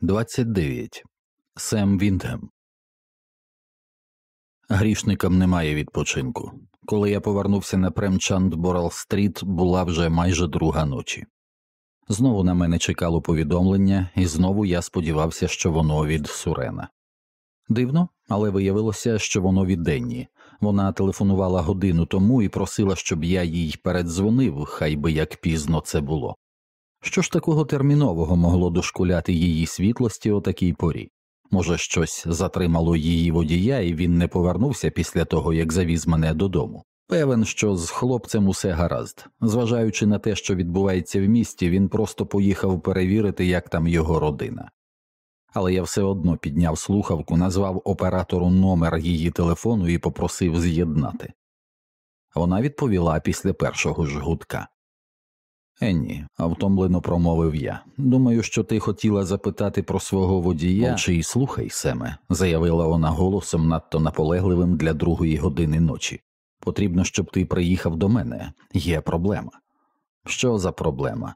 29. Сем Віндгем. Грішникам немає відпочинку. Коли я повернувся на Премчанд Борал Стріт, була вже майже друга ночі. Знову на мене чекало повідомлення, і знову я сподівався, що воно від Сурена. Дивно, але виявилося, що воно від Денні. Вона телефонувала годину тому і просила, щоб я їй передзвонив, хай би як пізно це було. Що ж такого термінового могло дошкуляти її світлості о такій порі? Може, щось затримало її водія, і він не повернувся після того, як завіз мене додому. Певен, що з хлопцем усе гаразд. Зважаючи на те, що відбувається в місті, він просто поїхав перевірити, як там його родина. Але я все одно підняв слухавку, назвав оператору номер її телефону і попросив з'єднати. Вона відповіла після першого ж гудка. Енні, втомлено промовив я. Думаю, що ти хотіла запитати про свого водія, чи слухай, Семе, заявила вона голосом надто наполегливим для другої години ночі. Потрібно, щоб ти приїхав до мене. Є проблема. Що за проблема?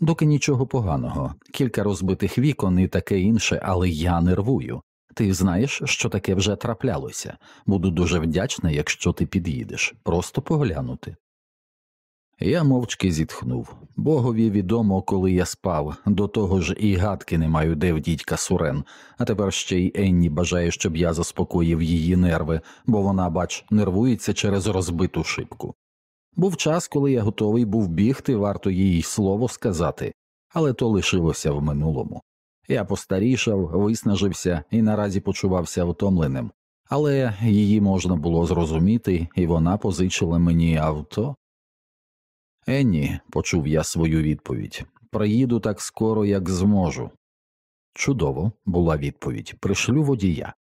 Доки нічого поганого, кілька розбитих вікон і таке інше, але я нервую. Ти знаєш, що таке вже траплялося. Буду дуже вдячна, якщо ти під'їдеш, просто поглянути. Я мовчки зітхнув. Богові відомо, коли я спав, до того ж і гадки не маю, де в дідька Сурен, а тепер ще й Енні бажає, щоб я заспокоїв її нерви, бо вона, бач, нервується через розбиту шибку. Був час, коли я готовий був бігти, варто їй слово сказати, але то лишилося в минулому. Я постарішав, виснажився і наразі почувався втомленим, але її можна було зрозуміти, і вона позичила мені авто. Енні, почув я свою відповідь, приїду так скоро, як зможу. Чудово, була відповідь, пришлю водія.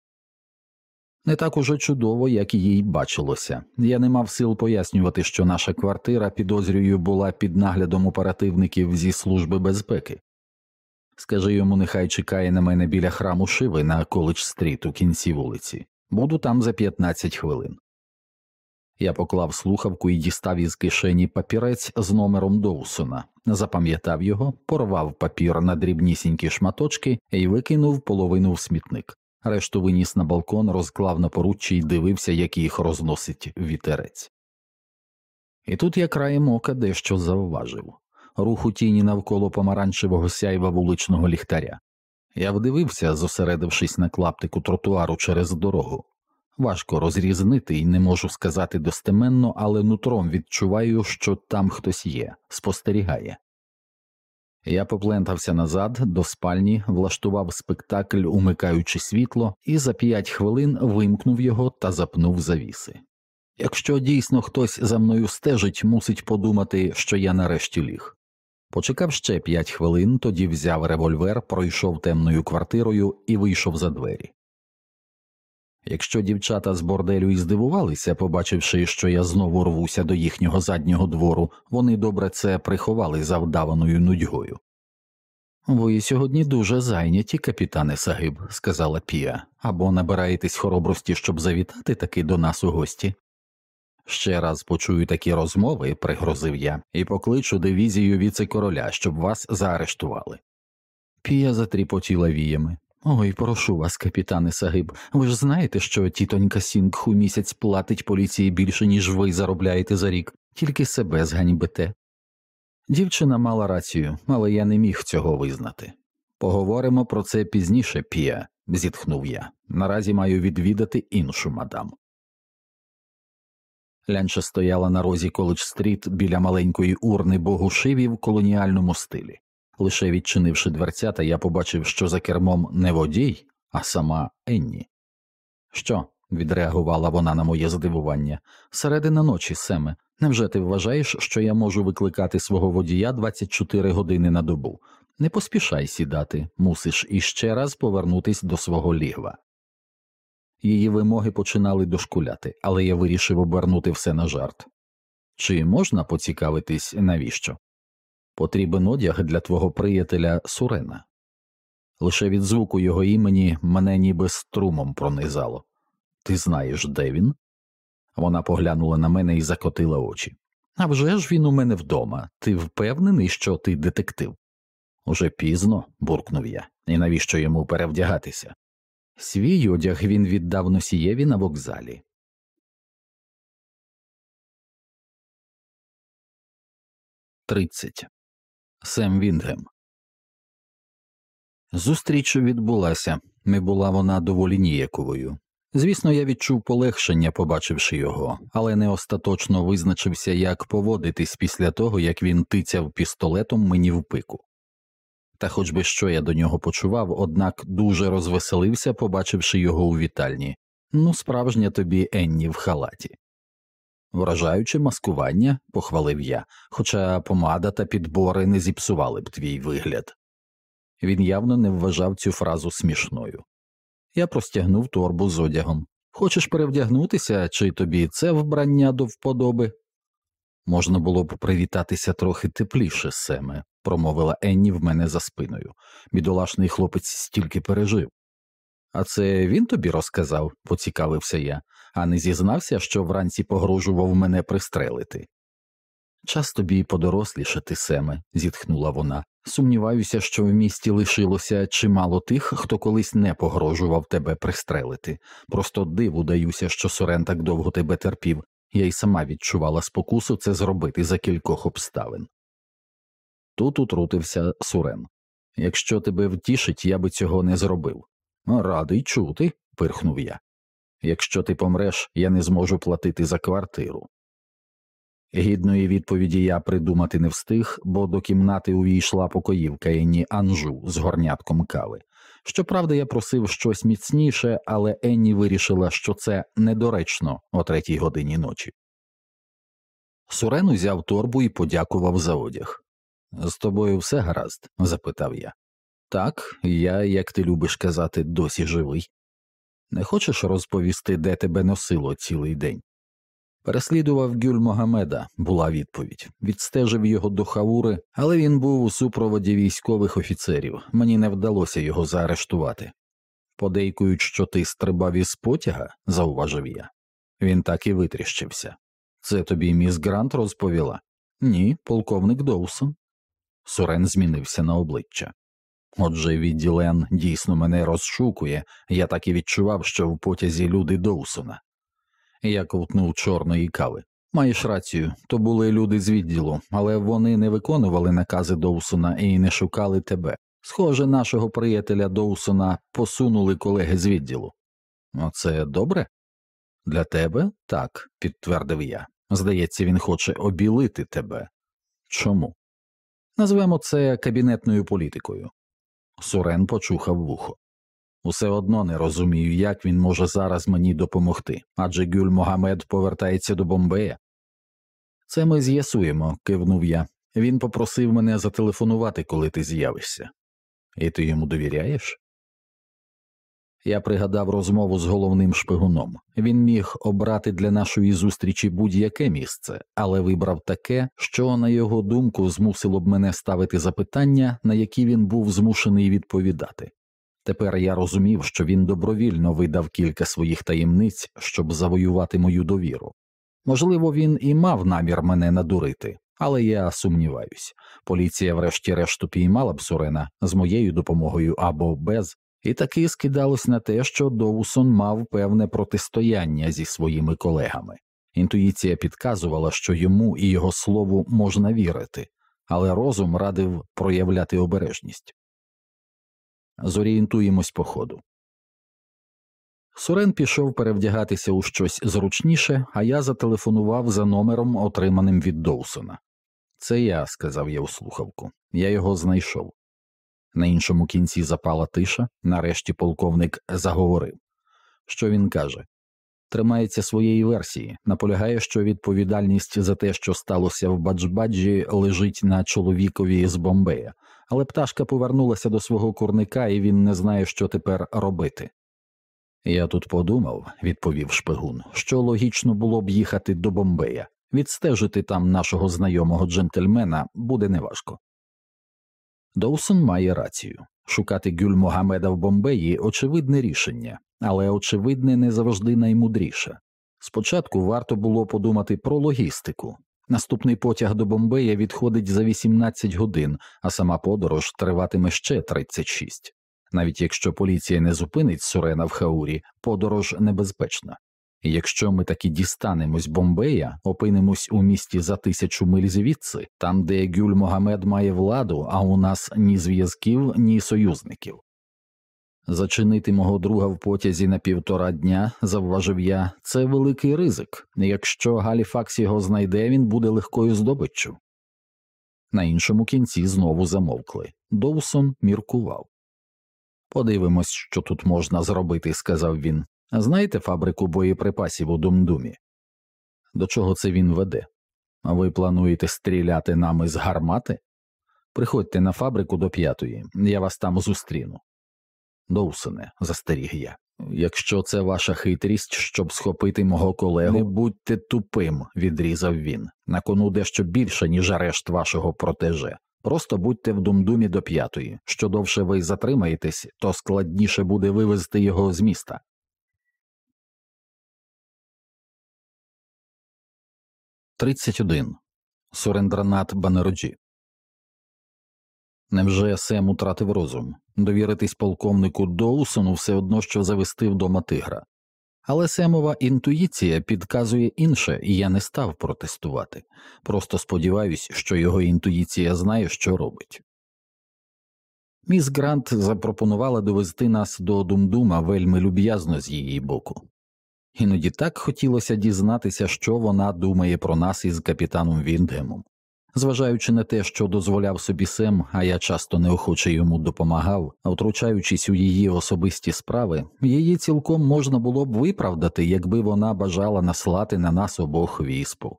Не так уже чудово, як їй бачилося. Я не мав сил пояснювати, що наша квартира, підозрюю, була під наглядом оперативників зі служби безпеки. Скажи йому, нехай чекає на мене біля храму Шиви на коледж стріт у кінці вулиці. Буду там за 15 хвилин. Я поклав слухавку і дістав із кишені папірець з номером Доусона, запам'ятав його, порвав папір на дрібнісінькі шматочки і викинув половину в смітник. Решту виніс на балкон, розклав на поруччі і дивився, як їх розносить вітерець. І тут я краєм ока дещо завважив рух у тіні навколо помаранчевого сяйва вуличного ліхтаря. Я вдивився, зосередившись на клаптику тротуару через дорогу. Важко розрізнити і не можу сказати достеменно, але нутром відчуваю, що там хтось є, спостерігає. Я поплентався назад до спальні, влаштував спектакль, умикаючи світло, і за п'ять хвилин вимкнув його та запнув завіси. Якщо дійсно хтось за мною стежить, мусить подумати, що я нарешті ліг. Почекав ще п'ять хвилин, тоді взяв револьвер, пройшов темною квартирою і вийшов за двері. Якщо дівчата з борделю і здивувалися, побачивши, що я знову рвуся до їхнього заднього двору, вони добре це приховали за вдаваною нудьгою. Ви сьогодні дуже зайняті, капітане Сагиб, сказала Пія, або набираєтесь хоробрості, щоб завітати таки до нас у гості. Ще раз почую такі розмови, пригрозив я, і покличу дивізію віце-короля, щоб вас заарештували. Пія затріпотіла віями. Ой, прошу вас, капітане Сагиб, ви ж знаєте, що тітонька Сінгх у місяць платить поліції більше, ніж ви заробляєте за рік, тільки себе зганьбите. Дівчина мала рацію, але я не міг цього визнати. Поговоримо про це пізніше, Пія, зітхнув я. Наразі маю відвідати іншу мадам. Лянча стояла на розі коледж стріт біля маленької урни богу шиві в колоніальному стилі. Лише відчинивши дверцята, я побачив, що за кермом не водій, а сама Енні. Що? відреагувала вона на моє здивування. Середина ночі, Семе, невже ти вважаєш, що я можу викликати свого водія 24 години на добу? Не поспішай сідати, мусиш іще раз повернутись до свого лігва. Її вимоги починали дошкуляти, але я вирішив обернути все на жарт. Чи можна поцікавитись, навіщо? Потрібен одяг для твого приятеля Сурена. Лише від звуку його імені мене ніби струмом пронизало. Ти знаєш, де він? Вона поглянула на мене і закотила очі. «А вже ж він у мене вдома. Ти впевнений, що ти детектив? Уже пізно, буркнув я. І навіщо йому перевдягатися? Свій одяг він віддав носієві на вокзалі. Тридцять. Сем Вінгем. Зустріч відбулася. Не була вона доволі ніяковою. Звісно, я відчув полегшення, побачивши його, але не остаточно визначився, як поводитись після того, як він тицяв пістолетом мені в пику. Та хоч би що я до нього почував, однак дуже розвеселився, побачивши його у вітальні ну, справжня тобі Енні в халаті. Вражаючи маскування, похвалив я, хоча помада та підбори не зіпсували б твій вигляд. Він явно не вважав цю фразу смішною. Я простягнув торбу з одягом. Хочеш перевдягнутися, чи тобі це вбрання до вподоби? Можна було б привітатися трохи тепліше, Семе, промовила Енні в мене за спиною. Бідолашний хлопець стільки пережив. А це він тобі розказав, поцікавився я, а не зізнався, що вранці погрожував мене пристрелити. Час тобі подорослішати, Семе, зітхнула вона. Сумніваюся, що в місті лишилося чимало тих, хто колись не погрожував тебе пристрелити. Просто диву даюся, що Сорен так довго тебе терпів, я й сама відчувала спокусу це зробити за кількох обставин. Тут утрутився Сурен. Якщо тебе втішить, я би цього не зробив. Радий чути, пирхнув я. Якщо ти помреш, я не зможу платити за квартиру. Гідної відповіді я придумати не встиг, бо до кімнати увійшла покоївка Енні Анжу з горнятком кави. Щоправда, я просив щось міцніше, але Енні вирішила, що це недоречно о третій годині ночі. Сурен узяв торбу і подякував за одяг. З тобою все гаразд? запитав я. Так, я, як ти любиш казати, досі живий. Не хочеш розповісти, де тебе носило цілий день? Переслідував Гюль Могамеда, була відповідь. Відстежив його до Хаури, але він був у супроводі військових офіцерів. Мені не вдалося його заарештувати. Подейкують, що ти стрибав із потяга, зауважив я. Він так і витріщився. Це тобі міс Грант розповіла? Ні, полковник Доусон. Сурен змінився на обличчя. Отже, відділен дійсно мене розшукує, я так і відчував, що в потязі люди Доусона. Я ковтнув чорної кави. Маєш рацію, то були люди з відділу, але вони не виконували накази Доусона і не шукали тебе. Схоже, нашого приятеля Доусона посунули колеги з відділу. Оце добре? Для тебе так, підтвердив я. Здається, він хоче обілити тебе. Чому? Назвемо це кабінетною політикою. Сурен почухав вухо. Усе одно не розумію, як він може зараз мені допомогти, адже Гюль Могамед повертається до Бомбея. Це ми з'ясуємо, кивнув я. Він попросив мене зателефонувати, коли ти з'явишся. І ти йому довіряєш? Я пригадав розмову з головним шпигуном. Він міг обрати для нашої зустрічі будь-яке місце, але вибрав таке, що, на його думку, змусило б мене ставити запитання, на які він був змушений відповідати. Тепер я розумів, що він добровільно видав кілька своїх таємниць, щоб завоювати мою довіру. Можливо, він і мав намір мене надурити, але я сумніваюсь. Поліція, врешті-решту, піймала б Сурена з моєю допомогою або без, і таки скидалось на те, що Доусон мав певне протистояння зі своїми колегами. Інтуїція підказувала, що йому і його слову можна вірити, але розум радив проявляти обережність. Зорієнтуємось по ходу. Сурен пішов перевдягатися у щось зручніше, а я зателефонував за номером, отриманим від Доусона. Це я, сказав я у слухавку, я його знайшов. На іншому кінці запала тиша, нарешті полковник заговорив. Що він каже? Тримається своєї версії, наполягає, що відповідальність за те, що сталося в Баджбаджі, лежить на чоловікові з Бомбея, але пташка повернулася до свого курника, і він не знає, що тепер робити. Я тут подумав, відповів шпигун, що логічно було б їхати до Бомбея, відстежити там нашого знайомого джентльмена буде неважко. Доусон має рацію шукати Гюль Могамеда в Бомбеї очевидне рішення, але очевидне не завжди наймудріше. Спочатку варто було подумати про логістику. Наступний потяг до Бомбея відходить за 18 годин, а сама подорож триватиме ще 36. Навіть якщо поліція не зупинить Сурена в Хаурі, подорож небезпечна. Якщо ми таки дістанемось Бомбея, опинимось у місті за тисячу миль звідси, там, де Гюль Могамед має владу, а у нас ні зв'язків, ні союзників. Зачинити мого друга в потязі на півтора дня, завважив я, це великий ризик. Якщо Галіфакс його знайде, він буде легкою здобиччю. На іншому кінці знову замовкли. Доусон міркував. Подивимось, що тут можна зробити, сказав він. Знаєте фабрику боєприпасів у Думдумі? До чого це він веде? Ви плануєте стріляти нами з гармати? Приходьте на фабрику до п'ятої, я вас там зустріну. Доусоне, застеріг я. Якщо це ваша хитрість, щоб схопити мого колегу, не будьте тупим, відрізав він. На кону дещо більше, ніж арешт вашого протеже. Просто будьте в думдумі до п'ятої. Що довше ви затримаєтесь, то складніше буде вивезти його з міста. Тридцять один. Сурендранат Банероджі. Невже Сем утратив розум? Довіритись полковнику Доусону все одно що завести вдома тигра. Але Семова інтуїція підказує інше, і я не став протестувати. Просто сподіваюсь, що його інтуїція знає, що робить. Міс Грант запропонувала довести нас до Думдума вельми люб'язно з її боку. Іноді так хотілося дізнатися, що вона думає про нас із капітаном Віндгемом. Зважаючи на те, що дозволяв собі Сем, а я часто неохоче йому допомагав, втручаючись у її особисті справи, її цілком можна було б виправдати, якби вона бажала наслати на нас обох віспу.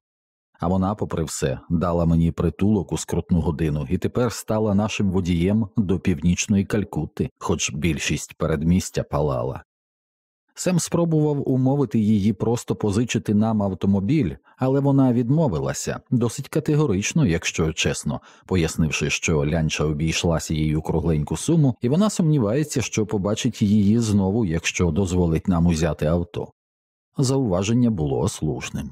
А вона, попри все, дала мені притулок у скрутну годину і тепер стала нашим водієм до північної Калькутти, хоч більшість передмістя палала. Сем спробував умовити її просто позичити нам автомобіль, але вона відмовилася досить категорично, якщо чесно, пояснивши, що лянча обійшлася їй у кругленьку суму, і вона сумнівається, що побачить її знову, якщо дозволить нам узяти авто. Зауваження було слушним.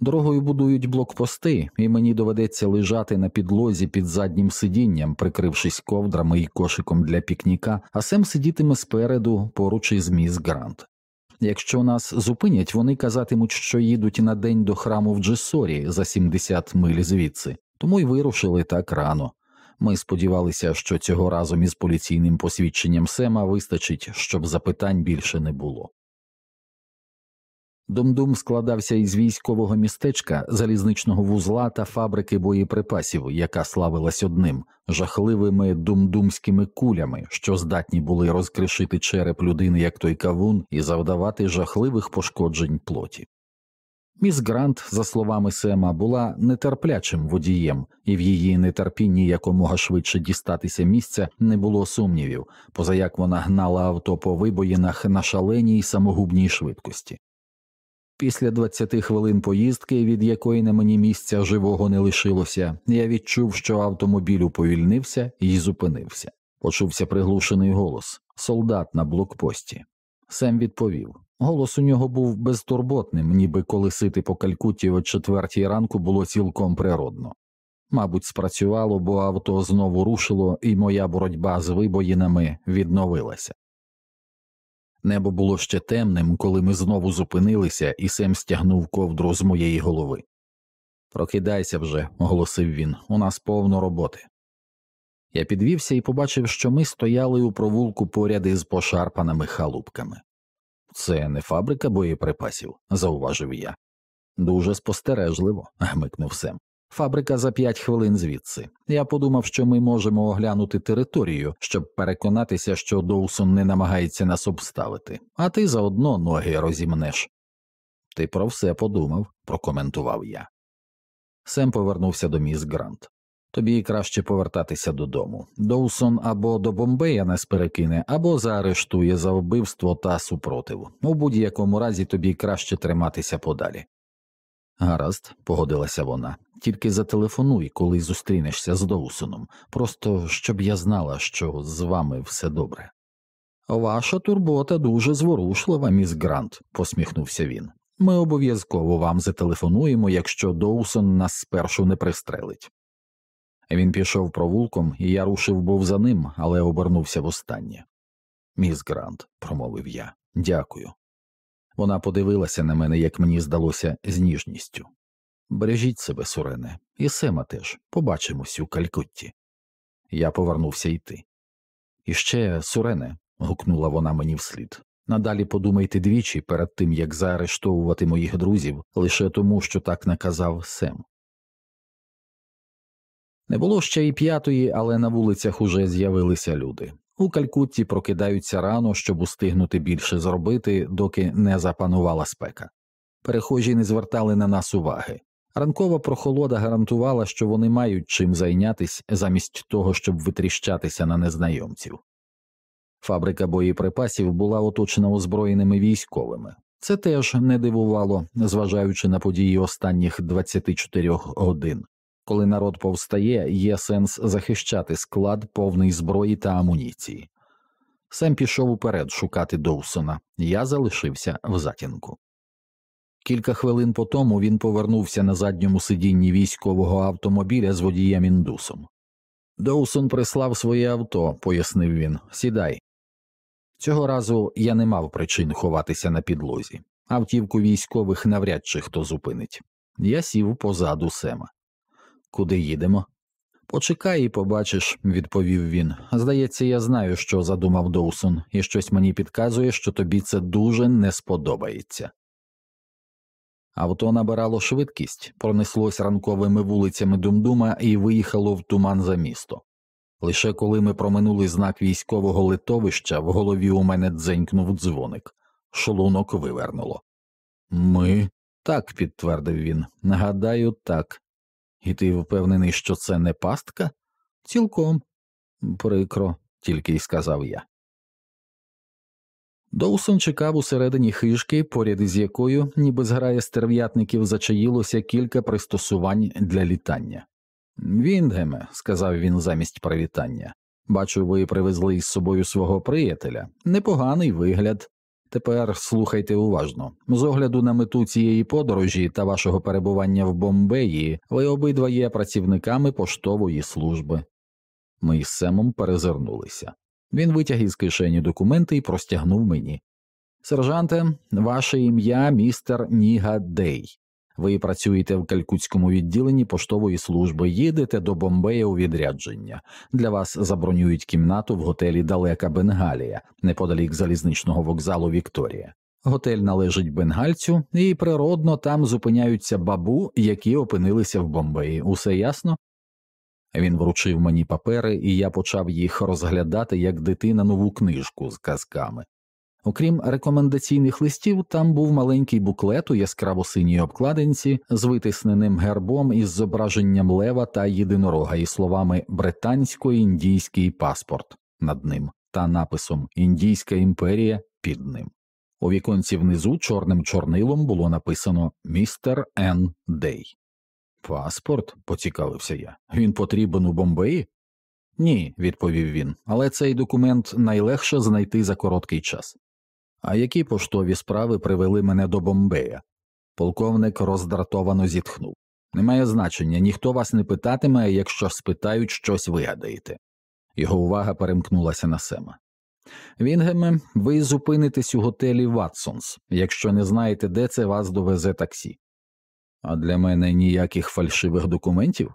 Дорогою будують блокпости, і мені доведеться лежати на підлозі під заднім сидінням, прикрившись ковдрами і кошиком для пікніка, а Сем сидітиме спереду поруч із міс Грант. Якщо нас зупинять, вони казатимуть, що їдуть на день до храму в Джесорі за 70 миль звідси, тому й вирушили так рано. Ми сподівалися, що цього разу із поліційним посвідченням Сема вистачить, щоб запитань більше не було. Думдум складався із військового містечка, залізничного вузла та фабрики боєприпасів, яка славилась одним жахливими думдумськими кулями, що здатні були розкришити череп людини, як той кавун, і завдавати жахливих пошкоджень плоті. Міс Грант, за словами Сема, була нетерплячим водієм, і в її нетерпінні якомога швидше дістатися місця не було сумнівів, позаяк вона гнала авто по вибоїнах на шаленій самогубній швидкості. Після 20 хвилин поїздки, від якої на мені місця живого не лишилося, я відчув, що автомобіль уповільнився і зупинився. Почувся приглушений голос солдат на блокпості. Сем відповів. Голос у нього був безтурботним, ніби колесити по калькутті о четвертій ранку було цілком природно. Мабуть, спрацювало, бо авто знову рушило, і моя боротьба з вибоїнами відновилася. Небо було ще темним, коли ми знову зупинилися, і Сем стягнув ковдру з моєї голови. Прокидайся вже, оголосив він, у нас повно роботи. Я підвівся і побачив, що ми стояли у провулку поряд із пошарпаними халупками. Це не фабрика боєприпасів, зауважив я. Дуже спостережливо, гмикнув Сем. Фабрика за п'ять хвилин звідси. Я подумав, що ми можемо оглянути територію, щоб переконатися, що Доусон не намагається нас обставити, а ти заодно ноги розімнеш. Ти про все подумав, прокоментував я. Сем повернувся до міс Грант. Тобі краще повертатися додому. Доусон або до Бомбея нас перекине, або заарештує за вбивство та супротив. У будь-якому разі тобі краще триматися подалі. Гаразд, погодилася вона, тільки зателефонуй, коли зустрінешся з Доусоном, просто щоб я знала, що з вами все добре. Ваша турбота дуже зворушлива, міс Грант, посміхнувся він. Ми обов'язково вам зателефонуємо, якщо Доусон нас спершу не пристрелить. Він пішов провулком, і я рушив був за ним, але обернувся востаннє. Міс Грант, промовив я, дякую. Вона подивилася на мене, як мені здалося, з ніжністю. Бережіть себе, Сурене, і Сема теж побачимось у Калькутті. Я повернувся йти. І ще, Сурене, гукнула вона мені вслід. Надалі подумайте двічі перед тим, як заарештовувати моїх друзів лише тому, що так наказав Сем. Не було ще й п'ятої, але на вулицях уже з'явилися люди. У Калькутті прокидаються рано, щоб устигнути більше зробити, доки не запанувала спека. Перехожі не звертали на нас уваги. Ранкова прохолода гарантувала, що вони мають чим зайнятись замість того, щоб витріщатися на незнайомців. Фабрика боєприпасів була оточена озброєними військовими. Це теж не дивувало, зважаючи на події останніх 24 годин. Коли народ повстає, є сенс захищати склад повний зброї та амуніції. Сем пішов уперед шукати Доусона, я залишився в затінку. Кілька хвилин по тому він повернувся на задньому сидінні військового автомобіля з водієм індусом. Доусон прислав своє авто, пояснив він. Сідай. Цього разу я не мав причин ховатися на підлозі. Автівку військових навряд чи хто зупинить. Я сів позаду Сема. Куди їдемо? Почекай і побачиш, відповів він. Здається, я знаю, що задумав Доусон, і щось мені підказує, що тобі це дуже не сподобається. Авто набирало швидкість, пронеслось ранковими вулицями Думдума і виїхало в туман за місто. Лише коли ми проминули знак військового литовища, в голові у мене дзенькнув дзвоник, шлунок вивернуло. Ми так, підтвердив він. Нагадаю, так. І ти впевнений, що це не пастка? Цілком. Прикро, тільки й сказав я. Доусон чекав усередині хижки, поряд із якою, ніби зграє стерв'ятників, зачаїлося кілька пристосувань для літання. Віндгеме, сказав він замість привітання, бачу, ви привезли із собою свого приятеля. Непоганий вигляд. Тепер слухайте уважно. З огляду на мету цієї подорожі та вашого перебування в Бомбеї, ви обидва є працівниками поштової служби. Ми із Семом перезирнулися. Він витяг із кишені документи і простягнув мені. Сержанте, ваше ім'я містер Ніга Дей. Ви працюєте в калькутському відділенні поштової служби, їдете до Бомбея у відрядження. Для вас забронюють кімнату в готелі Далека Бенгалія, неподалік залізничного вокзалу Вікторія. Готель належить бенгальцю, і природно там зупиняються бабу, які опинилися в Бомбеї. Усе ясно? Він вручив мені папери, і я почав їх розглядати як дитина нову книжку з казками. Окрім рекомендаційних листів, там був маленький буклет у яскраво синій обкладинці з витисненим гербом із зображенням лева та єдинорога і словами британсько-індійський паспорт над ним та написом Індійська імперія під ним. У віконці внизу чорним чорнилом було написано Містер Н. Дей. Паспорт, поцікавився я. Він потрібен у Бомбеї? Ні, відповів він, але цей документ найлегше знайти за короткий час. А які поштові справи привели мене до Бомбея? Полковник роздратовано зітхнув. Немає значення, ніхто вас не питатиме, якщо спитають, щось вигадаєте. Його увага перемкнулася на Сема. Вінгеме, ви зупинитесь у готелі Ватсонс. Якщо не знаєте, де це вас довезе таксі. А для мене ніяких фальшивих документів?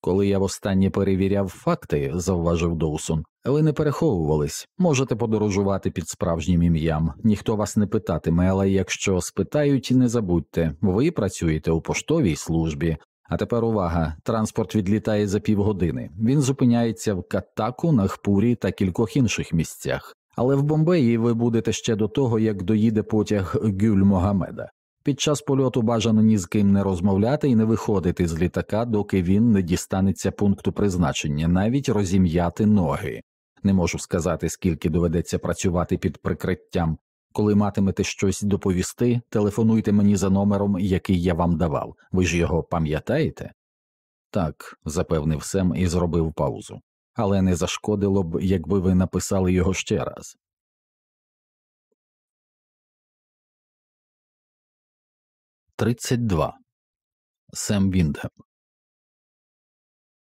Коли я востаннє перевіряв факти, завважив Доусон, ви не переховувались, можете подорожувати під справжнім ім'ям, ніхто вас не питатиме, але якщо спитають, не забудьте, ви працюєте у поштовій службі. А тепер увага, транспорт відлітає за півгодини. Він зупиняється в Катаку, Нахпурі та кількох інших місцях. Але в Бомбеї ви будете ще до того, як доїде потяг Гюль Могамеда. Під час польоту бажано ні з ким не розмовляти і не виходити з літака, доки він не дістанеться пункту призначення, навіть розім'яти ноги. Не можу сказати, скільки доведеться працювати під прикриттям. Коли матимете щось доповісти, телефонуйте мені за номером, який я вам давав. Ви ж його пам'ятаєте? Так, запевнив Сем і зробив паузу. Але не зашкодило б, якби ви написали його ще раз. 32. Сем Віндгем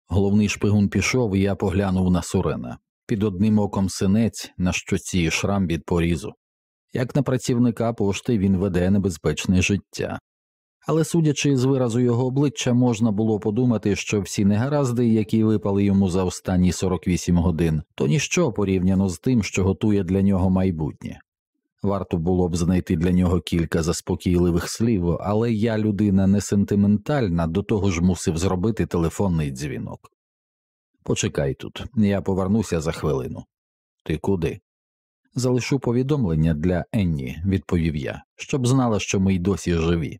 Головний шпигун пішов, і я поглянув на Сурена. Під одним оком синець на щоці шрам від порізу. Як на працівника пошти він веде небезпечне життя. Але судячи з виразу його обличчя, можна було подумати, що всі негаразди, які випали йому за останні 48 годин, то ніщо порівняно з тим, що готує для нього майбутнє. Варто було б знайти для нього кілька заспокійливих слів, але я людина не сентиментальна, до того ж мусив зробити телефонний дзвінок. Почекай тут, я повернуся за хвилину. Ти куди? Залишу повідомлення для Енні, відповів я, щоб знала, що ми й досі живі.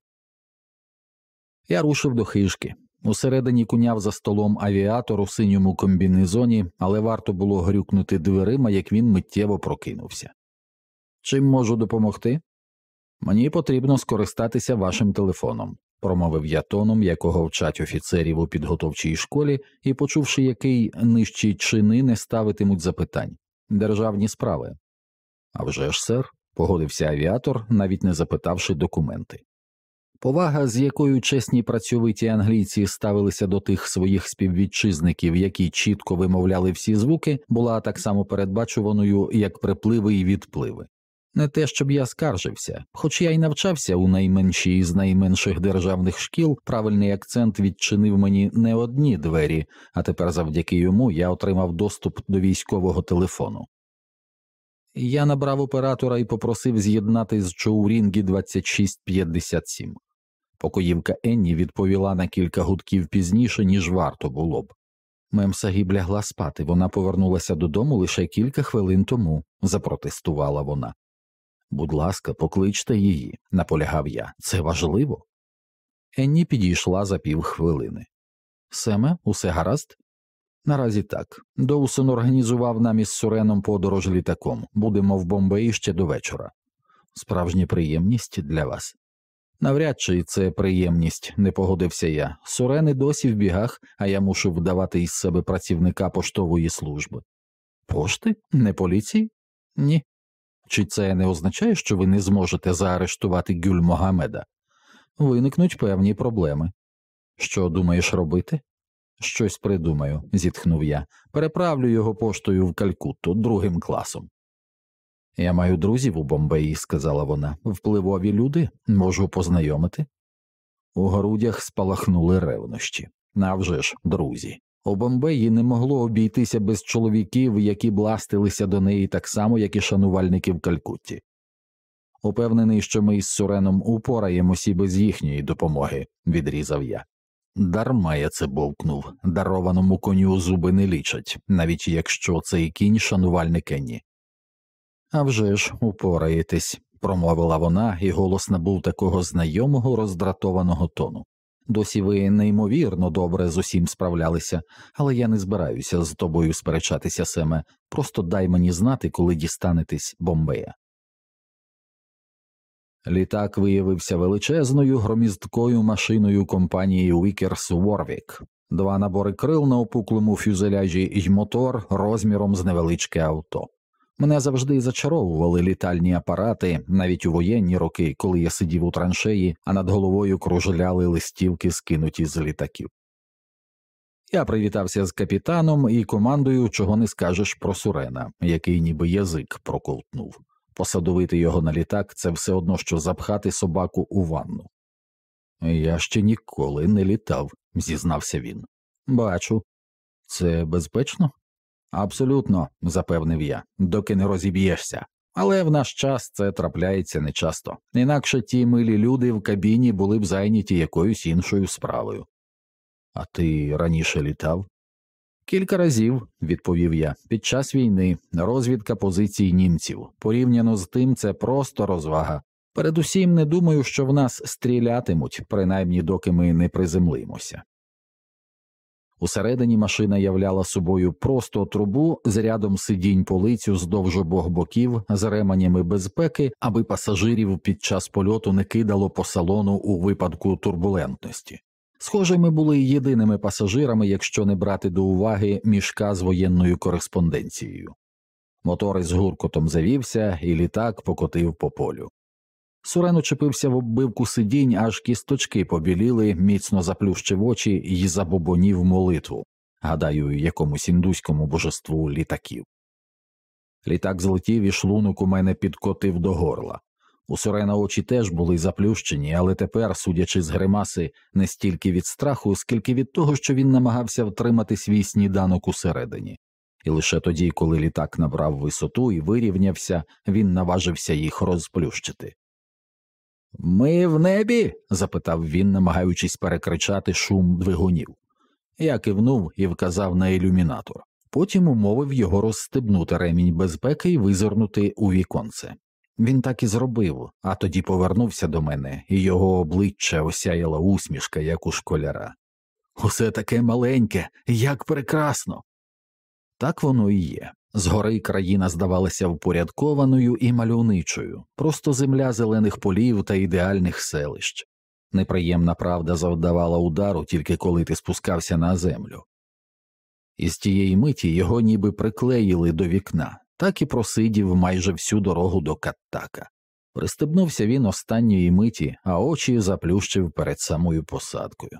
Я рушив до хижки. Усередині куняв за столом авіатор у синьому комбінезоні, але варто було грюкнути дверима, як він миттєво прокинувся. Чим можу допомогти? Мені потрібно скористатися вашим телефоном, промовив я тоном, якого вчать офіцерів у підготовчій школі, і, почувши, який нижчі чини не ставитимуть запитань державні справи. «А вже ж, сер, погодився авіатор, навіть не запитавши документи. Повага, з якою чесні працьовиті англійці ставилися до тих своїх співвітчизників, які чітко вимовляли всі звуки, була так само передбачуваною, як припливи і відпливи. Не те, щоб я скаржився, хоч я й навчався у найменшій із найменших державних шкіл, правильний акцент відчинив мені не одні двері, а тепер завдяки йому я отримав доступ до військового телефону. Я набрав оператора і попросив з'єднати з Чоурінгі 2657. Покоївка Енні відповіла на кілька гудків пізніше, ніж варто було б. Мемсагіб лягла спати, вона повернулася додому лише кілька хвилин тому, запротестувала вона. Будь ласка, покличте її, наполягав я. Це важливо. Енні підійшла за півхвилини. Семе, усе гаразд? Наразі так. Доусон організував нам із Суреном подорож літаком. Будемо в Бомбеї ще до вечора. Справжня приємність для вас. Навряд чи це приємність, не погодився я. Сурени досі в бігах, а я мушу вдавати із себе працівника поштової служби. Пошти? Не поліції? Ні. Чи це не означає, що ви не зможете заарештувати Гюль Могамеда? Виникнуть певні проблеми. Що думаєш робити? Щось придумаю, зітхнув я. Переправлю його поштою в Калькутту другим класом. Я маю друзів у Бомбеї, сказала вона. Впливові люди, можу познайомити. У грудях спалахнули ревнощі. Навже ж, друзі. У Бомбеї не могло обійтися без чоловіків, які бластилися до неї так само, як і шанувальники в Калькутті. Упевнений, що ми із Суреном упораємося без їхньої допомоги, відрізав я. Дарма я це бовкнув, дарованому коню зуби не лічать, навіть якщо цей кінь шанувальник Енні. «А вже ж, упораєтесь, промовила вона, і голос набув такого знайомого роздратованого тону. Досі ви неймовірно добре з усім справлялися, але я не збираюся з тобою сперечатися, Семе, просто дай мені знати, коли дістанетесь Бомбея. Літак виявився величезною громісткою машиною компанії Вікерс Ворвік, два набори крил на опуклому фюзеляжі і мотор розміром з невеличке авто. Мене завжди зачаровували літальні апарати, навіть у воєнні роки, коли я сидів у траншеї, а над головою кружляли листівки, скинуті з літаків. Я привітався з капітаном і командою, чого не скажеш про Сурена, який ніби язик проковтнув. Посадовити його на літак це все одно, що запхати собаку у ванну. Я ще ніколи не літав, зізнався він. Бачу, це безпечно? Абсолютно, запевнив я, доки не розіб'єшся. Але в наш час це трапляється нечасто, інакше ті милі люди в кабіні були б зайняті якоюсь іншою справою. А ти раніше літав? Кілька разів, відповів я, під час війни розвідка позицій німців. Порівняно з тим, це просто розвага. Передусім не думаю, що в нас стрілятимуть, принаймні доки ми не приземлимося. Усередині машина являла собою просто трубу з рядом сидінь полицю здовж обох боків з ременями безпеки, аби пасажирів під час польоту не кидало по салону у випадку турбулентності. Схоже, ми були єдиними пасажирами, якщо не брати до уваги мішка з воєнною кореспонденцією. Мотор із гуркотом завівся, і літак покотив по полю. Сурен учепився в оббивку сидінь, аж кісточки побіліли, міцно заплющив очі і забобонів молитву. гадаю, якомусь індуському божеству літаків. Літак злетів і шлунок у мене підкотив до горла. У Сорена очі теж були заплющені, але тепер, судячи з гримаси, не стільки від страху, скільки від того, що він намагався втримати свій сніданок усередині, і лише тоді, коли літак набрав висоту і вирівнявся, він наважився їх розплющити. Ми в небі? запитав він, намагаючись перекричати шум двигунів. Я кивнув і вказав на ілюмінатор. Потім умовив його розстебнути ремінь безпеки і визирнути у віконце. Він так і зробив, а тоді повернувся до мене, і його обличчя осяяла усмішка, як у школяра. Усе таке маленьке, як прекрасно. Так воно і є. Згори країна здавалася впорядкованою і мальовничою, просто земля зелених полів та ідеальних селищ. Неприємна правда завдавала удару тільки коли ти спускався на землю. І з тієї миті його ніби приклеїли до вікна, так і просидів майже всю дорогу до Каттака. Пристебнувся він останньої миті, а очі заплющив перед самою посадкою.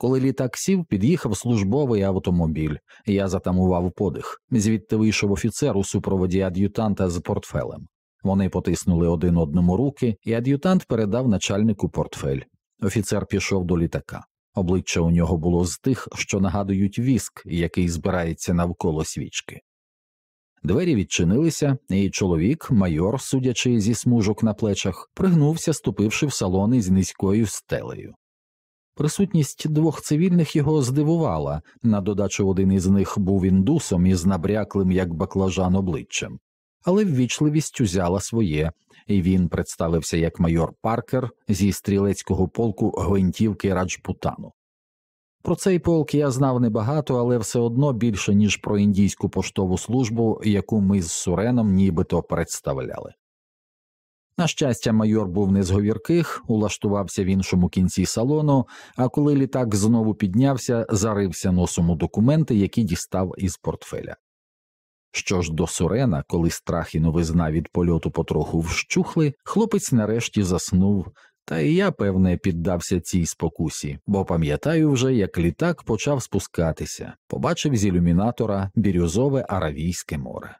Коли літак сів, під'їхав службовий автомобіль, я затамував подих. Звідти вийшов офіцер у супроводі ад'ютанта з портфелем. Вони потиснули один одному руки, і ад'ютант передав начальнику портфель. Офіцер пішов до літака. Обличчя у нього було з тих, що нагадують віск, який збирається навколо свічки. Двері відчинилися, і чоловік, майор, судячи зі смужок на плечах, пригнувся, ступивши в салон із низькою стелею. Присутність двох цивільних його здивувала, на додачу один із них був індусом із набряклим, як баклажан обличчям, але ввічливість узяла своє, і він представився як майор Паркер зі стрілецького полку гвинтівки Раджпутану. Про цей полк я знав небагато, але все одно більше, ніж про індійську поштову службу, яку ми з Суреном нібито представляли. На щастя, майор був не з говірких, улаштувався в іншому кінці салону, а коли літак знову піднявся, зарився носом у документи, які дістав із портфеля. Що ж до Сурена, коли страх і новизна від польоту потроху вщухли, хлопець нарешті заснув, та і я, певне, піддався цій спокусі, бо пам'ятаю вже, як літак почав спускатися, побачив з ілюмінатора бірюзове Аравійське море.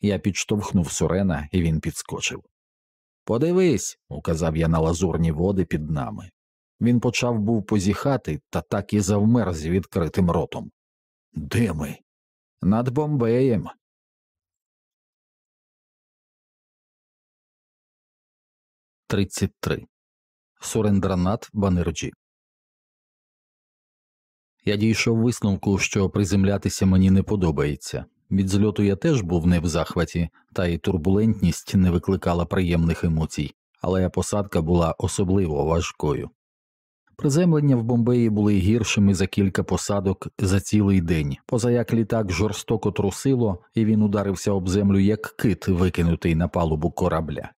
Я підштовхнув Сурена, і він підскочив. Подивись, указав я на лазурні води під нами. Він почав був позіхати та так і завмер з відкритим ротом. Де ми? Над Бомбеєм. Тридцять три. Сурендранат Банерджі. Я дійшов висновку, що приземлятися мені не подобається. Від зльоту я теж був не в захваті, та й турбулентність не викликала приємних емоцій, але посадка була особливо важкою. Приземлення в Бомбеї були гіршими за кілька посадок за цілий день, поза як літак жорстоко трусило, і він ударився об землю як кит, викинутий на палубу корабля.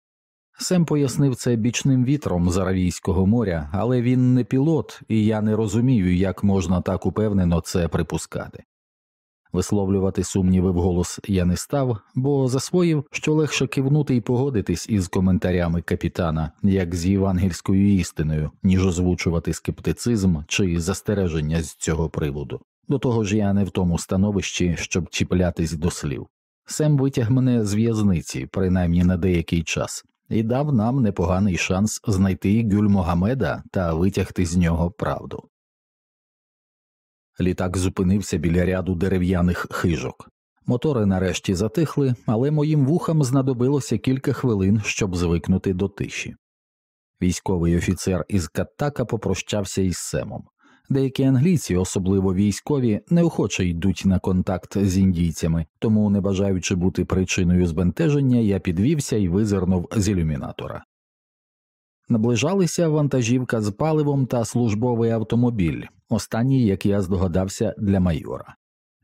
Сем пояснив це бічним вітром з Аравійського моря, але він не пілот, і я не розумію, як можна так упевнено це припускати. Висловлювати сумніви вголос я не став, бо засвоїв, що легше кивнути і погодитись із коментарями капітана, як з євангельською істиною, ніж озвучувати скептицизм чи застереження з цього приводу. До того ж, я не в тому становищі, щоб чіплятись до слів. Сем витяг мене з в'язниці, принаймні на деякий час, і дав нам непоганий шанс знайти Гюль Могамеда та витягти з нього правду. Літак зупинився біля ряду дерев'яних хижок. Мотори нарешті затихли, але моїм вухам знадобилося кілька хвилин, щоб звикнути до тиші. Військовий офіцер із Каттака попрощався із Семом. Деякі англійці, особливо військові, неохоче йдуть на контакт з індійцями, тому, не бажаючи бути причиною збентеження, я підвівся і визирнув з ілюмінатора. Наближалися вантажівка з паливом та службовий автомобіль, останній, як я здогадався, для майора.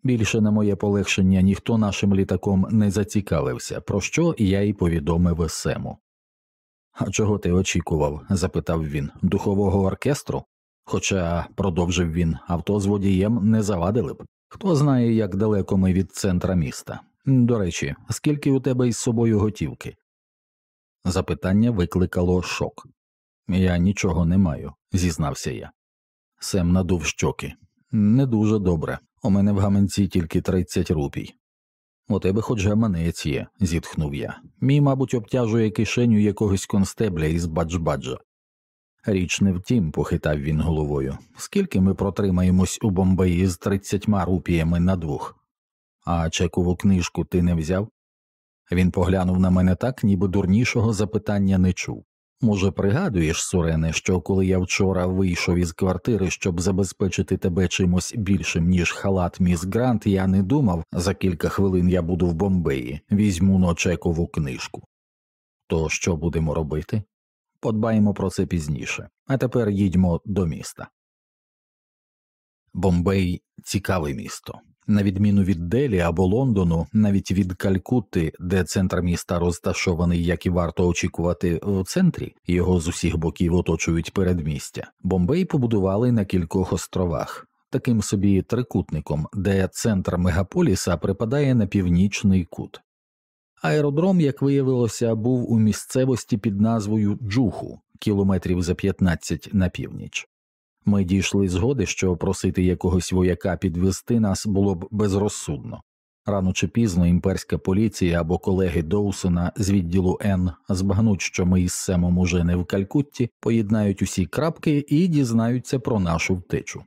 Більше на моє полегшення ніхто нашим літаком не зацікавився, про що я й повідомив Сему. А чого ти очікував? запитав він, духового оркестру? Хоча, продовжив він, авто з водієм не завадили б. Хто знає, як далеко ми від центра міста. До речі, скільки у тебе із собою готівки? Запитання викликало шок. Я нічого не маю, зізнався я. Сем надув щоки. Не дуже добре. У мене в гаманці тільки 30 рупій. У тебе хоч гаманець є, зітхнув я. Мій, мабуть, обтяжує кишеню якогось констебля із бадж-баджа. Річ не втім, похитав він головою. Скільки ми протримаємось у Бомбеї з тридцятьма рупіями на двох? А чекову книжку ти не взяв? Він поглянув на мене так, ніби дурнішого запитання не чув. Може, пригадуєш, Сурене, що коли я вчора вийшов із квартири, щоб забезпечити тебе чимось більшим, ніж халат міс Грант, я не думав, за кілька хвилин я буду в Бомбеї, візьму на чекову книжку. То що будемо робити? Подбаємо про це пізніше, а тепер їдьмо до міста. Бомбей цікаве місто. На відміну від Делі або Лондону, навіть від Калькутти, де центр міста розташований, як і варто очікувати, в центрі його з усіх боків оточують передмістя. Бомбей побудували на кількох островах, таким собі трикутником, де центр мегаполіса припадає на північний кут. Аеродром, як виявилося, був у місцевості під назвою Джуху, кілометрів за 15 на північ. Ми дійшли згоди, що просити якогось вояка підвести нас було б безрозсудно. Рано чи пізно імперська поліція або колеги Доусона з відділу Н збагнуть, що ми із Семом уже не в Калькутті, поєднають усі крапки і дізнаються про нашу втечу.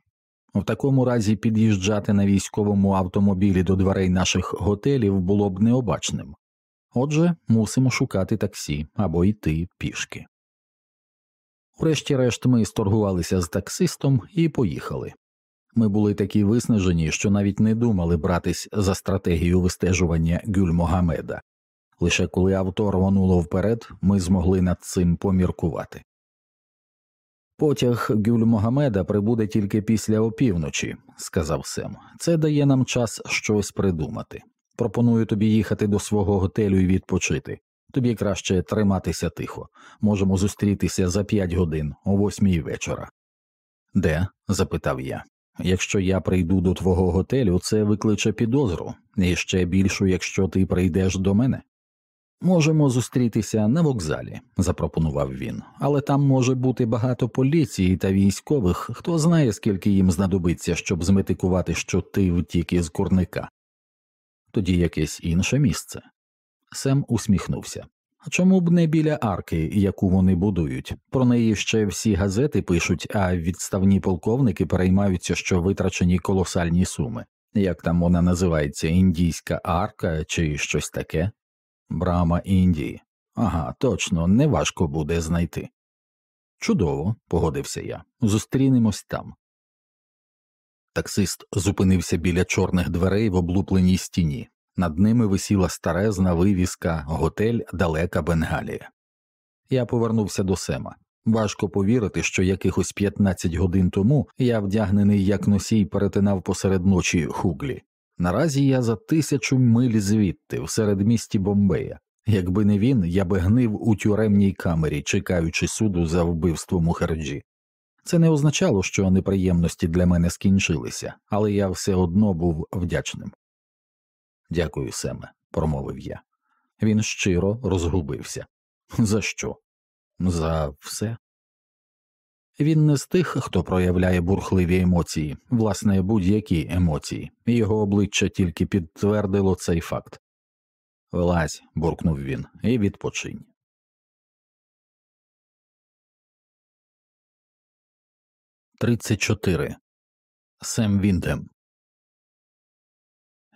В такому разі під'їжджати на військовому автомобілі до дверей наших готелів було б необачним. Отже, мусимо шукати таксі або йти пішки. Врешті-решт ми сторгувалися з таксистом і поїхали. Ми були такі виснажені, що навіть не думали братись за стратегію вистежування Гюль Могамеда. Лише коли авто рвануло вперед, ми змогли над цим поміркувати. Потяг Гюль Могамеда прибуде тільки після опівночі, сказав Сем. Це дає нам час щось придумати. Пропоную тобі їхати до свого готелю і відпочити. Тобі краще триматися тихо. Можемо зустрітися за п'ять годин о восьмій вечора. Де? запитав я. Якщо я прийду до твого готелю, це викличе підозру, і ще більшу, якщо ти прийдеш до мене. Можемо зустрітися на вокзалі, запропонував він, але там може бути багато поліції та військових, хто знає, скільки їм знадобиться, щоб зметикувати, що ти втік із курника. Тоді якесь інше місце. Сем усміхнувся. Чому б не біля арки, яку вони будують? Про неї ще всі газети пишуть, а відставні полковники переймаються, що витрачені колосальні суми. Як там вона називається індійська арка чи щось таке? Брама Індії. Ага, точно, неважко буде знайти. Чудово, погодився я. Зустрінемось там. Таксист зупинився біля чорних дверей в облупленій стіні. Над ними висіла старезна вивіска Готель Далека Бенгалія. Я повернувся до Сема. Важко повірити, що якихось 15 годин тому я, вдягнений як носій, перетинав посеред ночі Хуглі. Наразі я за тисячу миль звідти, в середмісті Бомбея. Якби не він, я би гнив у тюремній камері, чекаючи суду за вбивство Мухерджі. Це не означало, що неприємності для мене скінчилися, але я все одно був вдячним. Дякую, Семе, промовив я. Він щиро розгубився. За що? За все. Він не з тих, хто проявляє бурхливі емоції, власне, будь-які емоції, його обличчя тільки підтвердило цей факт. Вилазь, буркнув він, і відпочинь. Тридцять чотири. Сем Віндем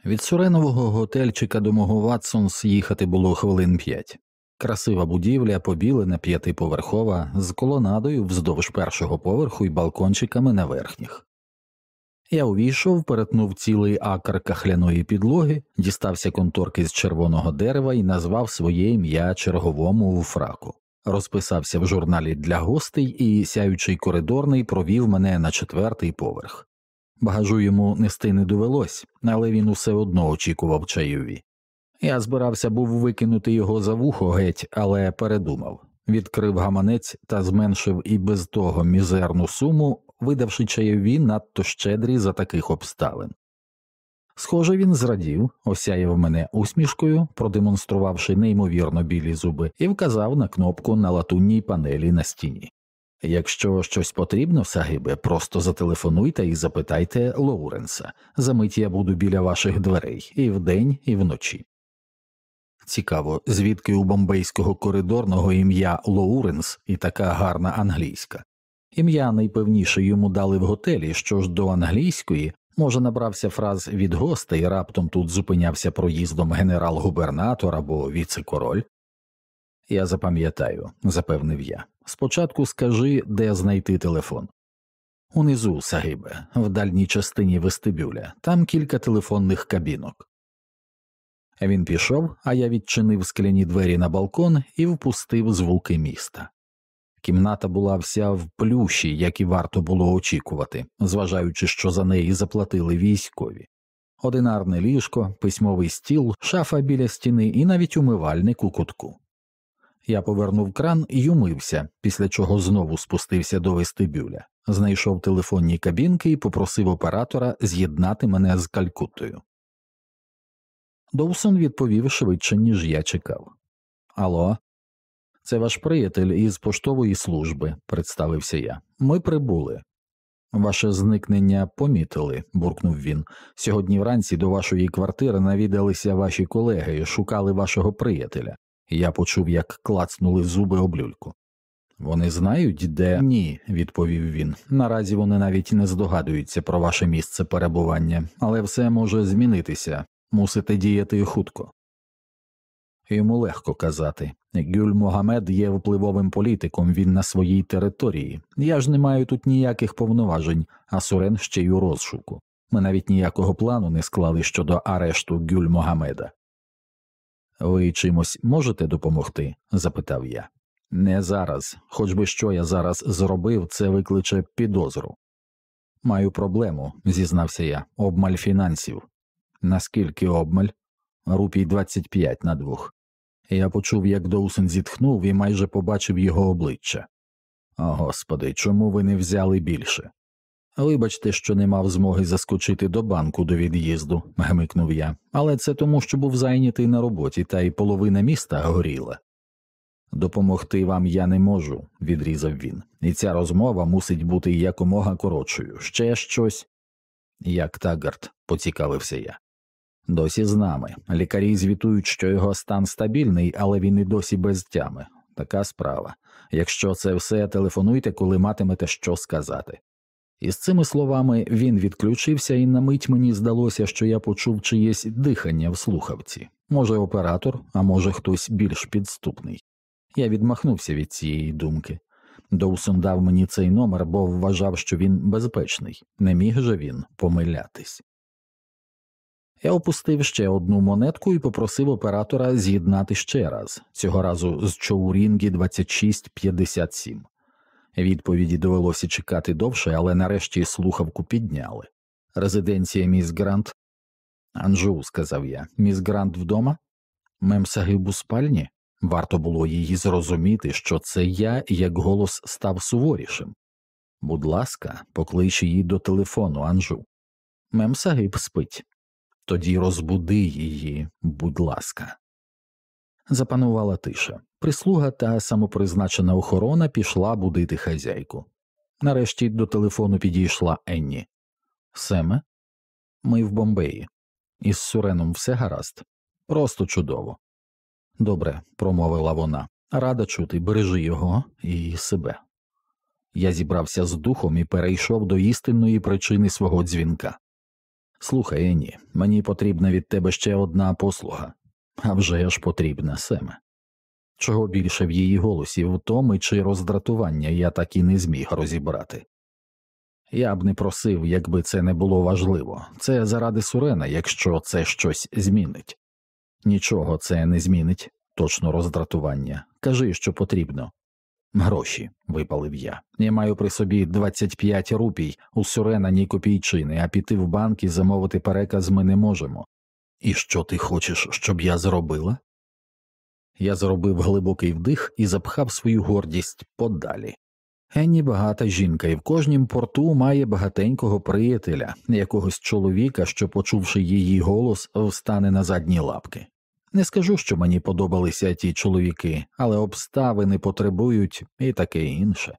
від Суренового готельчика до мого Ватсонс їхати було хвилин п'ять. Красива будівля, побілена п'ятиповерхова, з колонадою вздовж першого поверху і балкончиками на верхніх. Я увійшов, перетнув цілий акр кахляної підлоги, дістався конторки з червоного дерева і назвав своє ім'я черговому у фраку. Розписався в журналі для гостей, і сяючий коридорний провів мене на четвертий поверх. Багажу йому нести не довелось, але він усе одно очікував чайові. Я збирався був викинути його за вухо геть, але передумав відкрив гаманець та зменшив і без того мізерну суму, видавши чайові надто щедрі за таких обставин. Схоже, він зрадів, осяяв мене усмішкою, продемонструвавши неймовірно білі зуби, і вказав на кнопку на латунній панелі на стіні. Якщо щось потрібно, Сагибе, просто зателефонуйте і запитайте Лоуренса. Замить я буду біля ваших дверей і вдень, і вночі. Цікаво, звідки у бомбейського коридорного ім'я Лоуренс і така гарна англійська. Ім'я найпевніше йому дали в готелі, що ж до англійської, може, набрався фраз від гостей, раптом тут зупинявся проїздом генерал-губернатор або віце-король. Я запам'ятаю, запевнив я. Спочатку скажи, де знайти телефон. Унизу, Сагибе, в дальній частині вестибюля, там кілька телефонних кабінок. Він пішов, а я відчинив скляні двері на балкон і впустив звуки міста. Кімната була вся в плющі, як і варто було очікувати, зважаючи, що за неї заплатили військові. Одинарне ліжко, письмовий стіл, шафа біля стіни і навіть умивальник у кутку. Я повернув кран і умився, після чого знову спустився до вестибюля, знайшов телефонні кабінки і попросив оператора з'єднати мене з Калькуттою. Доусон відповів швидше, ніж я чекав. Алло, це ваш приятель із поштової служби, представився я. Ми прибули. Ваше зникнення помітили, буркнув він. Сьогодні вранці до вашої квартири навідалися ваші колеги і шукали вашого приятеля. Я почув, як клацнули зуби об люльку. Вони знають, де ні, відповів він. Наразі вони навіть не здогадуються про ваше місце перебування, але все може змінитися, мусите діяти хутко. Йому легко казати Гюль Могамед є впливовим політиком, він на своїй території. Я ж не маю тут ніяких повноважень, а Сурен ще й у розшуку. Ми навіть ніякого плану не склали щодо арешту Гюль Могамеда. Ви чимось можете допомогти? запитав я. Не зараз, хоч би що я зараз зробив, це викличе підозру. Маю проблему, зізнався я, обмаль фінансів. Наскільки обмаль? Рупій 25 на двох. Я почув, як Доусен зітхнув і майже побачив його обличчя. О господи, чому ви не взяли більше? Вибачте, що не мав змоги заскочити до банку до від'їзду, гмикнув я, але це тому, що був зайнятий на роботі, та й половина міста горіла. Допомогти вам я не можу, відрізав він, і ця розмова мусить бути якомога коротшою. Ще щось. Як Тагард, поцікавився я. Досі з нами. Лікарі звітують, що його стан стабільний, але він і досі без тями. Така справа. Якщо це все, телефонуйте, коли матимете що сказати. І з цими словами він відключився, і на мить мені здалося, що я почув чиєсь дихання в слухавці, може, оператор, а може, хтось більш підступний. Я відмахнувся від цієї думки. Доусон дав мені цей номер, бо вважав, що він безпечний, не міг же він помилятись. Я опустив ще одну монетку і попросив оператора з'єднати ще раз, цього разу з Чоурінгі 2657. Відповіді довелося чекати довше, але нарешті слухавку підняли. Резиденція міс Грант. Анжу, сказав я, міс Грант вдома? Мемсагиб у спальні? Варто було її зрозуміти, що це я, як голос став суворішим. Будь ласка, поклич її до телефону, Анжу. Мемсагиб спить. Тоді розбуди її, будь ласка. Запанувала тиша. Прислуга та самопризначена охорона пішла будити хазяйку. Нарешті до телефону підійшла Енні. Семе, ми в Бомбеї. Із Суреном все гаразд. Просто чудово. Добре, промовила вона. Рада чути, бережи його і себе. Я зібрався з духом і перейшов до істинної причини свого дзвінка. Слухай, Енні, мені потрібна від тебе ще одна послуга. А вже ж потрібна Семе. Чого більше в її голосі втоми чи роздратування я так і не зміг розібрати. Я б не просив, якби це не було важливо, це заради Сурена, якщо це щось змінить. Нічого це не змінить, точно роздратування. Кажи, що потрібно. Гроші, випалив я. Я маю при собі 25 рупій, у Сурена ні копійчини, а піти в банк і замовити переказ ми не можемо. І що ти хочеш, щоб я зробила? Я зробив глибокий вдих і запхав свою гордість подалі. Енні багата жінка, і в кожнім порту має багатенького приятеля, якогось чоловіка, що, почувши її голос, встане на задні лапки. Не скажу, що мені подобалися ті чоловіки, але обставини потребують і таке інше.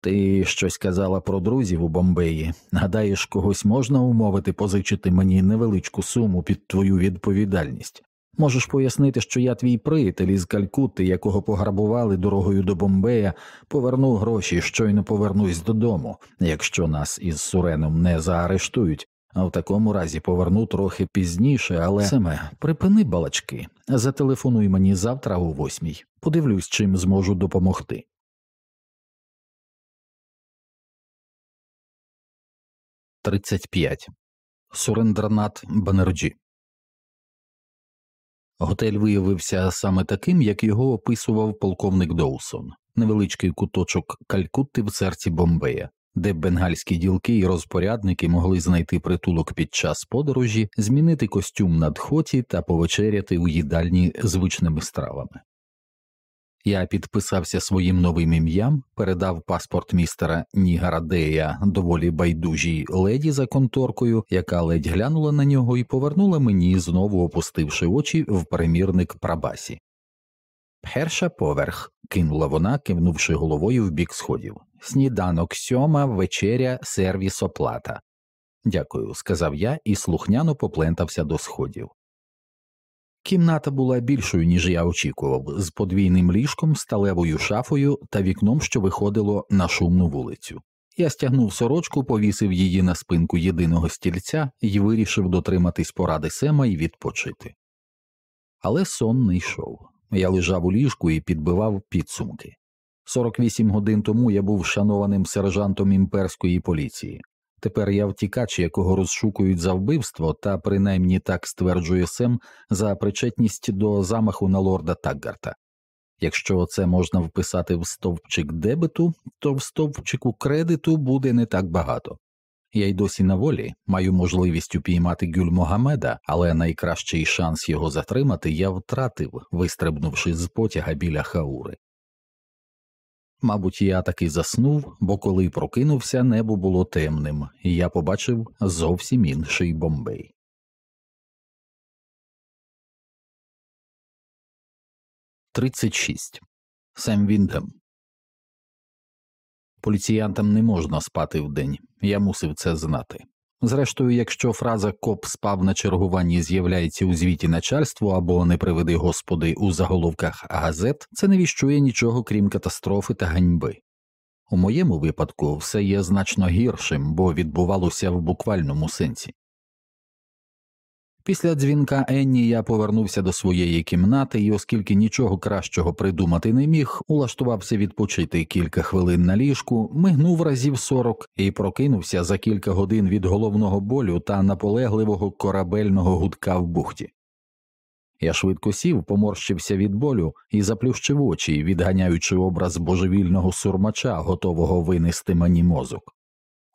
Ти щось казала про друзів у Бомбеї. Гадаєш, когось можна умовити позичити мені невеличку суму під твою відповідальність. Можеш пояснити, що я твій приятель із Калькутти, якого пограбували дорогою до Бомбея, поверну гроші, щойно повернусь додому, якщо нас із Суреном не заарештують, а в такому разі поверну трохи пізніше, але Семе, припини балачки, зателефонуй мені завтра о восьмій. Подивлюсь, чим зможу допомогти. Тридцять п'ять. Сурендранат Банерджі Готель виявився саме таким, як його описував полковник Доусон, невеличкий куточок Калькутти в серці Бомбея, де бенгальські ділки і розпорядники могли знайти притулок під час подорожі, змінити костюм на дхоті та повечеряти у їдальні звичними стравами. Я підписався своїм новим ім'ям, передав паспорт містера Нігарадея доволі байдужій леді за конторкою, яка ледь глянула на нього і повернула мені, знову опустивши очі в перемірник прабасі. Перша поверх, кинула вона, кивнувши головою в бік сходів. Сніданок сьома, вечеря, сервіс оплата. Дякую, сказав я і слухняно поплентався до сходів. Кімната була більшою, ніж я очікував, з подвійним ліжком, сталевою шафою та вікном, що виходило на шумну вулицю. Я стягнув сорочку, повісив її на спинку єдиного стільця і вирішив дотриматись поради Сема і відпочити. Але сон не йшов. Я лежав у ліжку і підбивав підсумки. 48 годин тому я був шанованим сержантом імперської поліції. Тепер я втікач, якого розшукують за вбивство, та принаймні так стверджує Сем за причетність до замаху на лорда Таггарта. Якщо це можна вписати в стовпчик дебету, то в стовпчику кредиту буде не так багато. Я й досі на волі маю можливість упіймати Гюль Могамеда, але найкращий шанс його затримати я втратив, вистрибнувши з потяга біля хаури. Мабуть, я таки заснув, бо коли прокинувся, небо було темним, і я побачив зовсім інший бомбей. Тридцять шість Сем Віндем. Поліціянтам не можна спати вдень. Я мусив це знати. Зрештою, якщо фраза коп спав на чергуванні з'являється у звіті начальству або не приведи господи у заголовках газет, це не віщує нічого крім катастрофи та ганьби. У моєму випадку все є значно гіршим, бо відбувалося в буквальному сенсі. Після дзвінка Енні я повернувся до своєї кімнати і, оскільки нічого кращого придумати не міг, улаштувався відпочити кілька хвилин на ліжку, мигнув разів сорок і прокинувся за кілька годин від головного болю та наполегливого корабельного гудка в бухті. Я швидко сів, поморщився від болю і заплющив очі, відганяючи образ божевільного сурмача, готового винести мені мозок.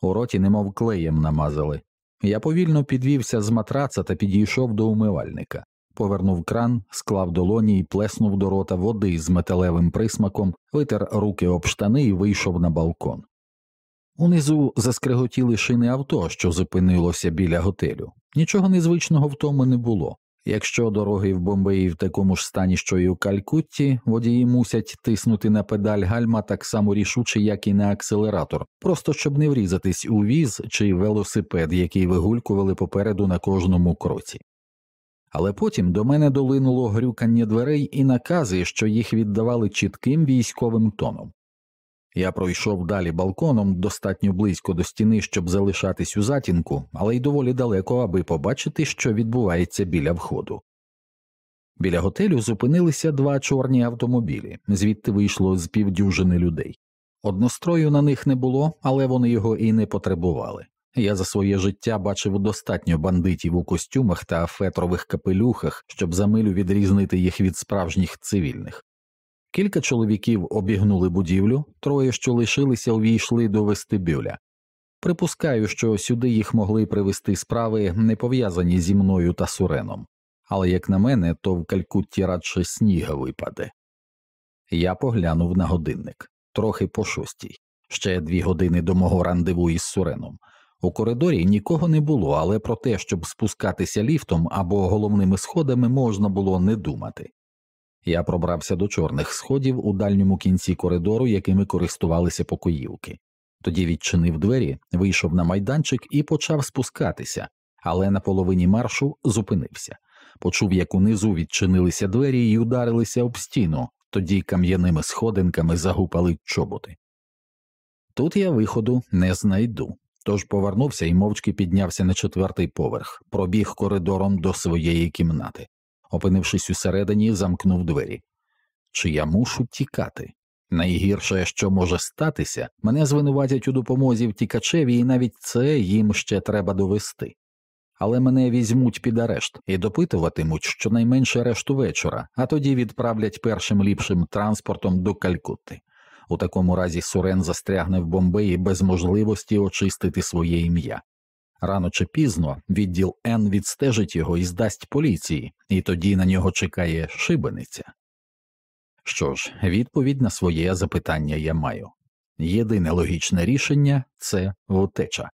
У роті немов клеєм намазали. Я повільно підвівся з матраца та підійшов до умивальника, повернув кран, склав долоні і плеснув до рота води з металевим присмаком, витер руки об штани і вийшов на балкон. Унизу заскриготіли шини авто, що зупинилося біля готелю. Нічого незвичного в тому не було. Якщо дороги в Бомбеї в такому ж стані, що й у Калькутті, водії мусять тиснути на педаль гальма так само рішуче, як і на акселератор, просто щоб не врізатись у віз чи велосипед, який вигулькували попереду на кожному кроці. Але потім до мене долинуло грюкання дверей і накази, що їх віддавали чітким військовим тоном. Я пройшов далі балконом достатньо близько до стіни, щоб залишатись у затінку, але й доволі далеко, аби побачити, що відбувається біля входу. Біля готелю зупинилися два чорні автомобілі, звідти вийшло з півдюжини людей. Однострою на них не було, але вони його і не потребували. Я за своє життя бачив достатньо бандитів у костюмах та фетрових капелюхах, щоб за милю відрізнити їх від справжніх цивільних. Кілька чоловіків обігнули будівлю, троє, що лишилися, увійшли до вестибюля. Припускаю, що сюди їх могли привести справи, не пов'язані зі мною та Суреном, але, як на мене, то в Калькутті радше сніга випаде. Я поглянув на годинник трохи по шостій, ще дві години до мого рандеву із Суреном. У коридорі нікого не було, але про те, щоб спускатися ліфтом або головними сходами можна було не думати. Я пробрався до чорних сходів у дальньому кінці коридору, якими користувалися покоївки. Тоді відчинив двері, вийшов на майданчик і почав спускатися, але на половині маршу зупинився. Почув, як унизу відчинилися двері і ударилися об стіну, тоді кам'яними сходинками загупали чоботи. Тут я виходу не знайду, тож повернувся і мовчки піднявся на четвертий поверх, пробіг коридором до своєї кімнати. Опинившись усередині, замкнув двері. Чи я мушу тікати? Найгірше, що може статися, мене звинуватять у допомозі втікачеві, і навіть це їм ще треба довести. Але мене візьмуть під арешт і допитуватимуть щонайменше решту вечора, а тоді відправлять першим ліпшим транспортом до Калькутти. У такому разі Сурен застрягне в Бомбеї без можливості очистити своє ім'я. Рано чи пізно відділ Н відстежить його і здасть поліції, і тоді на нього чекає шибениця. Що ж, відповідь на своє запитання я маю єдине логічне рішення це втеча.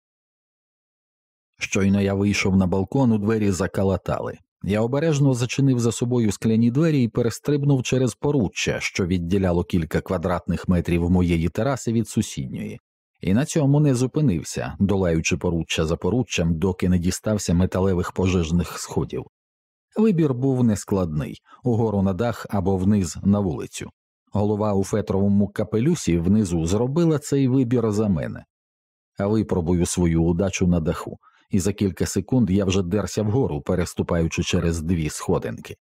Щойно я вийшов на балкон, у двері закалатали. Я обережно зачинив за собою скляні двері і перестрибнув через поруччя, що відділяло кілька квадратних метрів моєї тераси від сусідньої, і на цьому не зупинився, долаючи поруччя за поруччям, доки не дістався металевих пожежних сходів. Вибір був нескладний угору на дах або вниз на вулицю. Голова у фетровому капелюсі внизу зробила цей вибір за мене, а випробую свою удачу на даху і за кілька секунд я вже дерся вгору, переступаючи через дві сходинки.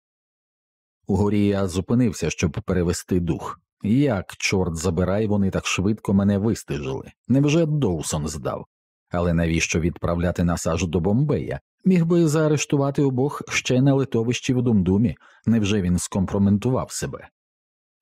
Угорі я зупинився, щоб перевести дух. Як, чорт забирай, вони так швидко мене вистежили. Невже Доусон здав? Але навіщо відправляти нас аж до Бомбея? Міг би заарештувати обох ще на литовищі в Думдумі, невже він скомпроментував себе?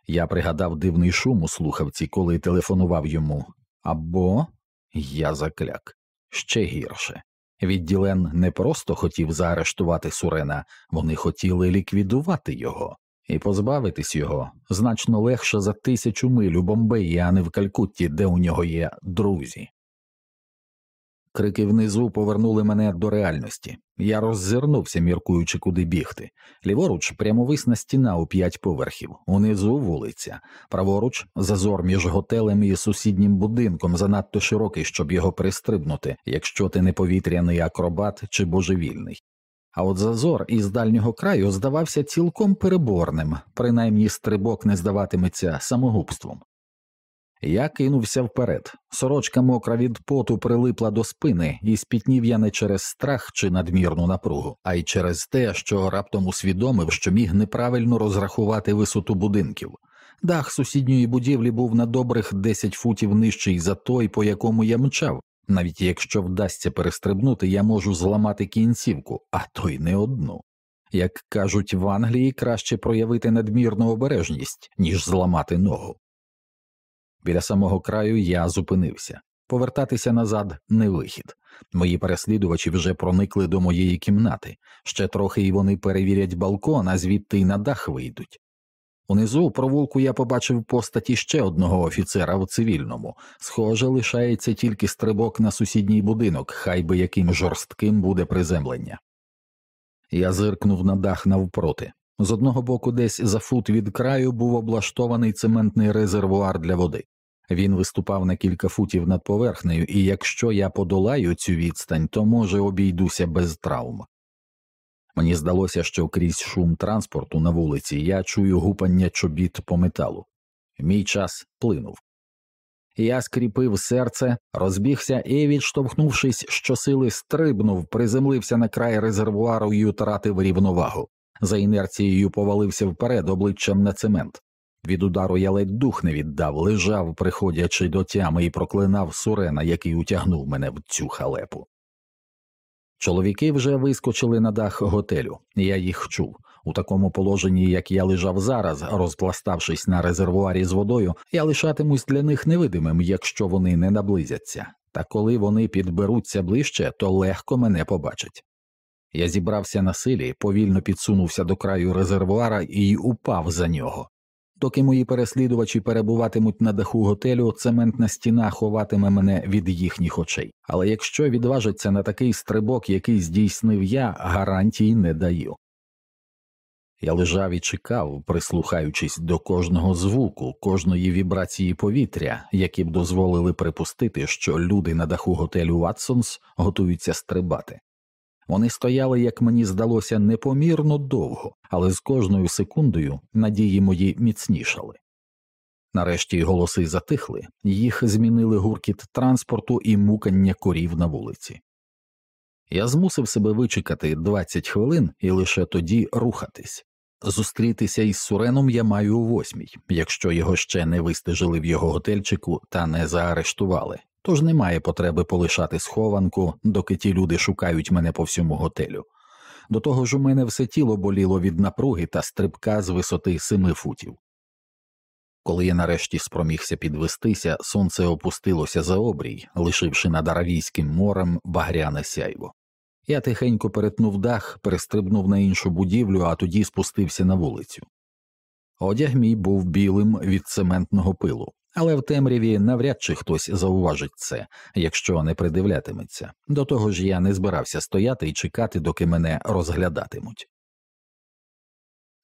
Я пригадав дивний шум у слухавці, коли телефонував йому, або я закляк ще гірше. Відділен не просто хотів заарештувати Сурена, вони хотіли ліквідувати його і позбавитись його значно легше за тисячу миль у Бомбеї, а не в Калькутті, де у нього є друзі. Крики внизу повернули мене до реальності. Я роззирнувся, міркуючи, куди бігти. Ліворуч прямовисна стіна у п'ять поверхів, унизу вулиця, праворуч зазор між готелем і сусіднім будинком занадто широкий, щоб його пристрибнути, якщо ти не повітряний акробат чи божевільний. А от зазор із дальнього краю здавався цілком переборним, принаймні стрибок не здаватиметься самогубством. Я кинувся вперед. Сорочка мокра від поту прилипла до спини, і спітнів я не через страх чи надмірну напругу, а й через те, що раптом усвідомив, що міг неправильно розрахувати висоту будинків. Дах сусідньої будівлі був на добрих 10 футів нижчий за той, по якому я мчав. Навіть якщо вдасться перестрибнути, я можу зламати кінцівку, а то й не одну. Як кажуть в Англії, краще проявити надмірну обережність, ніж зламати ногу. Біля самого краю я зупинився. Повертатися назад не вихід. Мої переслідувачі вже проникли до моєї кімнати, ще трохи і вони перевірять балкон, а звідти й на дах вийдуть. Унизу у провулку я побачив постаті ще одного офіцера в цивільному. Схоже, лишається тільки стрибок на сусідній будинок, хай би яким жорстким буде приземлення. Я зиркнув на дах навпроти. З одного боку, десь за фут від краю був облаштований цементний резервуар для води. Він виступав на кілька футів над поверхнею, і якщо я подолаю цю відстань, то може обійдуся без травм. Мені здалося, що крізь шум транспорту на вулиці я чую гупання чобіт по металу. Мій час плинув. Я скріпив серце, розбігся і, відштовхнувшись щосили, стрибнув, приземлився на край резервуару і втратив рівновагу. За інерцією повалився вперед обличчям на цемент. Від удару я ледь дух не віддав, лежав, приходячи до тями, і проклинав сурена, який утягнув мене в цю халепу. Чоловіки вже вискочили на дах готелю, я їх чув. У такому положенні, як я лежав зараз, розпластавшись на резервуарі з водою, я лишатимусь для них невидимим, якщо вони не наблизяться, та коли вони підберуться ближче, то легко мене побачать. Я зібрався на силі, повільно підсунувся до краю резервуара і упав за нього. Доки мої переслідувачі перебуватимуть на даху готелю, цементна стіна ховатиме мене від їхніх очей. Але якщо відважиться на такий стрибок, який здійснив я, гарантій не даю. Я лежав і чекав, прислухаючись до кожного звуку, кожної вібрації повітря, які б дозволили припустити, що люди на даху готелю Ватсонс готуються стрибати. Вони стояли, як мені здалося, непомірно довго, але з кожною секундою надії мої міцнішали. Нарешті голоси затихли, їх змінили гуркіт транспорту і мукання корів на вулиці. Я змусив себе вичекати 20 хвилин і лише тоді рухатись. Зустрітися із Суреном я маю у восьмій, якщо його ще не вистежили в його готельчику та не заарештували, тож немає потреби полишати схованку, доки ті люди шукають мене по всьому готелю. До того ж у мене все тіло боліло від напруги та стрибка з висоти семи футів. Коли я нарешті спромігся підвестися, сонце опустилося за обрій, лишивши над Аравійським морем багряне сяйво. Я тихенько перетнув дах, перестрибнув на іншу будівлю, а тоді спустився на вулицю. Одяг мій був білим від цементного пилу, але в темряві навряд чи хтось зауважить це, якщо не придивлятиметься. До того ж я не збирався стояти і чекати, доки мене розглядатимуть.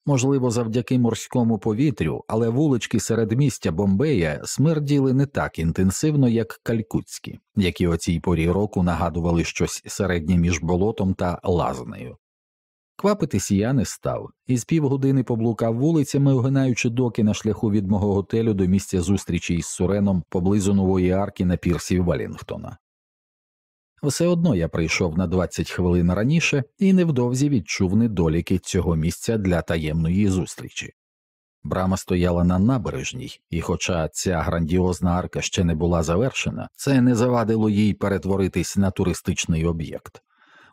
Можливо, завдяки морському повітрю, але вулички середмістя Бомбея смерділи не так інтенсивно, як калькутські, які о цій порі року нагадували щось середнє між болотом та лазнею. Квапитись я не став, і з півгодини поблукав вулицями, огинаючи доки на шляху від мого готелю до місця зустрічі із Суреном поблизу нової арки на пірсі Валінгтона. Все одно я прийшов на 20 хвилин раніше і невдовзі відчув недоліки цього місця для таємної зустрічі. Брама стояла на набережній, і, хоча ця грандіозна арка ще не була завершена, це не завадило їй перетворитись на туристичний об'єкт.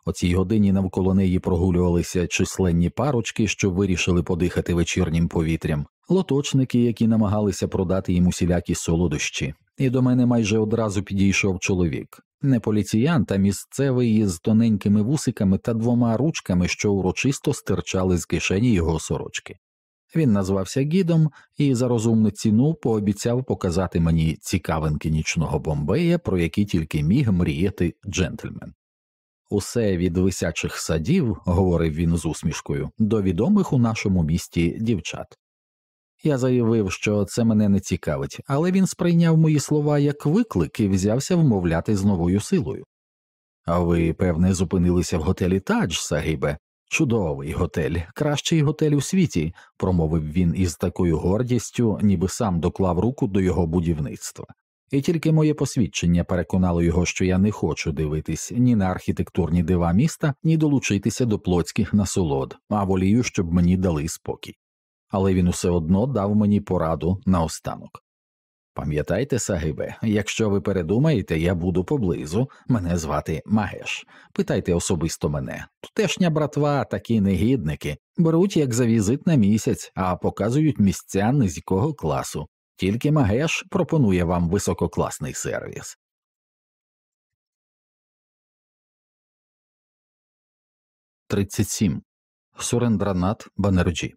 О цій годині навколо неї прогулювалися численні парочки, що вирішили подихати вечірнім повітрям, лоточники, які намагалися продати їм усілякі солодощі, і до мене майже одразу підійшов чоловік не поліціянт, а місцевий із тоненькими вусиками та двома ручками, що урочисто стирчали з кишені його сорочки. Він назвався гідом і за розумну ціну пообіцяв показати мені цікавинки нічного бомбея, про які тільки міг мріяти джентльмен. Усе від висячих садів, говорив він з усмішкою, до відомих у нашому місті дівчат. Я заявив, що це мене не цікавить, але він сприйняв мої слова як виклик і взявся вмовляти з новою силою. А ви, певне, зупинилися в готелі Тадж, Сагибе? Чудовий готель, кращий готель у світі, промовив він із такою гордістю, ніби сам доклав руку до його будівництва. І тільки моє посвідчення переконало його, що я не хочу дивитись ні на архітектурні дива міста, ні долучитися до плотських насолод, а волію, щоб мені дали спокій але він усе одно дав мені пораду наостанок. Пам'ятайте, Сагибе, якщо ви передумаєте, я буду поблизу, мене звати Магеш. Питайте особисто мене. Тутешня братва, такі негідники, беруть як за візит на місяць, а показують місця низького класу. Тільки Магеш пропонує вам висококласний сервіс. Тридцять сім Сурендранат Банерджі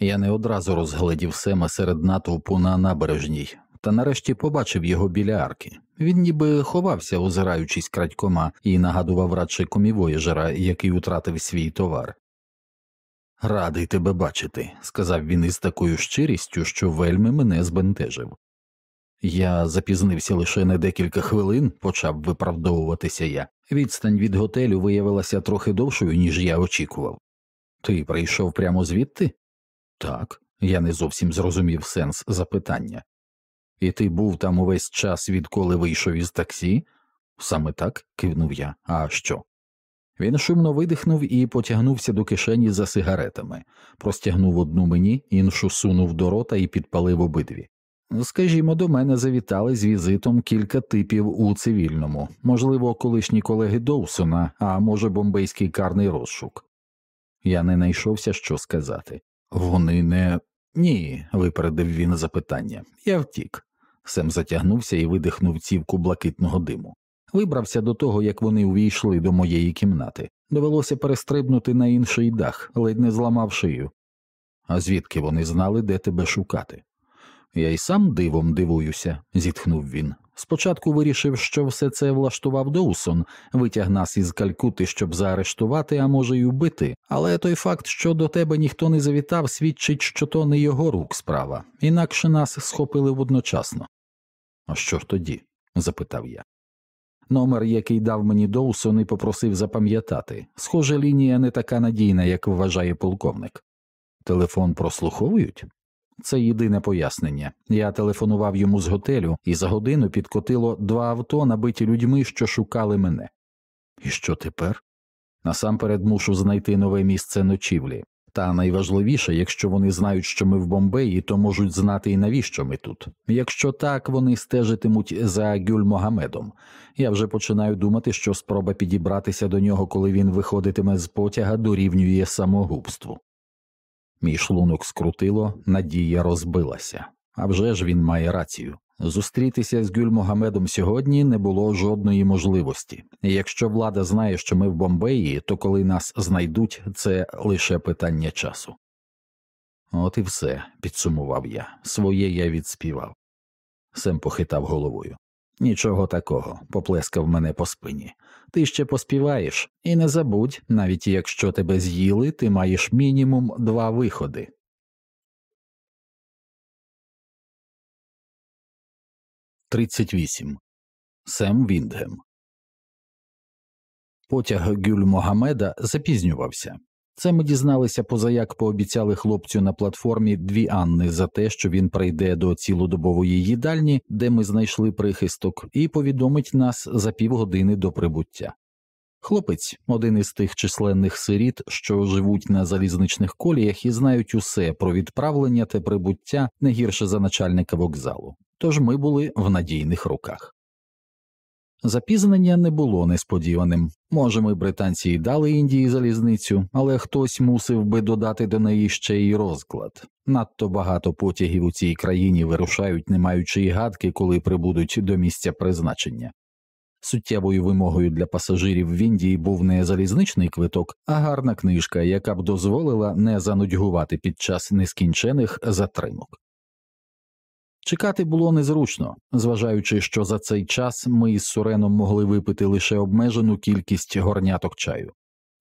я не одразу розгледів Сема серед натовпу на набережній, та нарешті побачив його біля арки. Він ніби ховався, озираючись крадькома, і нагадував радше комівоєжера, який утратив свій товар. Радий тебе бачити, сказав він із такою щирістю, що вельми мене збентежив. Я запізнився лише на декілька хвилин, почав виправдовуватися я. Відстань від готелю виявилася трохи довшою, ніж я очікував. Ти прийшов прямо звідти? Так, я не зовсім зрозумів сенс запитання. І ти був там увесь час, відколи вийшов із таксі? Саме так, кивнув я. А що? Він шумно видихнув і потягнувся до кишені за сигаретами, простягнув одну мені, іншу сунув до рота і підпалив обидві. Скажімо, до мене завітали з візитом кілька типів у цивільному, можливо, колишні колеги Доусона, а може, бомбейський карний розшук. Я не знайшовся, що сказати. Вони не. Ні, випередив він запитання. Я втік. Сем затягнувся і видихнув цівку блакитного диму. Вибрався до того, як вони увійшли до моєї кімнати. Довелося перестрибнути на інший дах, ледь не зламав шию. А звідки вони знали, де тебе шукати? Я й сам дивом дивуюся, зітхнув він. Спочатку вирішив, що все це влаштував Доусон, витяг нас із Калькути, щоб заарештувати, а може й убити, але той факт, що до тебе ніхто не завітав, свідчить, що то не його рук справа, інакше нас схопили водночасно. А що ж тоді? запитав я. Номер, який дав мені Доусон і попросив запам'ятати. Схоже, лінія не така надійна, як вважає полковник. Телефон прослуховують? Це єдине пояснення. Я телефонував йому з готелю, і за годину підкотило два авто, набиті людьми, що шукали мене. І що тепер? Насамперед мушу знайти нове місце ночівлі. Та найважливіше, якщо вони знають, що ми в Бомбеї, то можуть знати і навіщо ми тут. Якщо так, вони стежитимуть за Гюль Могамедом. Я вже починаю думати, що спроба підібратися до нього, коли він виходитиме з потяга, дорівнює самогубству. Мій шлунок скрутило, надія розбилася. А вже ж він має рацію. Зустрітися з Гюльмогамедом сьогодні не було жодної можливості, і якщо влада знає, що ми в Бомбеї, то коли нас знайдуть, це лише питання часу. От і все, підсумував я, своє я відспівав. Сем похитав головою. Нічого такого, поплескав мене по спині. Ти ще поспіваєш, і не забудь, навіть якщо тебе з'їли, ти маєш мінімум два виходи. Тридцять вісім. Сем Віндгем. Потяг Гюль Могамеда запізнювався. Це ми дізналися позаяк пообіцяли хлопцю на платформі дві Анни за те, що він прийде до цілодобової їдальні, де ми знайшли прихисток, і повідомить нас за півгодини до прибуття. Хлопець один із тих численних сиріт, що живуть на залізничних коліях і знають усе про відправлення та прибуття не гірше за начальника вокзалу. Тож ми були в надійних руках. Запізнення не було несподіваним. Може, ми британці й дали Індії залізницю, але хтось мусив би додати до неї ще й розклад. Надто багато потягів у цій країні вирушають, не маючи й гадки, коли прибудуть до місця призначення. Суттєвою вимогою для пасажирів в Індії був не залізничний квиток, а гарна книжка, яка б дозволила не занудьгувати під час нескінчених затримок. Чекати було незручно, зважаючи, що за цей час ми із Суреном могли випити лише обмежену кількість горняток чаю.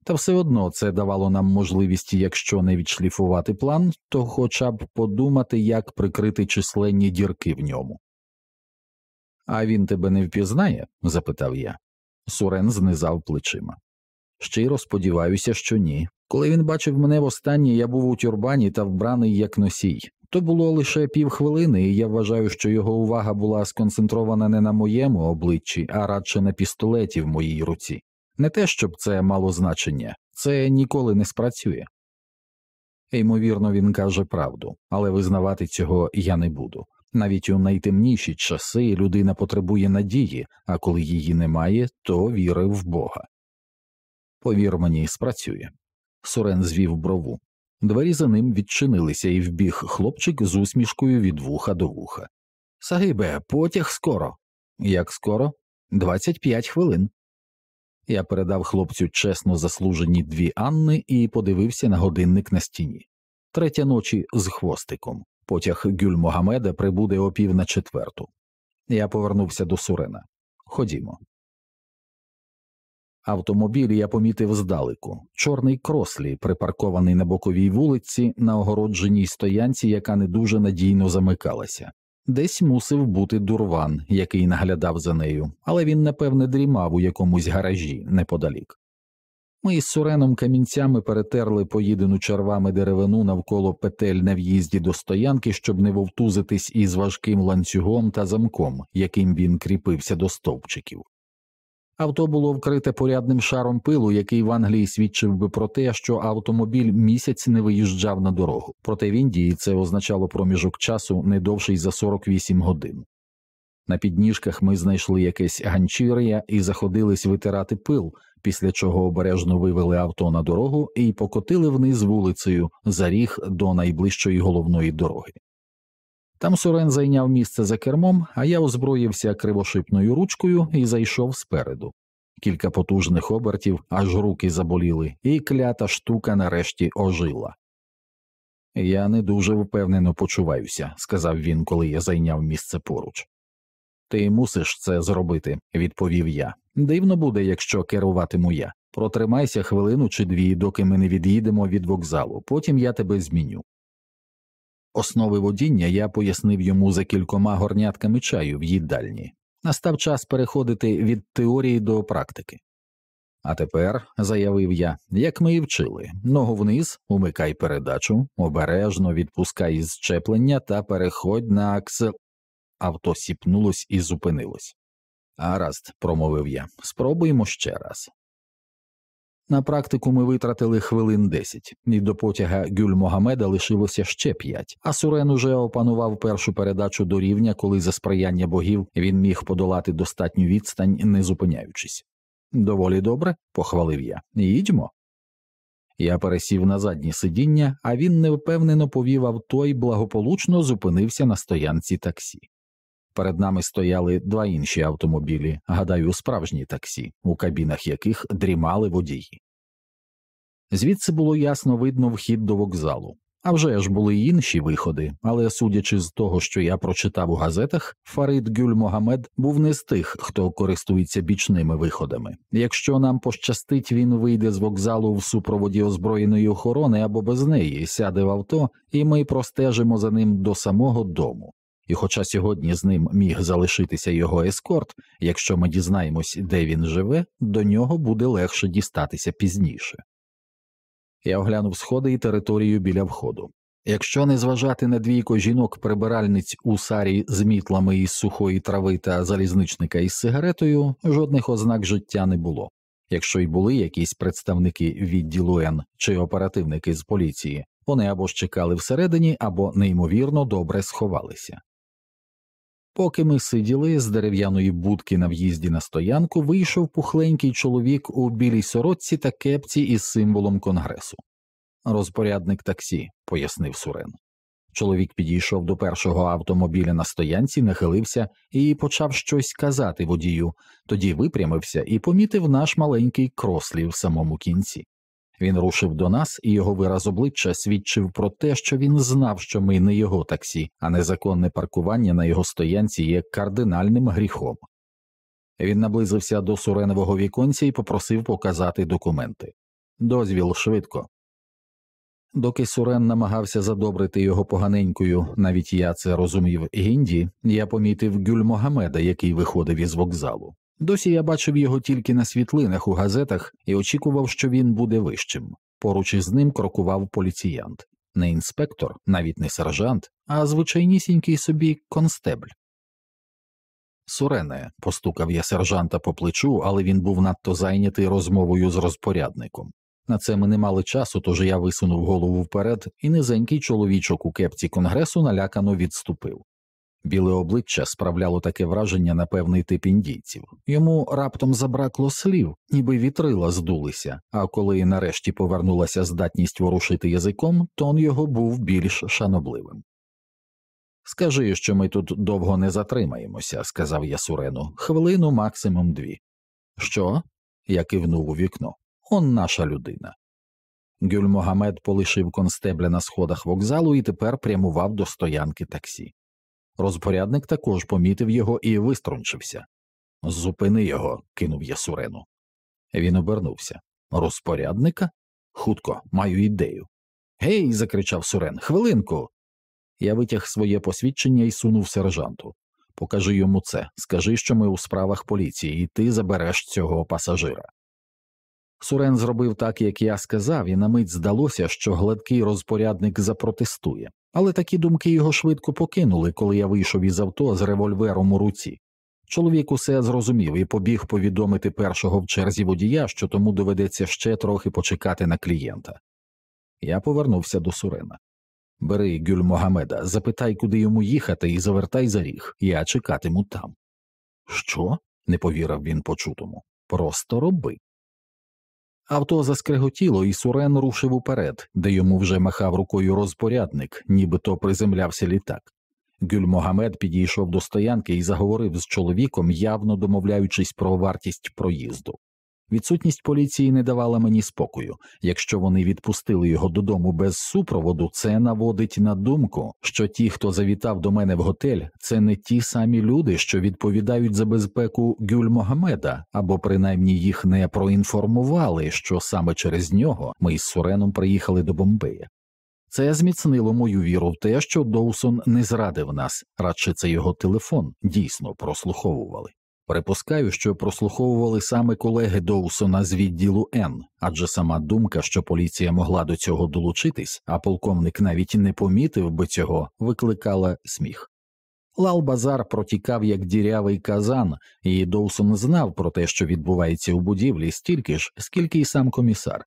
Та все одно це давало нам можливість, якщо не відшліфувати план, то хоча б подумати, як прикрити численні дірки в ньому. А він тебе не впізнає? запитав я. Сурен знизав плечима. Щиро сподіваюся, що ні. Коли він бачив мене востаннє, я був у тюрбані та вбраний як носій. То було лише півхвилини, і я вважаю, що його увага була сконцентрована не на моєму обличчі, а радше на пістолеті в моїй руці. Не те, щоб це мало значення, це ніколи не спрацює. Ймовірно, він каже правду, але визнавати цього я не буду. Навіть у найтемніші часи людина потребує надії, а коли її немає, то віри в Бога. Повір мені, спрацює. Сурен звів брову. Двері за ним відчинилися і вбіг хлопчик з усмішкою від вуха до вуха. Сагибе, потяг скоро. Як скоро? Двадцять п'ять хвилин. Я передав хлопцю чесно заслужені дві Анни і подивився на годинник на стіні. Третя ночі з хвостиком. Потяг Гюль Могамеда прибуде о пів на четверту. Я повернувся до Сурена. Ходімо. Автомобіль я помітив здалеку чорний крослі, припаркований на боковій вулиці на огородженій стоянці, яка не дуже надійно замикалася. Десь мусив бути дурван, який наглядав за нею, але він, напевне, дрімав у якомусь гаражі неподалік. Ми із суреном камінцями перетерли поїдену червами деревину навколо петель на в'їзді до стоянки, щоб не вовтузитись із важким ланцюгом та замком, яким він кріпився до стовпчиків. Авто було вкрите порядним шаром пилу, який в Англії свідчив би про те, що автомобіль місяць не виїжджав на дорогу, проте в Індії це означало проміжок часу не довший за 48 годин. На підніжках ми знайшли якесь ганчір'я і заходились витирати пил, після чого обережно вивели авто на дорогу і покотили вниз вулицею за ріг до найближчої головної дороги. Там Сурен зайняв місце за кермом, а я озброївся кривошипною ручкою і зайшов спереду. Кілька потужних обертів, аж руки заболіли, і клята штука нарешті ожила. Я не дуже впевнено почуваюся, сказав він, коли я зайняв місце поруч. Ти мусиш це зробити, відповів я. Дивно буде, якщо керуватиму я. Протримайся хвилину чи дві, доки ми не від'їдемо від вокзалу, потім я тебе зміню. Основи водіння я пояснив йому за кількома горнятками чаю в їдальні. Настав час переходити від теорії до практики. А тепер, заявив я, як ми і вчили, ногу вниз, умикай передачу, обережно відпускай із щеплення та переходь на акс. Авто сіпнулось і зупинилось. Гаразд, промовив я, спробуємо ще раз. На практику ми витратили хвилин десять, і до потяга Гюль Могамеда лишилося ще п'ять, а Сурен уже опанував першу передачу до рівня, коли за сприяння богів він міг подолати достатню відстань, не зупиняючись. Доволі добре, похвалив я. Їдьмо. Я пересів на заднє сидіння, а він невпевнено повів авто і благополучно зупинився на стоянці таксі. Перед нами стояли два інші автомобілі, гадаю, справжні таксі, у кабінах яких дрімали водії. Звідси було ясно видно вхід до вокзалу. А вже ж були й інші виходи, але судячи з того, що я прочитав у газетах, Фарид Гюль Могамед був не з тих, хто користується бічними виходами. Якщо нам пощастить, він вийде з вокзалу в супроводі озброєної охорони або без неї, сяде в авто, і ми простежимо за ним до самого дому. І, хоча сьогодні з ним міг залишитися його ескорт, якщо ми дізнаємось, де він живе, до нього буде легше дістатися пізніше. Я оглянув сходи і територію біля входу. Якщо не зважати на двійко жінок прибиральниць у сарі з мітлами із сухої трави та залізничника із сигаретою, жодних ознак життя не було. Якщо й були якісь представники відділу Н чи оперативники з поліції, вони або ж чекали всередині, або неймовірно добре сховалися. Поки ми сиділи з дерев'яної будки на в'їзді на стоянку, вийшов пухленький чоловік у білій сорочці та кепці із символом конгресу. Розпорядник таксі, пояснив Сурен. Чоловік підійшов до першого автомобіля на стоянці, нахилився і почав щось казати водію, тоді випрямився і помітив наш маленький крослі в самому кінці. Він рушив до нас, і його вираз обличчя свідчив про те, що він знав, що ми не його таксі, а незаконне паркування на його стоянці є кардинальним гріхом. Він наблизився до суренового віконця і попросив показати документи. Дозвіл швидко. Доки Сурен намагався задобрити його поганенькою, навіть я це розумів гінді, я помітив Гюль Могамеда, який виходив із вокзалу. Досі я бачив його тільки на світлинах у газетах і очікував, що він буде вищим. Поруч із ним крокував поліціянт, не інспектор, навіть не сержант, а звичайнісінький собі констебль. Сурене, постукав я сержанта по плечу, але він був надто зайнятий розмовою з розпорядником. На це ми не мали часу, тож я висунув голову вперед, і низенький чоловічок у кепці конгресу налякано відступив. Біле обличчя справляло таке враження на певний тип індійців. Йому раптом забракло слів, ніби вітрила здулися, а коли нарешті повернулася здатність ворушити язиком, тон його був більш шанобливим. Скажи, що ми тут довго не затримаємося, сказав я Сурену, хвилину максимум дві. Що? Я кивнув у вікно. Он наша людина. Гюль Могамед полишив констебля на сходах вокзалу і тепер прямував до стоянки таксі. Розпорядник також помітив його і виструнчився. Зупини його, кинув я Сурену. Він обернувся. Розпорядника? Хутко, маю ідею. Гей. закричав Сурен. Хвилинку. Я витяг своє посвідчення і сунув сержанту. Покажи йому це, скажи, що ми у справах поліції, і ти забереш цього пасажира. Сурен зробив так, як я сказав, і на мить здалося, що гладкий розпорядник запротестує, але такі думки його швидко покинули, коли я вийшов із авто з револьвером у руці. Чоловік усе зрозумів і побіг повідомити першого в черзі водія, що тому доведеться ще трохи почекати на клієнта. Я повернувся до Сурена. Бери Гюль Могамеда, запитай, куди йому їхати, і завертай за ріг, я чекатиму там. Що? не повірив він почутому. Просто роби. Авто заскреготіло, і Сурен рушив уперед, де йому вже махав рукою розпорядник, нібито приземлявся літак. Гюль Могамед підійшов до стоянки і заговорив з чоловіком, явно домовляючись про вартість проїзду. Відсутність поліції не давала мені спокою. Якщо вони відпустили його додому без супроводу, це наводить на думку, що ті, хто завітав до мене в готель, це не ті самі люди, що відповідають за безпеку Гюль Могамеда, або принаймні їх не проінформували, що саме через нього ми із Суреном приїхали до Бомбея. Це зміцнило мою віру в те, що Доусон не зрадив нас, радше це його телефон дійсно прослуховували. Припускаю, що прослуховували саме колеги Доусона з відділу Н, адже сама думка, що поліція могла до цього долучитись, а полковник навіть не помітив би цього, викликала сміх. Лал Базар протікав як дірявий казан, і Доусон знав про те, що відбувається у будівлі, стільки ж, скільки й сам комісар.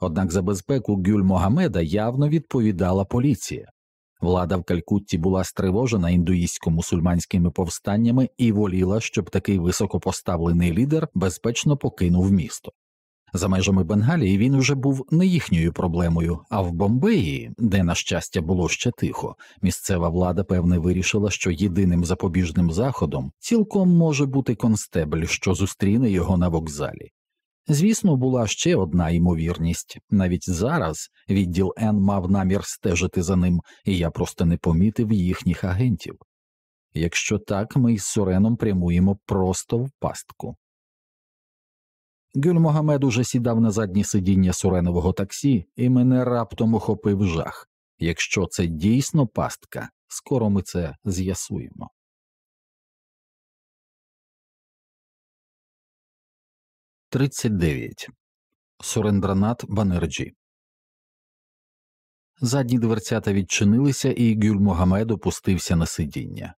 Однак за безпеку Гюль Могамеда явно відповідала поліція. Влада в Калькутті була стривожена індуїстсько-мусульманськими повстаннями і воліла, щоб такий високопоставлений лідер безпечно покинув місто. За межами Бенгалії він уже був не їхньою проблемою, а в Бомбеї, де, на щастя, було ще тихо, місцева влада певне вирішила, що єдиним запобіжним заходом цілком може бути констебль, що зустріне його на вокзалі. Звісно, була ще одна ймовірність навіть зараз відділ Н мав намір стежити за ним, і я просто не помітив їхніх агентів. Якщо так, ми із Суреном прямуємо просто в пастку. Гюль Могамед уже сідав на заднє сидіння суренового таксі, і мене раптом охопив жах. Якщо це дійсно пастка, скоро ми це з'ясуємо. 39. Сурендранат Банерджі. Задні дверцята відчинилися, і Гюль Могамед опустився на сидіння.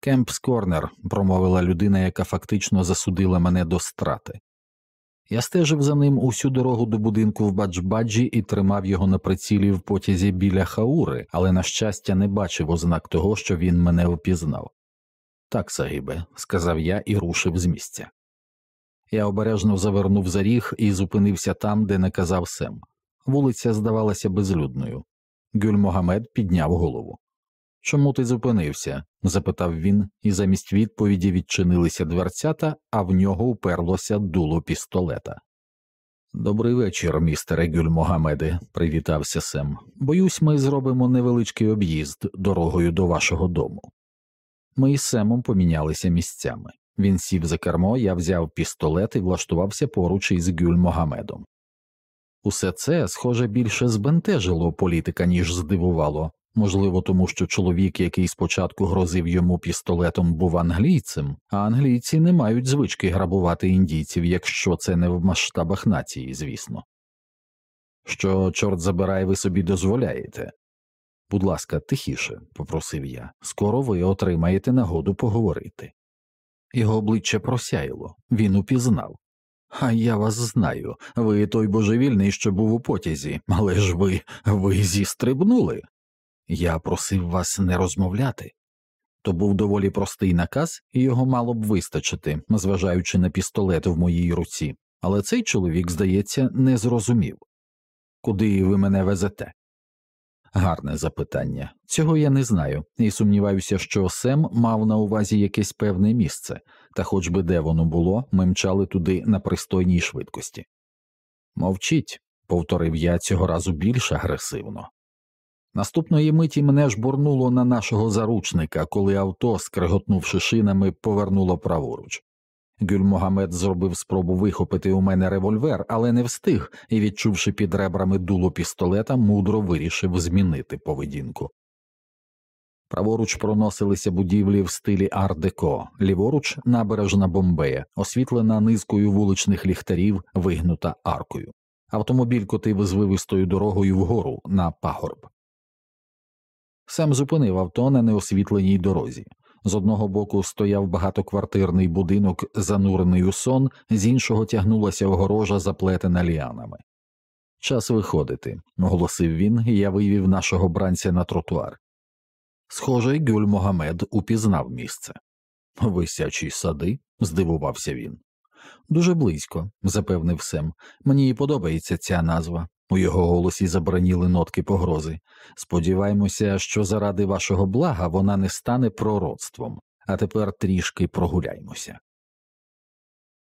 Кемпс Корнер, промовила людина, яка фактично засудила мене до страти. Я стежив за ним усю дорогу до будинку в Баджбаджі і тримав його на прицілі в потязі біля хаури, але, на щастя, не бачив ознак того, що він мене впізнав. Так, Сагібе, сказав я і рушив з місця. Я обережно завернув за ріг і зупинився там, де наказав Сем. Вулиця здавалася безлюдною. Гюль Могамед підняв голову. Чому ти зупинився? запитав він, і замість відповіді відчинилися дверцята, а в нього уперлося дуло пістолета. Добрий вечір, містере Гюль Могамеде, привітався Сем. Боюсь, ми зробимо невеличкий об'їзд дорогою до вашого дому. Ми із Семом помінялися місцями. Він сів за кермо, я взяв пістолет і влаштувався поруч із Гюль Могамедом. Усе це, схоже, більше збентежило політика, ніж здивувало, можливо, тому що чоловік, який спочатку грозив йому пістолетом, був англійцем, а англійці не мають звички грабувати індійців, якщо це не в масштабах нації, звісно. Що, чорт забирай, ви собі дозволяєте? Будь ласка, тихіше, попросив я, скоро ви отримаєте нагоду поговорити. Його обличчя просяяло, він упізнав. А я вас знаю, ви той божевільний, що був у потязі, але ж ви ви зістрибнули. Я просив вас не розмовляти. То був доволі простий наказ, і його мало б вистачити, зважаючи на пістолет в моїй руці, але цей чоловік, здається, не зрозумів. Куди ви мене везете? Гарне запитання. Цього я не знаю, і сумніваюся, що Сем мав на увазі якесь певне місце, та хоч би де воно було, ми мчали туди на пристойній швидкості. Мовчіть, повторив я цього разу більш агресивно. Наступної миті мене ж бурнуло на нашого заручника, коли авто, скриготнувши шинами, повернуло праворуч. Гюльмогамед зробив спробу вихопити у мене револьвер, але не встиг і, відчувши під ребрами дуло пістолета, мудро вирішив змінити поведінку. Праворуч проносилися будівлі в стилі ар-деко, ліворуч набережна Бомбея, освітлена низкою вуличних ліхтарів, вигнута аркою. Автомобіль котив звивистою дорогою вгору на пагорб. Сам зупинив авто на неосвітленій дорозі. З одного боку стояв багатоквартирний будинок, занурений у сон, з іншого тягнулася огорожа, заплетена ліанами. Час виходити, оголосив він, і я вивів нашого бранця на тротуар. Схоже, Гюль Могамед упізнав місце. Висячі сади? здивувався він. Дуже близько, запевнив Сем. Мені і подобається ця назва. У його голосі забраніли нотки погрози. Сподіваємося, що заради вашого блага вона не стане пророцтвом, а тепер трішки прогуляймося.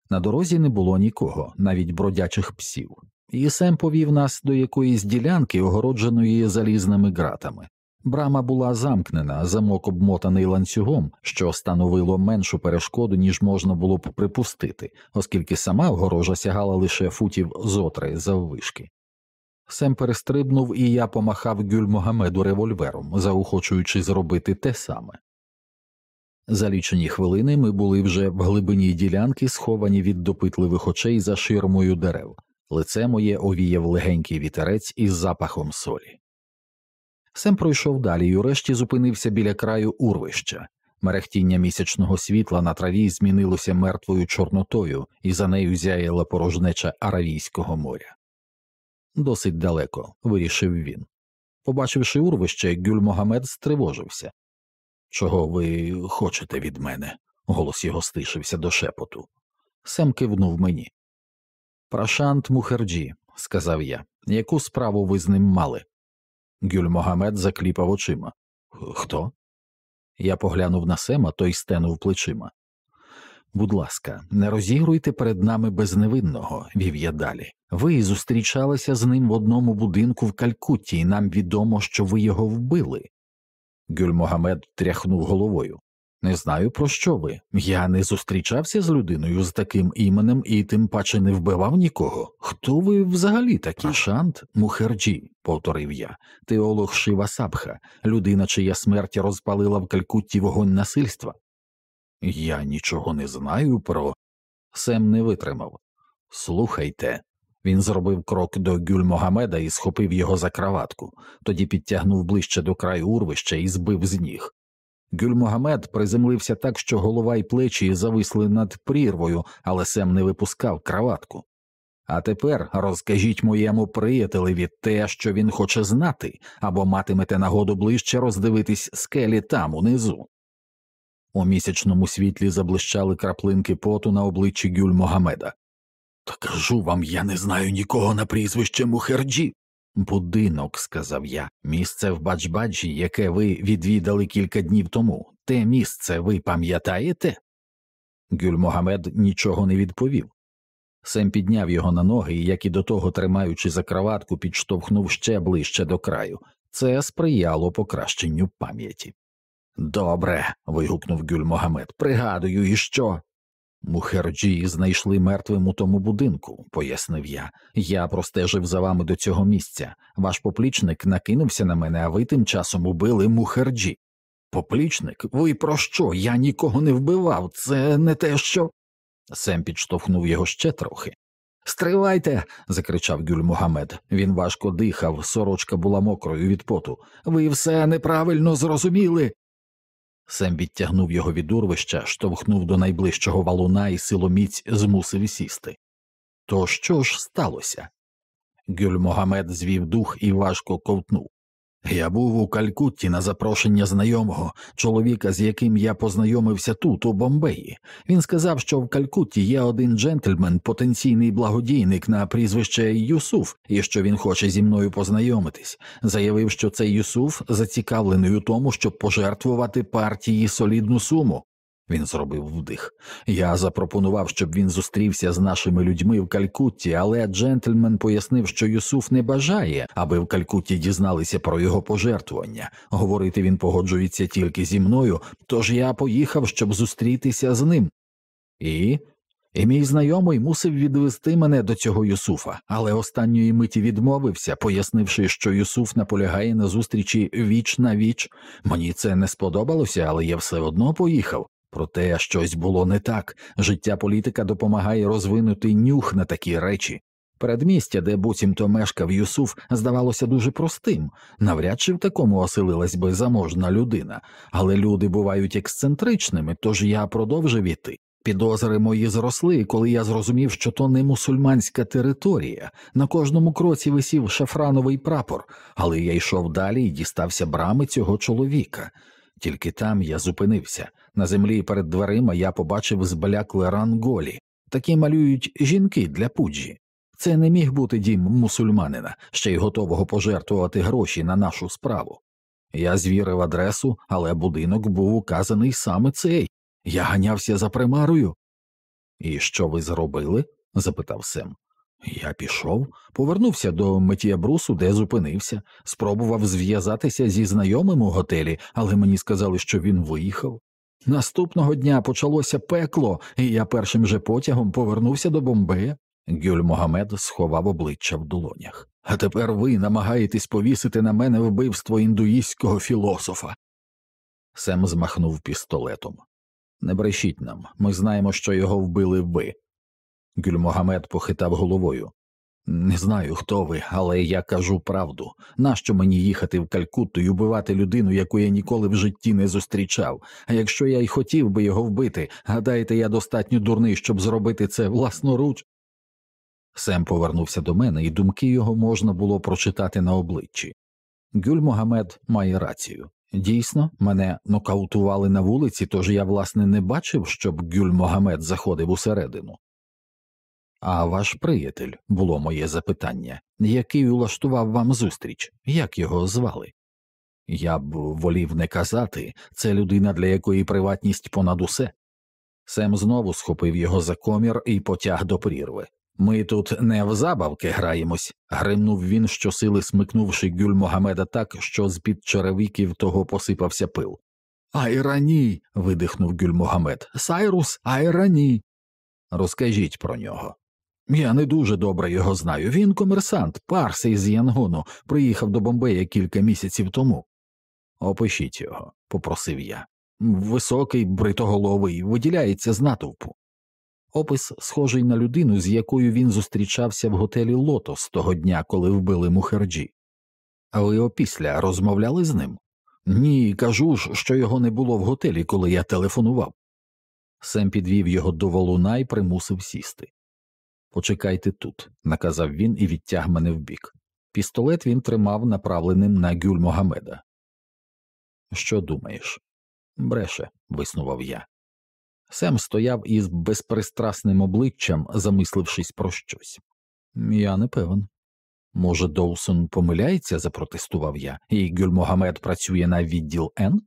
На дорозі не було нікого, навіть бродячих псів, і Сем повів нас до якоїсь ділянки, огородженої залізними ґратами. Брама була замкнена, замок обмотаний ланцюгом, що становило меншу перешкоду, ніж можна було б припустити, оскільки сама огорожа сягала лише футів зотри заввишки. Сем перестрибнув, і я помахав Гюльмогамеду револьвером, заохочуючи зробити те саме. За лічені хвилини ми були вже в глибині ділянки, сховані від допитливих очей за ширмою дерев. Лице моє овіяв легенький вітерець із запахом солі. Сем пройшов далі і урешті зупинився біля краю урвища. Мерехтіння місячного світла на траві змінилося мертвою чорнотою, і за нею зяяла порожнеча Аравійського моря. Досить далеко, вирішив він. Побачивши урвище, Гюльмогамед стривожився. Чого ви хочете від мене? голос його стишився до шепоту. Сем кивнув мені. Прашант Мухерджі, сказав я, яку справу ви з ним мали? Гюльмогамед закліпав очима. Хто? Я поглянув на Сема, той стенув плечима. Будь ласка, не розігруйте перед нами безневинного, вів я далі. Ви зустрічалися з ним в одному будинку в Калькутті, і нам відомо, що ви його вбили. Гюль Могамед тряхнув головою. Не знаю, про що ви. Я не зустрічався з людиною з таким іменем і тим паче не вбивав нікого. Хто ви взагалі такі? Шант Мухерджі, повторив я, теолог Шива Сабха, людина, чия смерть розпалила в Калькутті вогонь насильства. Я нічого не знаю про. Сем не витримав. Слухайте. Він зробив крок до Гюль Могамеда і схопив його за краватку, тоді підтягнув ближче до краю урвища і збив з ніг. Гюльмогамед приземлився так, що голова й плечі зависли над прірвою, але Сем не випускав краватку. А тепер розкажіть моєму приятелеві те, що він хоче знати, або матимете нагоду ближче роздивитись скелі там унизу. У місячному світлі заблищали краплинки поту на обличчі Гюльмогамеда. Та кажу вам, я не знаю нікого на прізвище Мухерджі. Будинок, сказав я, місце в Бачбаджі, яке ви відвідали кілька днів тому. Те місце ви пам'ятаєте? Гюль Могамед нічого не відповів. Сем підняв його на ноги і, як і до того, тримаючи за краватку, підштовхнув ще ближче до краю. Це сприяло покращенню пам'яті. Добре. вигукнув Гюль Могамед. Пригадую, і що? Мухерджі знайшли мертвим у тому будинку, пояснив я. Я простежив за вами до цього місця. Ваш поплічник накинувся на мене, а ви тим часом убили Мухерджі. Поплічник? Ви про що? Я нікого не вбивав. Це не те, що. Сем підштовхнув його ще трохи. Стривайте. закричав Гюльмогамед. Він важко дихав, сорочка була мокрою від поту. Ви все неправильно зрозуміли. Сем відтягнув його від урвища, штовхнув до найближчого валуна і силоміць змусив сісти. То що ж сталося? Гюльмогамед звів дух і важко ковтнув. Я був у Калькутті на запрошення знайомого, чоловіка, з яким я познайомився тут, у Бомбеї. Він сказав, що в Калькутті є один джентльмен, потенційний благодійник на прізвище Юсуф, і що він хоче зі мною познайомитись. Заявив, що цей Юсуф зацікавлений у тому, щоб пожертвувати партії солідну суму. Він зробив вдих. Я запропонував, щоб він зустрівся з нашими людьми в Калькутті, але джентльмен пояснив, що Юсуф не бажає, аби в Калькутті дізналися про його пожертвування. Говорити він погоджується тільки зі мною, тож я поїхав, щоб зустрітися з ним. І. І мій знайомий мусив відвести мене до цього Юсуфа, але останньої миті відмовився, пояснивши, що Юсуф наполягає на зустрічі віч на віч. Мені це не сподобалося, але я все одно поїхав. Проте щось було не так. Життя політика допомагає розвинути нюх на такі речі. Передмістя, де буцімто мешкав Юсуф, здавалося дуже простим, навряд чи в такому оселилась би заможна людина, але люди бувають ексцентричними, тож я продовжив іти. Підозри мої зросли, коли я зрозумів, що то не мусульманська територія. На кожному кроці висів шафрановий прапор, але я йшов далі і дістався брами цього чоловіка. Тільки там я зупинився. На землі перед дверима я побачив зблякле ранголі. Такі малюють жінки для пуджі. Це не міг бути дім мусульманина, ще й готового пожертвувати гроші на нашу справу. Я звірив адресу, але будинок був указаний саме цей. Я ганявся за примарою. І що ви зробили? запитав Сем. Я пішов, повернувся до Метіабрусу, де зупинився, спробував зв'язатися зі знайомим у готелі, але мені сказали, що він виїхав. Наступного дня почалося пекло, і я першим же потягом повернувся до Бомбея. Гюль Могамед сховав обличчя в долонях. А тепер ви намагаєтесь повісити на мене вбивство індуїстського філософа. Сем змахнув пістолетом. Не брешіть нам, ми знаємо, що його вбили ви. Гюльмогамед похитав головою. Не знаю, хто ви, але я кажу правду. Нащо мені їхати в Калькутту і вбивати людину, яку я ніколи в житті не зустрічав? А якщо я й хотів би його вбити, гадаєте, я достатньо дурний, щоб зробити це власноруч? Сем повернувся до мене, і думки його можна було прочитати на обличчі. Гюль Могамед має рацію. Дійсно, мене нокаутували на вулиці, тож я, власне, не бачив, щоб Гюль Могамед заходив усередину. А ваш приятель було моє запитання, який улаштував вам зустріч, як його звали? Я б волів не казати це людина, для якої приватність понад усе. Сем знову схопив його за комір і потяг до прірви. Ми тут не в забавки граємось, гримнув він, щосили смикнувши гюль Могамеда так, що з під черевиків того посипався пил. Айрані. видихнув гюль Могамед. Сайрус Айрані. Розкажіть про нього. Я не дуже добре його знаю. Він комерсант, парсий з Янгону, приїхав до Бомбея кілька місяців тому. Опишіть його, попросив я. Високий, бритоголовий, виділяється з натовпу. Опис схожий на людину, з якою він зустрічався в готелі Лотос того дня, коли вбили Мухерджі. А ви опісля розмовляли з ним? Ні, кажу ж, що його не було в готелі, коли я телефонував. Сем підвів його до волуна і примусив сісти. Почекайте тут, наказав він і відтяг мене вбік. Пістолет він тримав направленим на Гюль Могамеда. Що думаєш? Бреше, виснував я. Сем стояв із безпристрасним обличчям, замислившись про щось. Я не певен. Може, Доусон помиляється, запротестував я, і Гюльмогамед працює на відділ Н?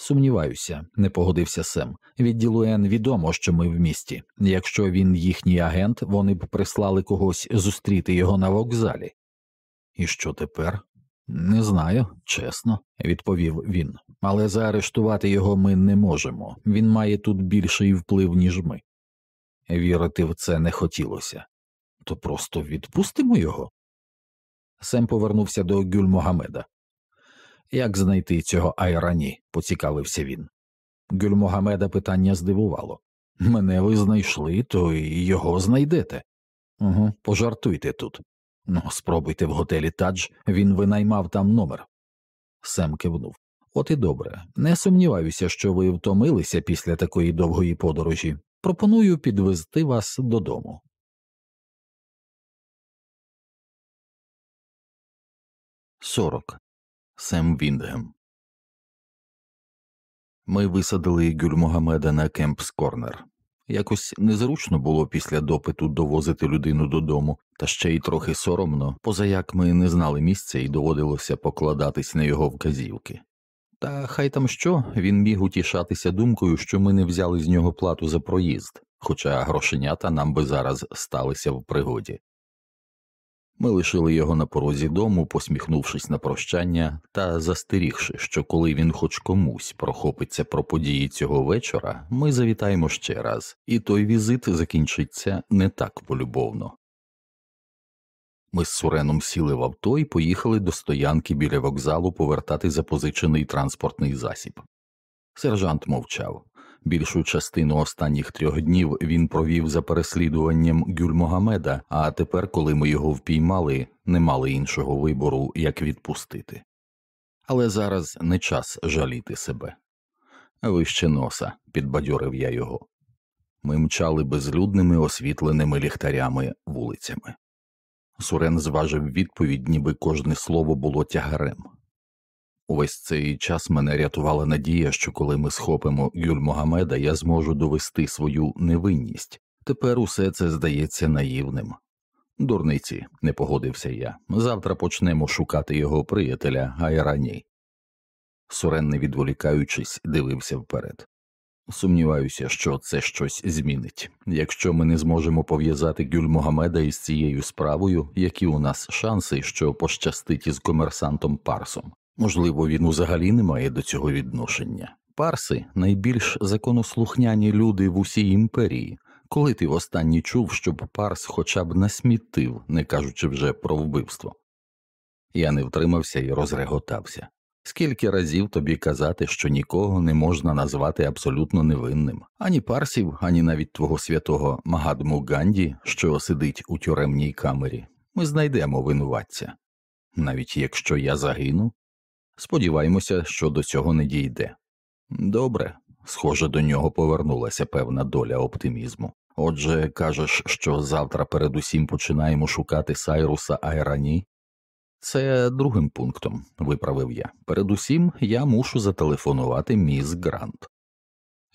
Сумніваюся, не погодився Сем. Відділу Н відомо, що ми в місті. Якщо він їхній агент, вони б прислали когось зустріти його на вокзалі. І що тепер? Не знаю, чесно, відповів він, але заарештувати його ми не можемо. Він має тут більший вплив, ніж ми. Вірити в це не хотілося. То просто відпустимо його. Сем повернувся до Гюльмогамеда. Як знайти цього айрані? поцікавився він. Гюльмогамеда питання здивувало. Мене ви знайшли, то і його знайдете. Угу, Пожартуйте тут. Ну, спробуйте в готелі Тадж, він винаймав там номер. Сем кивнув. От і добре. Не сумніваюся, що ви втомилися після такої довгої подорожі. Пропоную підвезти вас додому. Сорок. Сем Віндгем. Ми висадили Гюль Могамеда на Кемпс Корнер. Якось незручно було після допиту довозити людину додому, та ще й трохи соромно, позаяк ми не знали місця і доводилося покладатись на його вказівки. Та хай там що він міг утішатися думкою, що ми не взяли з нього плату за проїзд, хоча грошенята нам би зараз сталися в пригоді. Ми лишили його на порозі дому, посміхнувшись на прощання та застерігши, що коли він хоч комусь прохопиться про події цього вечора, ми завітаємо ще раз, і той візит закінчиться не так полюбовно. Ми з Суреном сіли в авто і поїхали до стоянки біля вокзалу повертати запозичений транспортний засіб. Сержант мовчав. Більшу частину останніх трьох днів він провів за переслідуванням Гюльмогамеда, а тепер, коли ми його впіймали, не мали іншого вибору, як відпустити. Але зараз не час жаліти себе. Вище носа, підбадьорив я його. Ми мчали безлюдними освітленими ліхтарями вулицями. Сурен зважив відповідь, ніби кожне слово було тягарем. Увесь цей час мене рятувала надія, що коли ми схопимо Юль Могамеда, я зможу довести свою невинність. Тепер усе це здається наївним. Дурниці, не погодився я. Завтра почнемо шукати його приятеля Айрані. Сурен, не відволікаючись, дивився вперед. Сумніваюся, що це щось змінить. Якщо ми не зможемо пов'язати Гюльмогамеда із цією справою, які у нас шанси, що пощастить із комерсантом Парсом. Можливо, він взагалі не має до цього відношення. Парси найбільш законослухняні люди в усій імперії. Коли ти востаннє чув, щоб Парс хоча б насмітив, не кажучи вже про вбивство. Я не втримався і розреготався. Скільки разів тобі казати, що нікого не можна назвати абсолютно невинним, ані парсів, ані навіть твого святого Магадму Ганді, що сидить у тюремній камері, ми знайдемо винуватця. Навіть якщо я загину, сподіваємося, що до цього не дійде. Добре, схоже, до нього повернулася певна доля оптимізму. Отже, кажеш, що завтра передусім починаємо шукати Сайруса Айрані? Це другим пунктом, виправив я. Передусім я мушу зателефонувати міс Грант.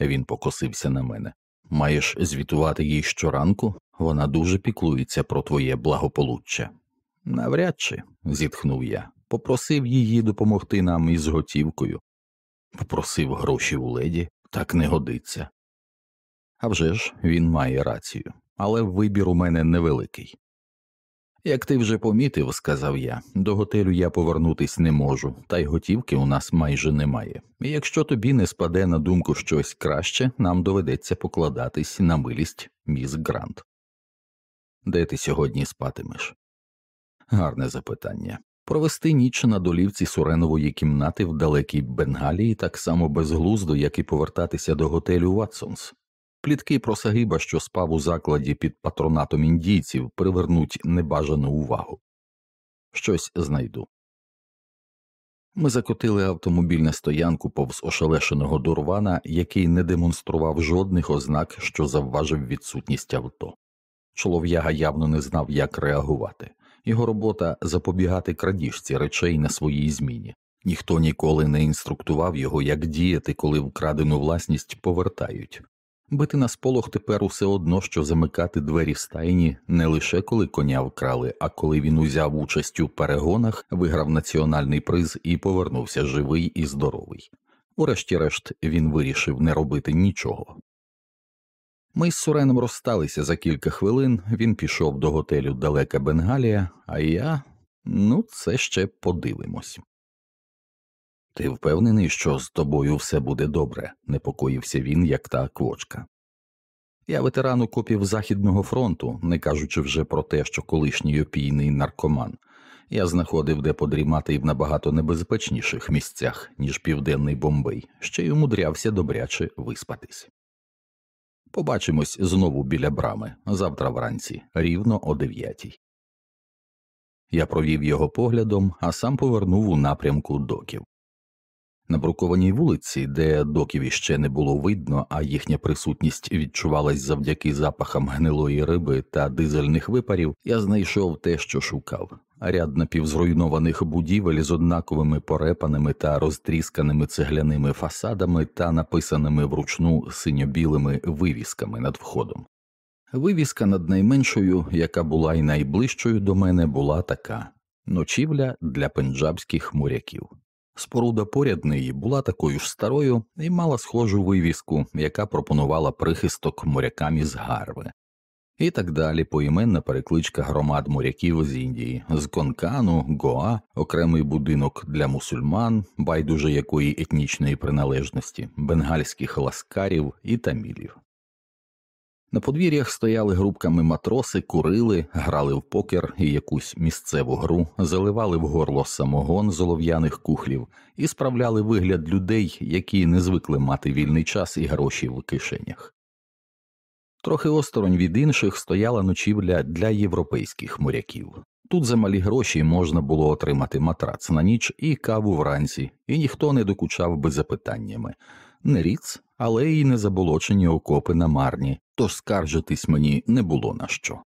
Він покосився на мене. Маєш звітувати їй щоранку, вона дуже піклується про твоє благополуччя. Навряд чи, зітхнув я, попросив її допомогти нам із готівкою. Попросив гроші у леді, так не годиться. А вже ж він має рацію, але вибір у мене невеликий. Як ти вже помітив, сказав я, до готелю я повернутись не можу, та й готівки у нас майже немає. І якщо тобі не спаде на думку щось краще, нам доведеться покладатись на милість міс Грант. Де ти сьогодні спатимеш? Гарне запитання. Провести ніч на долівці Суренової кімнати в далекій Бенгалії так само безглуздо, як і повертатися до готелю Ватсонс. Плітки про Сагиба, що спав у закладі під патронатом індійців, привернуть небажану увагу. Щось знайду. Ми закотили автомобіль на стоянку повз ошелешеного дурвана, який не демонстрував жодних ознак, що завважив відсутність авто. Чолов'яга явно не знав, як реагувати. Його робота запобігати крадіжці речей на своїй зміні. Ніхто ніколи не інструктував його, як діяти, коли вкрадену власність повертають. Бити на сполох тепер усе одно, що замикати двері стайні не лише коли коня вкрали, а коли він узяв участь у перегонах, виграв національний приз і повернувся живий і здоровий. Урешті-решт він вирішив не робити нічого. Ми з Суреном розсталися за кілька хвилин, він пішов до готелю Далека Бенгалія, а я ну, це ще подивимось. Ти впевнений, що з тобою все буде добре, непокоївся він, як та квочка. Я ветеран окопів Західного фронту, не кажучи вже про те, що колишній опійний наркоман. Я знаходив де подрімати і в набагато небезпечніших місцях, ніж південний Бомбей, ще й умудрявся добряче виспатись. Побачимось знову біля брами завтра вранці, рівно о дев'ятій. Я провів його поглядом, а сам повернув у напрямку доків. На брукованій вулиці, де доків іще не було видно, а їхня присутність відчувалась завдяки запахам гнилої риби та дизельних випарів, я знайшов те, що шукав ряд напівзруйнованих будівель з однаковими порепаними та розтрісканими цегляними фасадами та написаними вручну синьо-білими вивісками над входом. Вивіска над найменшою, яка була й найближчою до мене, була така ночівля для пенджабських моряків. Споруда поряд неї була такою ж старою і мала схожу вивіску, яка пропонувала прихисток морякам із Гарви, і так далі поіменна перекличка громад моряків з Індії, з Конкану, Гоа, окремий будинок для мусульман, байдуже якої етнічної приналежності, бенгальських ласкарів і тамілів. На подвір'ях стояли групками матроси, курили, грали в покер і якусь місцеву гру, заливали в горло самогон з олов'яних кухлів і справляли вигляд людей, які не звикли мати вільний час і гроші в кишенях. Трохи осторонь від інших стояла ночівля для європейських моряків. Тут за малі гроші можна було отримати матрац на ніч і каву вранці, і ніхто не докучав би запитаннями не ріц, але й не заболочені окопи на марні, тож скаржитись мені не було на що.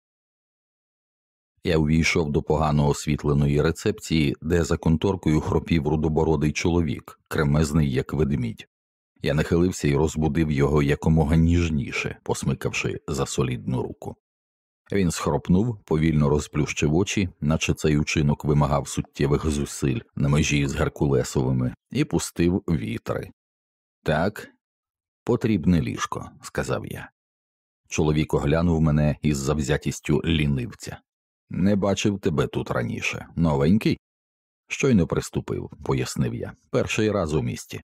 Я увійшов до погано освітленої рецепції, де за конторкою хропів рудобородий чоловік, кремезний як ведмідь. Я нахилився і розбудив його якомога ніжніше, посмикавши за солідну руку. Він схропнув, повільно розплющив очі, наче цей учинок вимагав суттєвих зусиль на межі з Геркулесовими, і пустив вітри. Так, Потрібне ліжко, сказав я. Чоловік оглянув мене із завзятістю лінивця. Не бачив тебе тут раніше. Новенький? Щойно приступив, пояснив я, перший раз у місті.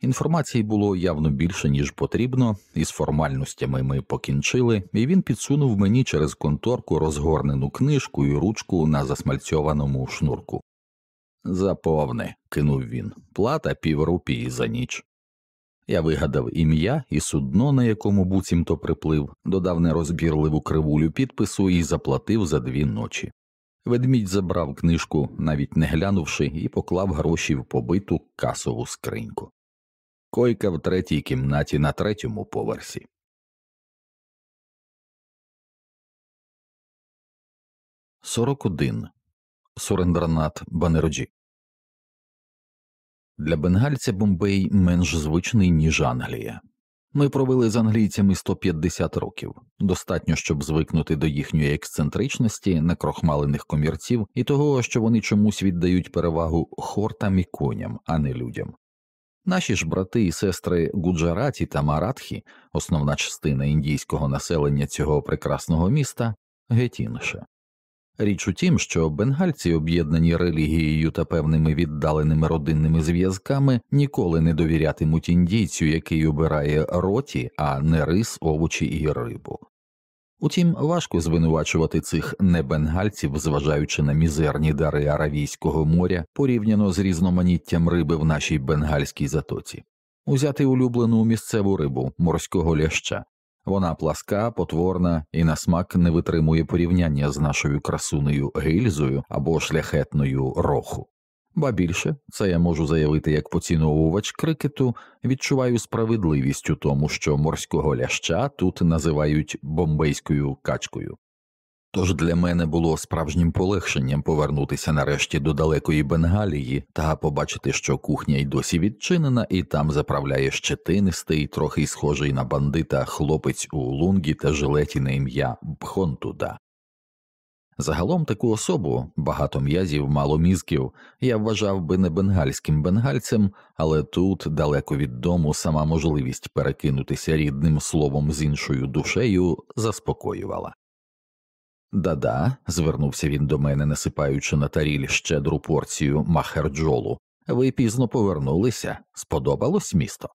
Інформації було явно більше, ніж потрібно, із формальностями ми покінчили, і він підсунув мені через конторку розгорнену книжку і ручку на засмальцьованому шнурку. Заповне, кинув він, плата піврупії за ніч. Я вигадав ім'я і судно, на якому буцімто приплив, додав нерозбірливу кривулю підпису і заплатив за дві ночі. Ведмідь забрав книжку, навіть не глянувши, і поклав гроші в побиту касову скриньку. Койка в третій кімнаті на третьому поверсі. Сорок один Сурендранат Банероджі для бенгальця Бомбей менш звичний, ніж Англія. Ми провели з англійцями 150 років достатньо, щоб звикнути до їхньої ексцентричності, некрохмалених комірців і того, що вони чомусь віддають перевагу хортам і коням, а не людям. Наші ж брати і сестри Гуджараті та Маратхі, основна частина індійського населення цього прекрасного міста, геть інше. Річ у тім, що бенгальці, об'єднані релігією та певними віддаленими родинними зв'язками, ніколи не довірятимуть індійцю, який обирає роті, а не рис, овочі і рибу. Утім, важко звинувачувати цих небенгальців, зважаючи на мізерні дари Аравійського моря порівняно з різноманіттям риби в нашій бенгальській затоці, узяти улюблену місцеву рибу морського ляща. Вона пласка, потворна і на смак не витримує порівняння з нашою красунею гильзою або шляхетною роху. Ба більше це я можу заявити як поціновувач крикету, відчуваю справедливість у тому, що морського ляща тут називають бомбейською качкою. Тож для мене було справжнім полегшенням повернутися нарешті до далекої Бенгалії та побачити, що кухня й досі відчинена, і там заправляє щетинистий, трохи схожий на бандита хлопець у лунгі та жилеті на ім'я Бхонтуда. Загалом таку особу, багато м'язів, мало мізків, я вважав би не бенгальським бенгальцем, але тут, далеко від дому, сама можливість перекинутися рідним словом з іншою душею заспокоювала. Да-да, звернувся він до мене, насипаючи на таріль щедру порцію махерджолу. Ви пізно повернулися, сподобалось місто.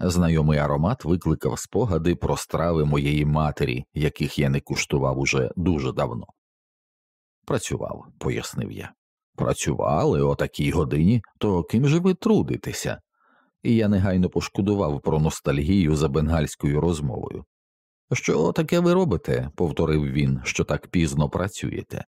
Знайомий аромат викликав спогади про страви моєї матері, яких я не куштував уже дуже давно. Працював, пояснив я. Працювали о такій годині, то ким же ви трудитеся? І я негайно пошкодував про ностальгію за бенгальською розмовою. Що таке ви робите? повторив він, що так пізно працюєте.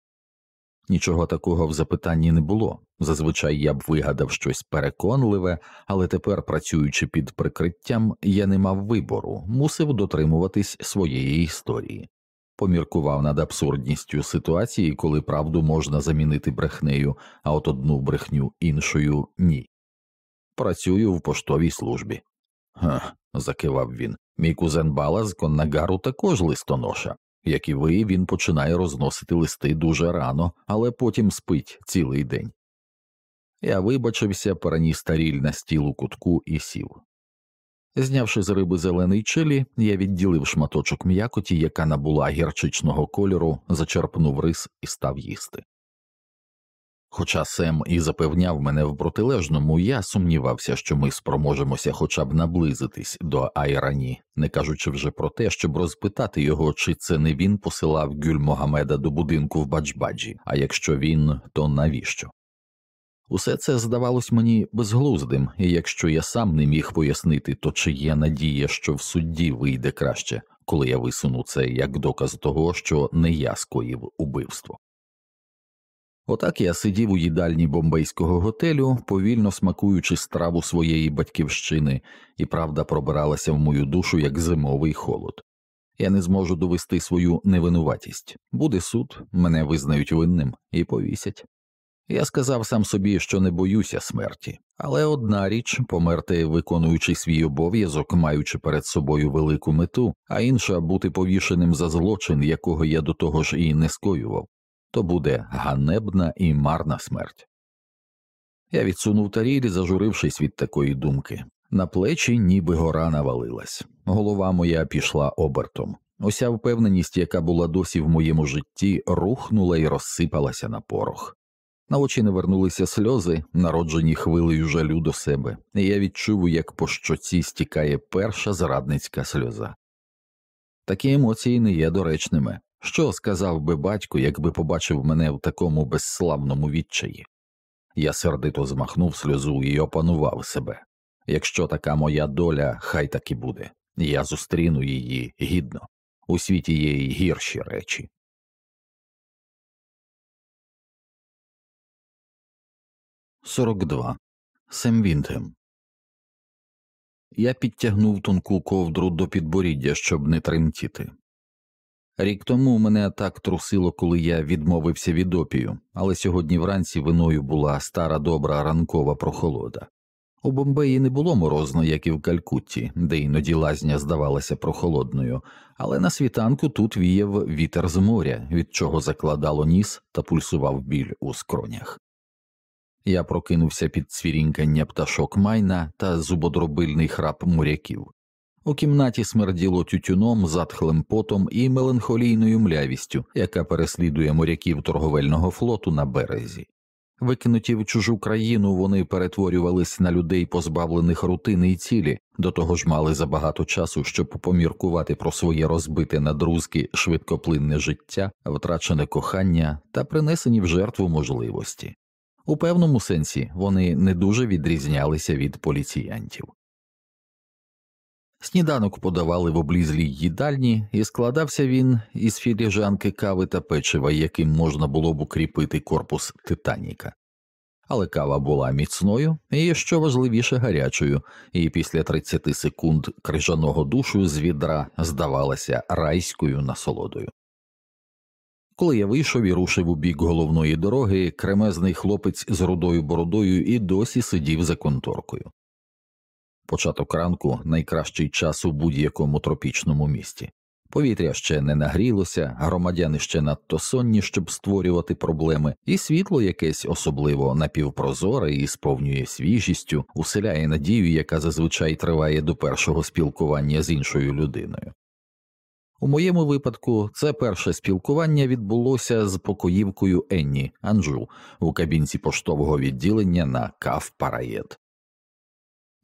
Нічого такого в запитанні не було. Зазвичай я б вигадав щось переконливе, але тепер, працюючи під прикриттям, я не мав вибору, мусив дотримуватись своєї історії, поміркував над абсурдністю ситуації, коли правду можна замінити брехнею, а от одну брехню іншою ні. Працюю в поштовій службі. Га, закивав він. Мій кузен Бала з Коннагару також листоноша. Як і ви, він починає розносити листи дуже рано, але потім спить цілий день. Я вибачився, переніс таріль на стіл у кутку і сів. Знявши з риби зелений чилі, я відділив шматочок м'якоті, яка набула гірчичного кольору, зачерпнув рис і став їсти. Хоча Сем і запевняв мене в протилежному, я сумнівався, що ми спроможемося хоча б наблизитись до Айрані, не кажучи вже про те, щоб розпитати його, чи це не він посилав Гюль Могамеда до будинку в Баджбаджі, а якщо він, то навіщо? Усе це здавалось мені безглуздим, і якщо я сам не міг пояснити, то чи є надія, що в судді вийде краще, коли я висуну це як доказ того, що не я скоїв убивство. Отак я сидів у їдальні бомбейського готелю, повільно смакуючи страву своєї батьківщини, і правда пробиралася в мою душу як зимовий холод. Я не зможу довести свою невинуватість. Буде суд, мене визнають винним і повісять. Я сказав сам собі, що не боюся смерті, але одна річ померти, виконуючи свій обов'язок, маючи перед собою велику мету, а інша бути повішеним за злочин, якого я до того ж і не скоював то буде ганебна і марна смерть. Я відсунув тарілі, зажурившись від такої думки. На плечі ніби гора навалилась, голова моя пішла обертом. Уся впевненість, яка була досі в моєму житті, рухнула і розсипалася на порох. На очі не вернулися сльози, народжені хвилею жалю до себе, і я відчув, як по щоці стікає перша зрадницька сльоза. Такі емоції не є доречними. Що сказав би батько, якби побачив мене в такому безславному відчаї? Я сердито змахнув сльозу і опанував себе. Якщо така моя доля, хай так і буде, я зустріну її гідно. У світі є й гірші речі. Сорок два. Сем Вінтем. Я підтягнув тонку ковдру до підборіддя, щоб не тремтіти. Рік тому мене так трусило, коли я відмовився від опію, але сьогодні вранці виною була стара добра ранкова прохолода. У Бомбеї не було морозно, як і в Калькутті, де іноді лазня здавалася прохолодною, але на світанку тут віяв вітер з моря, від чого закладало ніс та пульсував біль у скронях. Я прокинувся під цвірінькання пташок майна та зубодробильний храп моряків. У кімнаті смерділо тютюном, затхлим потом і меланхолійною млявістю, яка переслідує моряків торговельного флоту на березі. Викинуті в чужу країну, вони перетворювались на людей, позбавлених рутини і цілі, до того ж мали забагато часу, щоб поміркувати про своє розбите на друзки швидкоплинне життя, втрачене кохання та принесені в жертву можливості. У певному сенсі вони не дуже відрізнялися від поліціянтів. Сніданок подавали в облізлій їдальні, і складався він із філіжанки кави та печива, яким можна було б укріпити корпус Титаніка. Але кава була міцною і, що важливіше, гарячою, і після 30 секунд крижаного душу з відра здавалася райською насолодою. Коли я вийшов і рушив у бік головної дороги, кремезний хлопець з рудою бородою і досі сидів за конторкою. Початок ранку найкращий час у будь-якому тропічному місті. Повітря ще не нагрілося, громадяни ще надто сонні, щоб створювати проблеми, і світло якесь особливо напівпрозоре і сповнює свіжістю, уселяє надію, яка зазвичай триває до першого спілкування з іншою людиною. У моєму випадку це перше спілкування відбулося з покоївкою Енні Анджу у кабінці поштового відділення на Кав Параєт.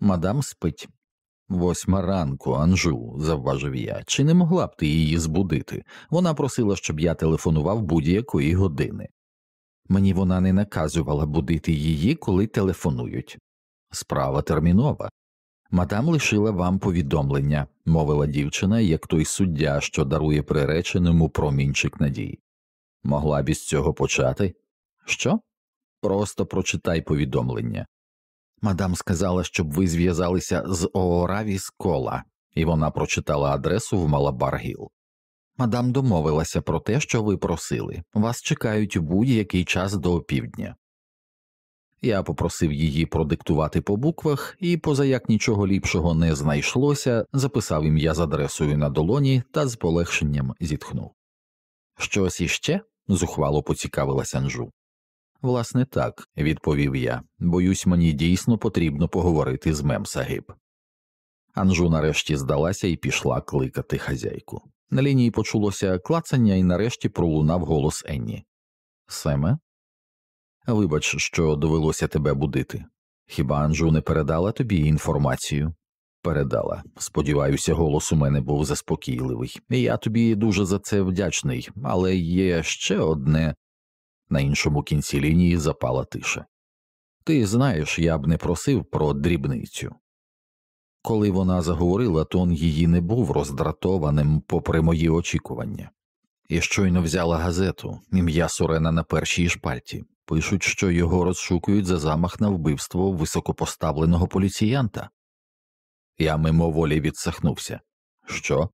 Мадам спить. Восьма ранку, Анжу, завважив я, чи не могла б ти її збудити? Вона просила, щоб я телефонував будь-якої години. Мені вона не наказувала будити її, коли телефонують. Справа термінова. Мадам лишила вам повідомлення, мовила дівчина, як той суддя, що дарує приреченому промінчик надії. Могла б із цього почати? Що? Просто прочитай повідомлення. Мадам сказала, щоб ви зв'язалися з Оораві з кола, і вона прочитала адресу в Малабаргіл. Мадам домовилася про те, що ви просили. Вас чекають у будь-який час до опівдня. Я попросив її продиктувати по буквах, і, поза як нічого ліпшого не знайшлося, записав ім'я з адресою на долоні та з полегшенням зітхнув. Щось іще? зухвало поцікавилась Анжу. Власне, так, відповів я, боюсь, мені дійсно потрібно поговорити з Мемсагиб. Анжу нарешті здалася і пішла кликати хазяйку. На лінії почулося клацання, і нарешті пролунав голос Енні. Семе, вибач, що довелося тебе будити. Хіба Анжу не передала тобі інформацію? Передала. Сподіваюся, голос у мене був заспокійливий, і я тобі дуже за це вдячний, але є ще одне на іншому кінці лінії запала тиша. Ти знаєш, я б не просив про дрібницю. Коли вона заговорила, тон її не був роздратованим, попри мої очікування, і щойно взяла газету ім'я Сурена на першій шпальті. Пишуть, що його розшукують за замах на вбивство високопоставленого поліціянта. Я мимоволі відсахнувся. Що?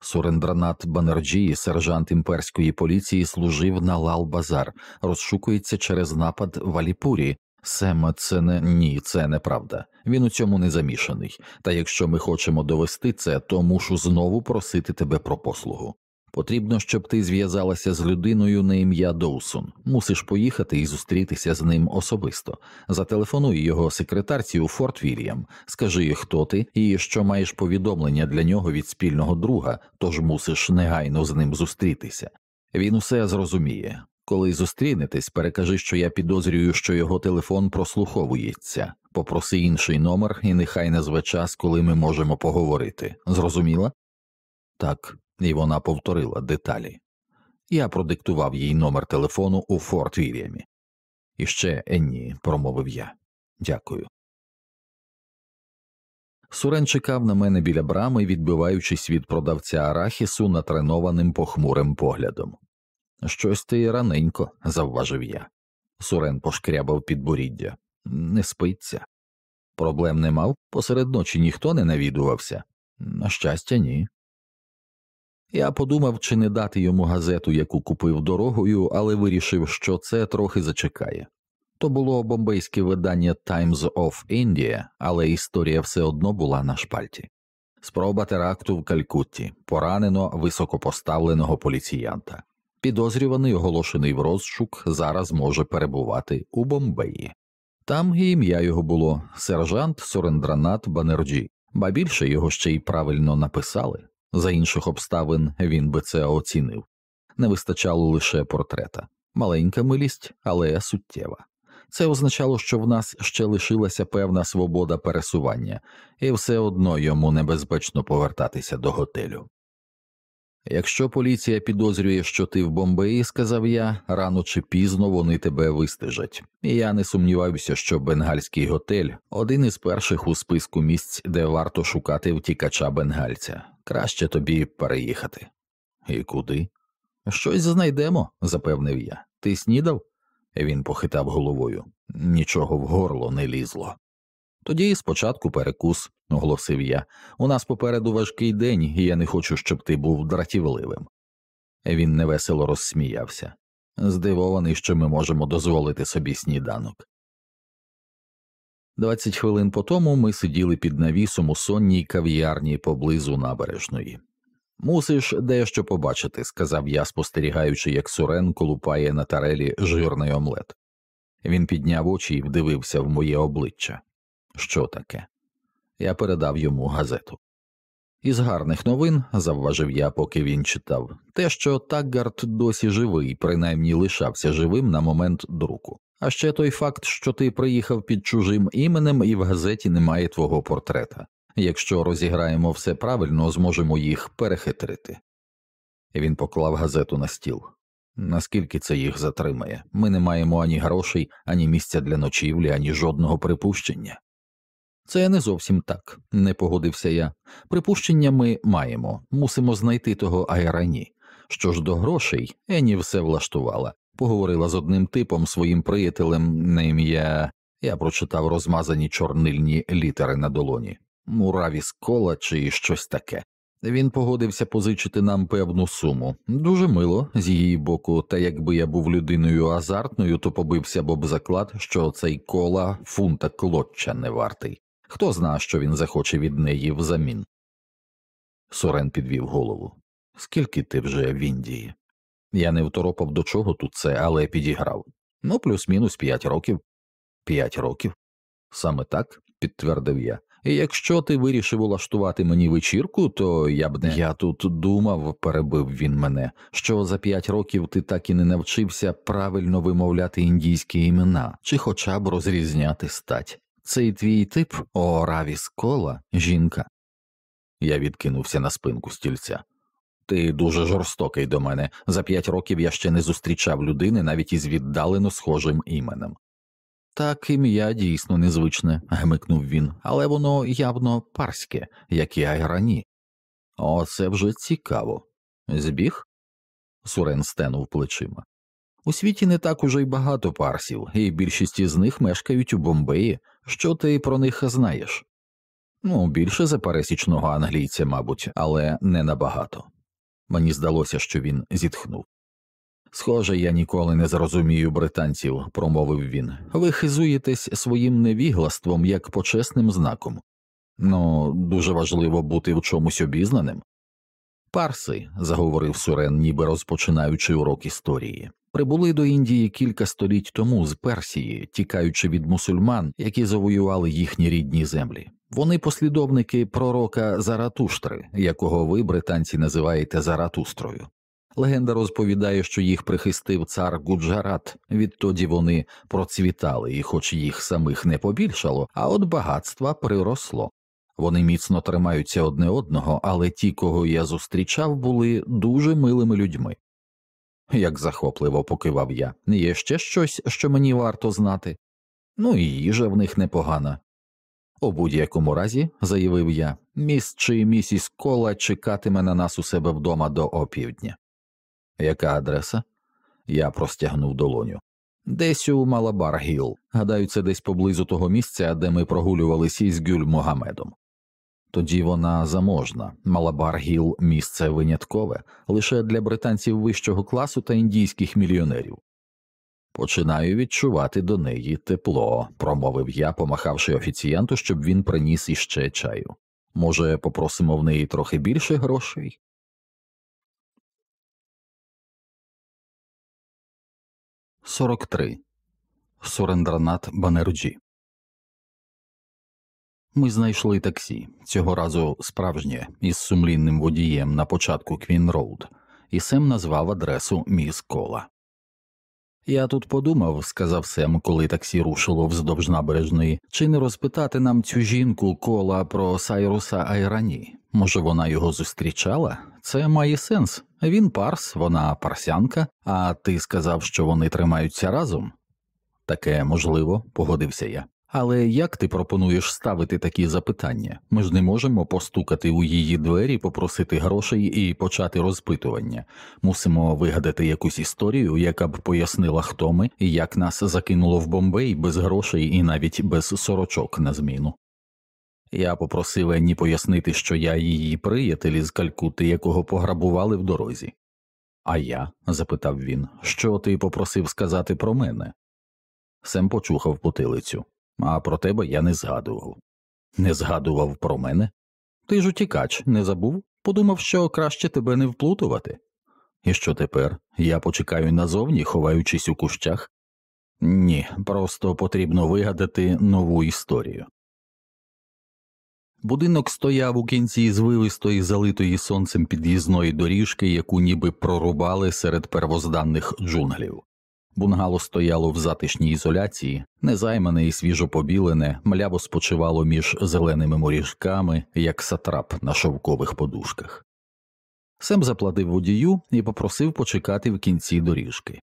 Сурендранат Банерджі, сержант імперської поліції, служив на Лал Базар, розшукується через напад в Аліпурі. Семе, це не ні, це неправда. Він у цьому не замішаний. Та якщо ми хочемо довести це, то мушу знову просити тебе про послугу. Потрібно, щоб ти зв'язалася з людиною на ім'я Доусон. Мусиш поїхати і зустрітися з ним особисто. Зателефонуй його секретарці у Форт Вільям, скажи, хто ти і що маєш повідомлення для нього від спільного друга, тож мусиш негайно з ним зустрітися. Він усе зрозуміє. Коли зустрінетесь, перекажи, що я підозрюю, що його телефон прослуховується. Попроси інший номер і нехай назве час, коли ми можемо поговорити. Зрозуміла? Так, і вона повторила деталі. Я продиктував їй номер телефону у Форт Вільямі. І ще Енні, промовив я. Дякую. Сурен чекав на мене біля брами, відбиваючись від продавця арахісу натренованим похмурим поглядом. Щось ти раненько, завважив я. Сурен пошкрябав підборіддя. Не спиться. Проблем не мав, посеред ночі ніхто не навідувався. На щастя, ні. Я подумав, чи не дати йому газету, яку купив дорогою, але вирішив, що це трохи зачекає. То було бомбейське видання Times of India, але історія все одно була на шпальті. Спроба теракту в Калькутті, поранено високопоставленого поліціянта. Підозрюваний, оголошений в розшук, зараз може перебувати у Бомбеї. Там і ім'я його було сержант Сурендранат Банерджі, ба більше його ще й правильно написали. За інших обставин він би це оцінив. Не вистачало лише портрета, маленька милість, але суттєва. Це означало, що в нас ще лишилася певна свобода пересування, і все одно йому небезпечно повертатися до готелю. Якщо поліція підозрює, що ти в Бомбеї, сказав я, рано чи пізно вони тебе вистежать, і я не сумніваюся, що бенгальський готель один із перших у списку місць, де варто шукати втікача бенгальця. Краще тобі переїхати. І куди? Щось знайдемо, запевнив я. Ти снідав? Він похитав головою. Нічого в горло не лізло. Тоді спочатку перекус, оголосив я. У нас попереду важкий день, і я не хочу, щоб ти був дратівливим. Він невесело розсміявся, здивований, що ми можемо дозволити собі сніданок. Двадцять хвилин по тому ми сиділи під навісом у сонній кав'ярні поблизу набережної. Мусиш дещо побачити, сказав я, спостерігаючи, як Сурен колупає на тарелі жирний омлет. Він підняв очі і вдивився в моє обличчя. Що таке? Я передав йому газету. Із гарних новин, завважив я, поки він читав, те, що Такгард досі живий, принаймні лишався живим на момент друку. А ще той факт, що ти приїхав під чужим іменем і в газеті немає твого портрета. Якщо розіграємо все правильно, зможемо їх перехитрити. Він поклав газету на стіл. Наскільки це їх затримає? Ми не маємо ані грошей, ані місця для ночівлі, ані жодного припущення. Це не зовсім так, не погодився я. Припущення ми маємо, мусимо знайти того айрані. Що ж до грошей, Ені все влаштувала, поговорила з одним типом своїм приятелем на ім'я. Я прочитав розмазані чорнильні літери на долоні, Муравіс кола чи щось таке. Він погодився позичити нам певну суму. Дуже мило з її боку, та якби я був людиною азартною, то побився б об заклад, що цей кола фунта клотча не вартий. Хто зна, що він захоче від неї взамін. Сорен підвів голову. Скільки ти вже в Індії? Я не второпав до чого тут це, але підіграв. Ну, плюс-мінус п'ять років. П'ять років. Саме так, підтвердив я. І якщо ти вирішив улаштувати мені вечірку, то я б не я тут думав, перебив він мене, що за п'ять років ти так і не навчився правильно вимовляти індійські імена, чи хоча б розрізняти стать. Цей твій тип о равіс кола, жінка. Я відкинувся на спинку стільця. Ти дуже жорстокий до мене. За п'ять років я ще не зустрічав людини навіть із віддалено схожим іменем. Так ім'я дійсно незвичне, гмикнув він, але воно явно парське, як і айрані. Оце вже цікаво. Збіг? Сурен стенув плечима. У світі не так уже й багато парсів, і більшість із них мешкають у Бомбеї. Що ти про них знаєш? Ну, більше за пересічного англійця, мабуть, але не набагато. Мені здалося, що він зітхнув. Схоже, я ніколи не зрозумію британців, промовив він. Ви хизуєтесь своїм невіглаством як почесним знаком. Ну, дуже важливо бути в чомусь обізнаним. Парси, заговорив Сурен, ніби розпочинаючи урок історії, прибули до Індії кілька століть тому з Персії, тікаючи від мусульман, які завоювали їхні рідні землі. Вони послідовники пророка Заратуштри, якого ви, британці, називаєте Заратустрою. Легенда розповідає, що їх прихистив цар Гуджарат, відтоді вони процвітали, і, хоч їх самих не побільшало, а от багатства приросло. Вони міцно тримаються одне одного, але ті, кого я зустрічав, були дуже милими людьми. Як захопливо покивав я, є ще щось, що мені варто знати. Ну і їжа в них непогана. У будь-якому разі, заявив я, міс чи місіс Кола чекатиме на нас у себе вдома до опівдня. Яка адреса? Я простягнув долоню. Десь у Малабар Гіл. Гадаю, це десь поблизу того місця, де ми прогулювалися із Гюль Могамедом. Тоді вона заможна, Малабар Гіл місце виняткове лише для британців вищого класу та індійських мільйонерів. Починаю відчувати до неї тепло, промовив я, помахавши офіцієнту, щоб він приніс іще чаю. Може, попросимо в неї трохи більше грошей? Сорок три Сурендранат Банерджі ми знайшли таксі, цього разу справжнє, із сумлінним водієм на початку Квін Роуд, і Сем назвав адресу міс Кола. Я тут подумав, сказав Сем, коли таксі рушило вздовж набережної, чи не розпитати нам цю жінку Кола про Сайруса Айрані. Може, вона його зустрічала? Це має сенс. Він парс, вона парсянка, а ти сказав, що вони тримаються разом? Таке можливо, погодився я. Але як ти пропонуєш ставити такі запитання? Ми ж не можемо постукати у її двері, попросити грошей і почати розпитування. Мусимо вигадати якусь історію, яка б пояснила, хто ми і як нас закинуло в Бомбей без грошей і навіть без сорочок на зміну. Я попросив Енні пояснити, що я її приятель із Калькути, якого пограбували в дорозі. А я? запитав він, що ти попросив сказати про мене? Сем почухав потилицю а про тебе я не згадував. Не згадував про мене? Ти ж утікач, не забув? Подумав, що краще тебе не вплутувати. І що тепер? Я почекаю назовні, ховаючись у кущах? Ні, просто потрібно вигадати нову історію. Будинок стояв у кінці звивистої, залитої сонцем під'їзної доріжки, яку ніби прорубали серед первозданних джунглів. Бунгало стояло в затишній ізоляції, незаймане і свіжо побілене, мляво спочивало між зеленими моріжками, як сатрап на шовкових подушках. Сем заплатив водію і попросив почекати в кінці доріжки.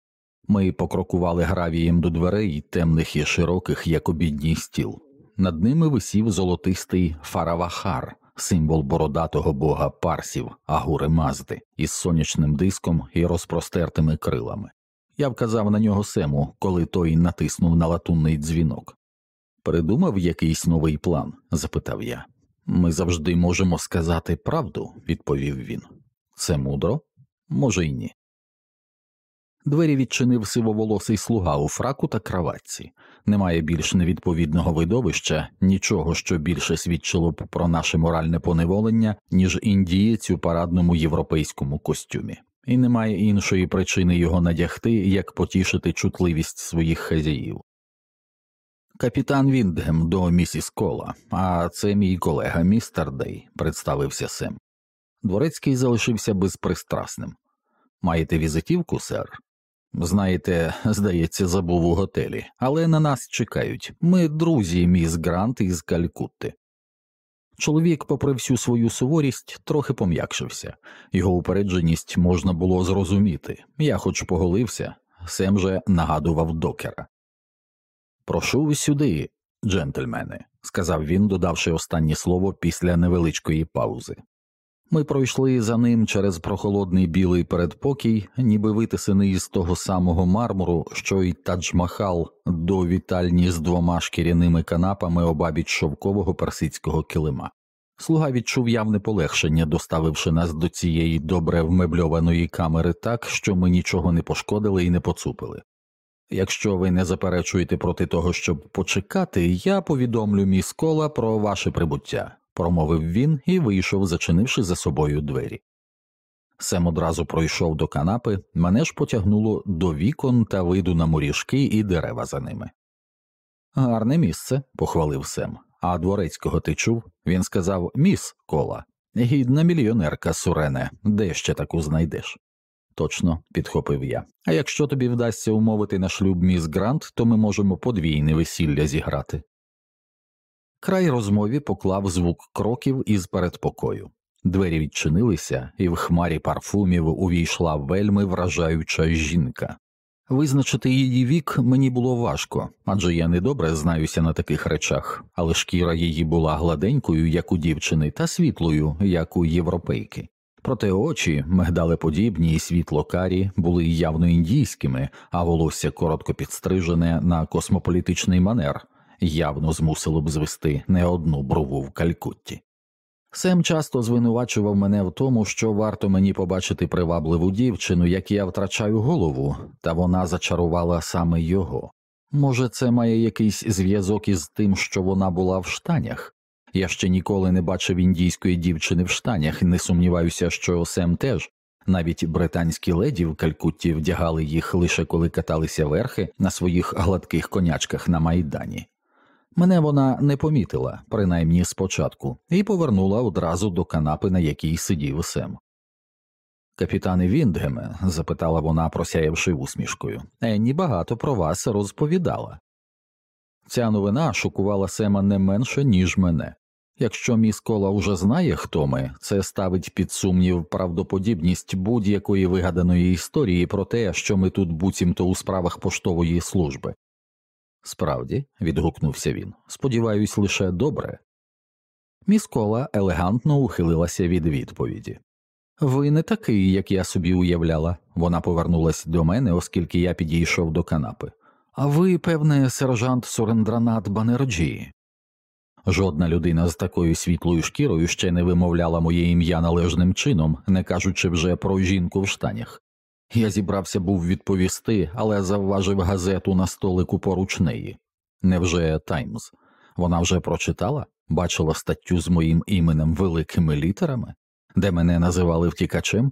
Ми покрокували гравієм до дверей, темних і широких, як обідній стіл. Над ними висів золотистий фаравахар, символ бородатого бога парсів, агури Мазди, із сонячним диском і розпростертими крилами. Я вказав на нього Сему, коли той натиснув на латунний дзвінок. Придумав якийсь новий план? запитав я. Ми завжди можемо сказати правду, відповів він. Це мудро? Може й ні. Двері відчинив сивоволосий слуга у фраку та краватці. Немає більш невідповідного видовища, нічого, що більше свідчило б про наше моральне поневолення, ніж індієць у парадному європейському костюмі і немає іншої причини його надягти, як потішити чутливість своїх хазяїв. Капітан Віндгем до місіс Кола, а це мій колега містер Дей, представився Сем. Дворецький залишився безпристрасним. Маєте візитівку, сер? Знаєте, здається, забув у готелі, але на нас чекають. Ми друзі, міс Грант із Калькутти. Чоловік, попри всю свою суворість, трохи пом'якшився, його упередженість можна було зрозуміти. Я хоч поголився, Сем же нагадував докера. Прошу сюди, джентльмени, сказав він, додавши останнє слово після невеличкої паузи. Ми пройшли за ним через прохолодний білий передпокій, ніби витисаний із того самого мармуру, що й Тадж-Махал до вітальні з двома шкіряними канапами обабіч шовкового персидського килима. Слуга відчув явне полегшення, доставивши нас до цієї добре вмебльованої камери так, що ми нічого не пошкодили і не поцупили. Якщо ви не заперечуєте проти того, щоб почекати, я повідомлю міс кола про ваше прибуття промовив він і вийшов, зачинивши за собою двері. Сем одразу пройшов до канапи, мене ж потягнуло до вікон та виду на моріжки і дерева за ними. Гарне місце, похвалив Сем. А дворецького ти чув? Він сказав Міс кола. Гідна мільйонерка Сурене, де ще таку знайдеш? Точно, підхопив я. А якщо тобі вдасться умовити на шлюб міс Грант, то ми можемо подвійне весілля зіграти. Край розмові поклав звук кроків із передпокою. Двері відчинилися, і в хмарі парфумів увійшла вельми вражаюча жінка. Визначити її вік мені було важко, адже я недобре знаюся на таких речах, але шкіра її була гладенькою, як у дівчини, та світлою, як у європейки. Проте очі, мигдалеподібні і світло карі, були явно індійськими, а волосся коротко підстрижене на космополітичний манер, явно змусило б звести не одну брову в Калькутті. Сем часто звинувачував мене в тому, що варто мені побачити привабливу дівчину, як я втрачаю голову, та вона зачарувала саме його. Може, це має якийсь зв'язок із тим, що вона була в штанях? Я ще ніколи не бачив індійської дівчини в штанях не сумніваюся, що Сем теж. Навіть британські леді в Калькутті вдягали їх лише коли каталися верхи на своїх гладких конячках на майдані. Мене вона не помітила, принаймні спочатку, і повернула одразу до канапи, на якій сидів Сем. Капітане Віндгеме, запитала вона, просяявши усмішкою, Енні багато про вас розповідала. Ця новина шокувала Сема не менше, ніж мене. Якщо міс кола уже знає, хто ми, це ставить під сумнів правдоподібність будь-якої вигаданої історії про те, що ми тут буцімто у справах поштової служби. Справді, відгукнувся він, сподіваюсь, лише добре. Міс Кола елегантно ухилилася від відповіді. Ви не такий, як я собі уявляла. Вона повернулася до мене, оскільки я підійшов до канапи. А ви, певне, сержант Сурендранат Банерджі. Жодна людина з такою світлою шкірою ще не вимовляла моє ім'я належним чином, не кажучи вже про жінку в штанях. Я зібрався був відповісти, але завважив газету на столику поруч неї. Невже Таймс? Вона вже прочитала, бачила статтю з моїм іменем великими літерами, де мене називали втікачем?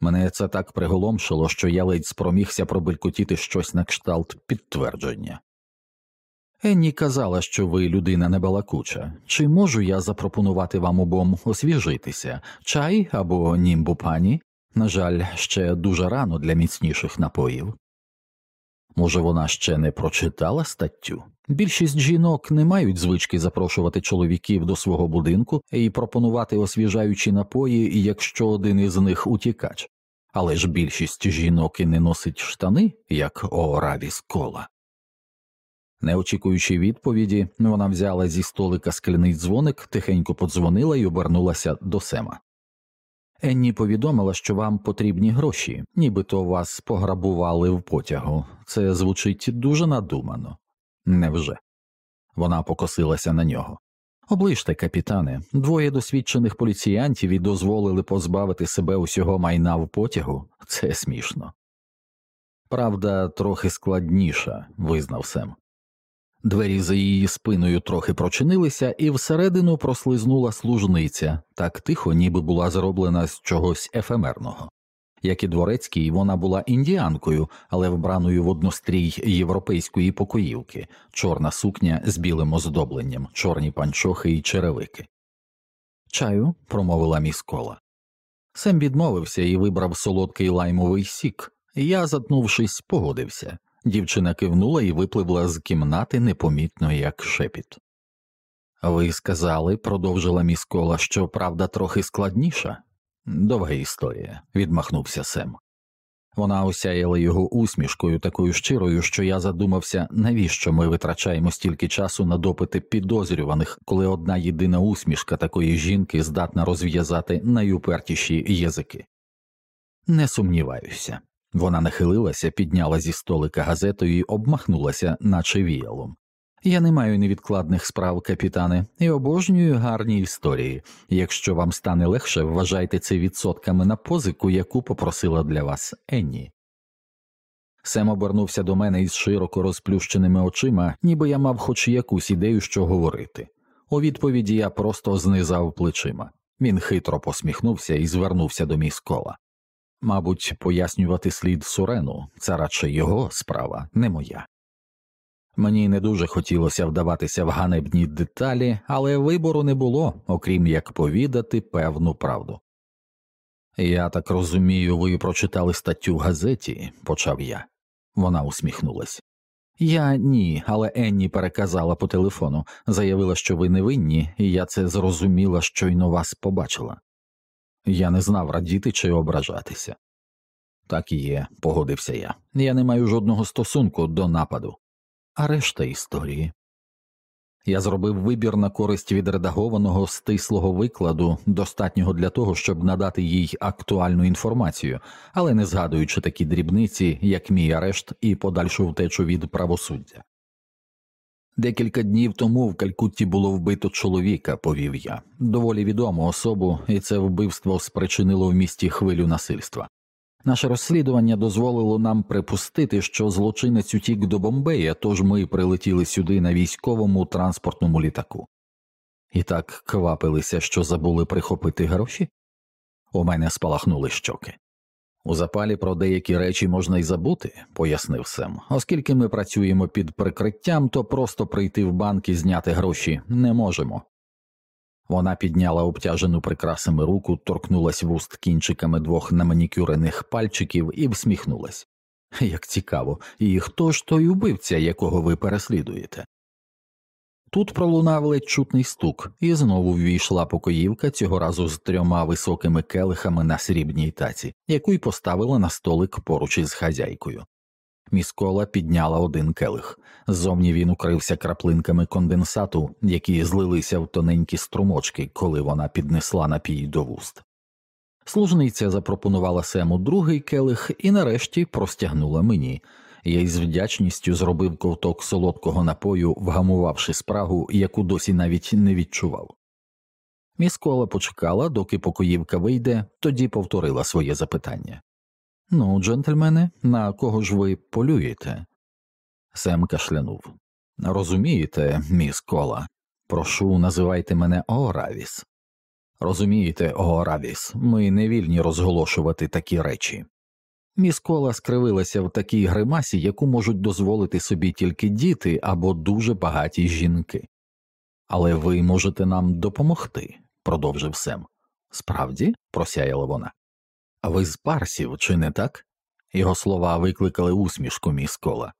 Мене це так приголомшило, що я ледь спромігся пробелькотіти щось на кшталт підтвердження. Енні казала, що ви людина небалакуча. Чи можу я запропонувати вам обом освіжитися чай або німбу пані? На жаль, ще дуже рано для міцніших напоїв. Може, вона ще не прочитала статтю? Більшість жінок не мають звички запрошувати чоловіків до свого будинку і пропонувати освіжаючі напої, якщо один із них утікач, але ж більшість жінок і не носить штани, як Ораві з кола. Не очікуючи відповіді, вона взяла зі столика скляний дзвоник, тихенько подзвонила і обернулася до Сема. Енні повідомила, що вам потрібні гроші, нібито вас пограбували в потягу. Це звучить дуже надумано. Невже? Вона покосилася на нього. Оближте, капітане, двоє досвідчених поліціянтів і дозволили позбавити себе усього майна в потягу це смішно. Правда, трохи складніша, визнав Сем. Двері за її спиною трохи прочинилися, і всередину прослизнула служниця, так тихо, ніби була зроблена з чогось ефемерного. Як і дворецький, вона була індіанкою, але вбраною в однострій європейської покоївки, чорна сукня з білим оздобленням, чорні панчохи і черевики. Чаю, промовила міс кола. Сем відмовився і вибрав солодкий лаймовий сік. Я, затнувшись, погодився. Дівчина кивнула і випливла з кімнати непомітно, як шепіт. Ви сказали, продовжила міскола, що правда трохи складніша. Довга історія, відмахнувся Сем. Вона осяяла його усмішкою такою щирою, що я задумався, навіщо ми витрачаємо стільки часу на допити підозрюваних, коли одна єдина усмішка такої жінки здатна розв'язати найупертіші язики. Не сумніваюся. Вона нахилилася, підняла зі столика газету і обмахнулася, наче віялом. Я не маю невідкладних справ, капітане, і обожнюю гарні історії. Якщо вам стане легше, вважайте це відсотками на позику, яку попросила для вас Енні. Сем обернувся до мене із широко розплющеними очима, ніби я мав хоч якусь ідею, що говорити. У відповіді я просто знизав плечима. Він хитро посміхнувся і звернувся до міскола. Мабуть, пояснювати слід Сурену це радше його справа, не моя. Мені не дуже хотілося вдаватися в ганебні деталі, але вибору не було, окрім як повідати певну правду. Я так розумію, ви прочитали статтю в газеті, почав я. Вона усміхнулась. Я ні, але Енні переказала по телефону, заявила, що ви невинні, і я це зрозуміла, щойно вас побачила. Я не знав радіти чи ображатися. Так і є, погодився я. Я не маю жодного стосунку до нападу, а решта історії. Я зробив вибір на користь відредагованого стислого викладу, достатнього для того, щоб надати їй актуальну інформацію, але не згадуючи такі дрібниці, як мій арешт і подальшу втечу від правосуддя. Декілька днів тому в Калькутті було вбито чоловіка, повів я, доволі відому особу, і це вбивство спричинило в місті хвилю насильства. Наше розслідування дозволило нам припустити, що злочинець утік до Бомбея, тож ми прилетіли сюди на військовому транспортному літаку. І так квапилися, що забули прихопити гроші. У мене спалахнули щоки. У запалі про деякі речі можна й забути, пояснив Сем, оскільки ми працюємо під прикриттям, то просто прийти в банк і зняти гроші не можемо. Вона підняла обтяжену прикрасами руку, торкнулась вуст кінчиками двох наманікюрених пальчиків і всміхнулась. Як цікаво, і хто ж той убивця, якого ви переслідуєте? Тут пролунав ледь чутний стук, і знову ввійшла покоївка цього разу з трьома високими келихами на срібній таці, яку й поставила на столик поруч із хазяйкою. Міскола підняла один келих. Ззовні він укрився краплинками конденсату, які злилися в тоненькі струмочки, коли вона піднесла напій до вуст. Служниця запропонувала Сему другий келих і нарешті простягнула мені. Я із вдячністю зробив ковток солодкого напою, вгамувавши спрагу, яку досі навіть не відчував. Міскола почекала, доки покоївка вийде, тоді повторила своє запитання. Ну, джентльмени, на кого ж ви полюєте? Сем кашлянув. Розумієте, міс кола, прошу, називайте мене Оравіс. Розумієте, Оравіс, ми не вільні розголошувати такі речі. Міс кола скривилася в такій гримасі, яку можуть дозволити собі тільки діти або дуже багаті жінки. Але ви можете нам допомогти, продовжив Сем. Справді, просяяла вона. А ви з парсів, чи не так? Його слова викликали усмішку міс кола.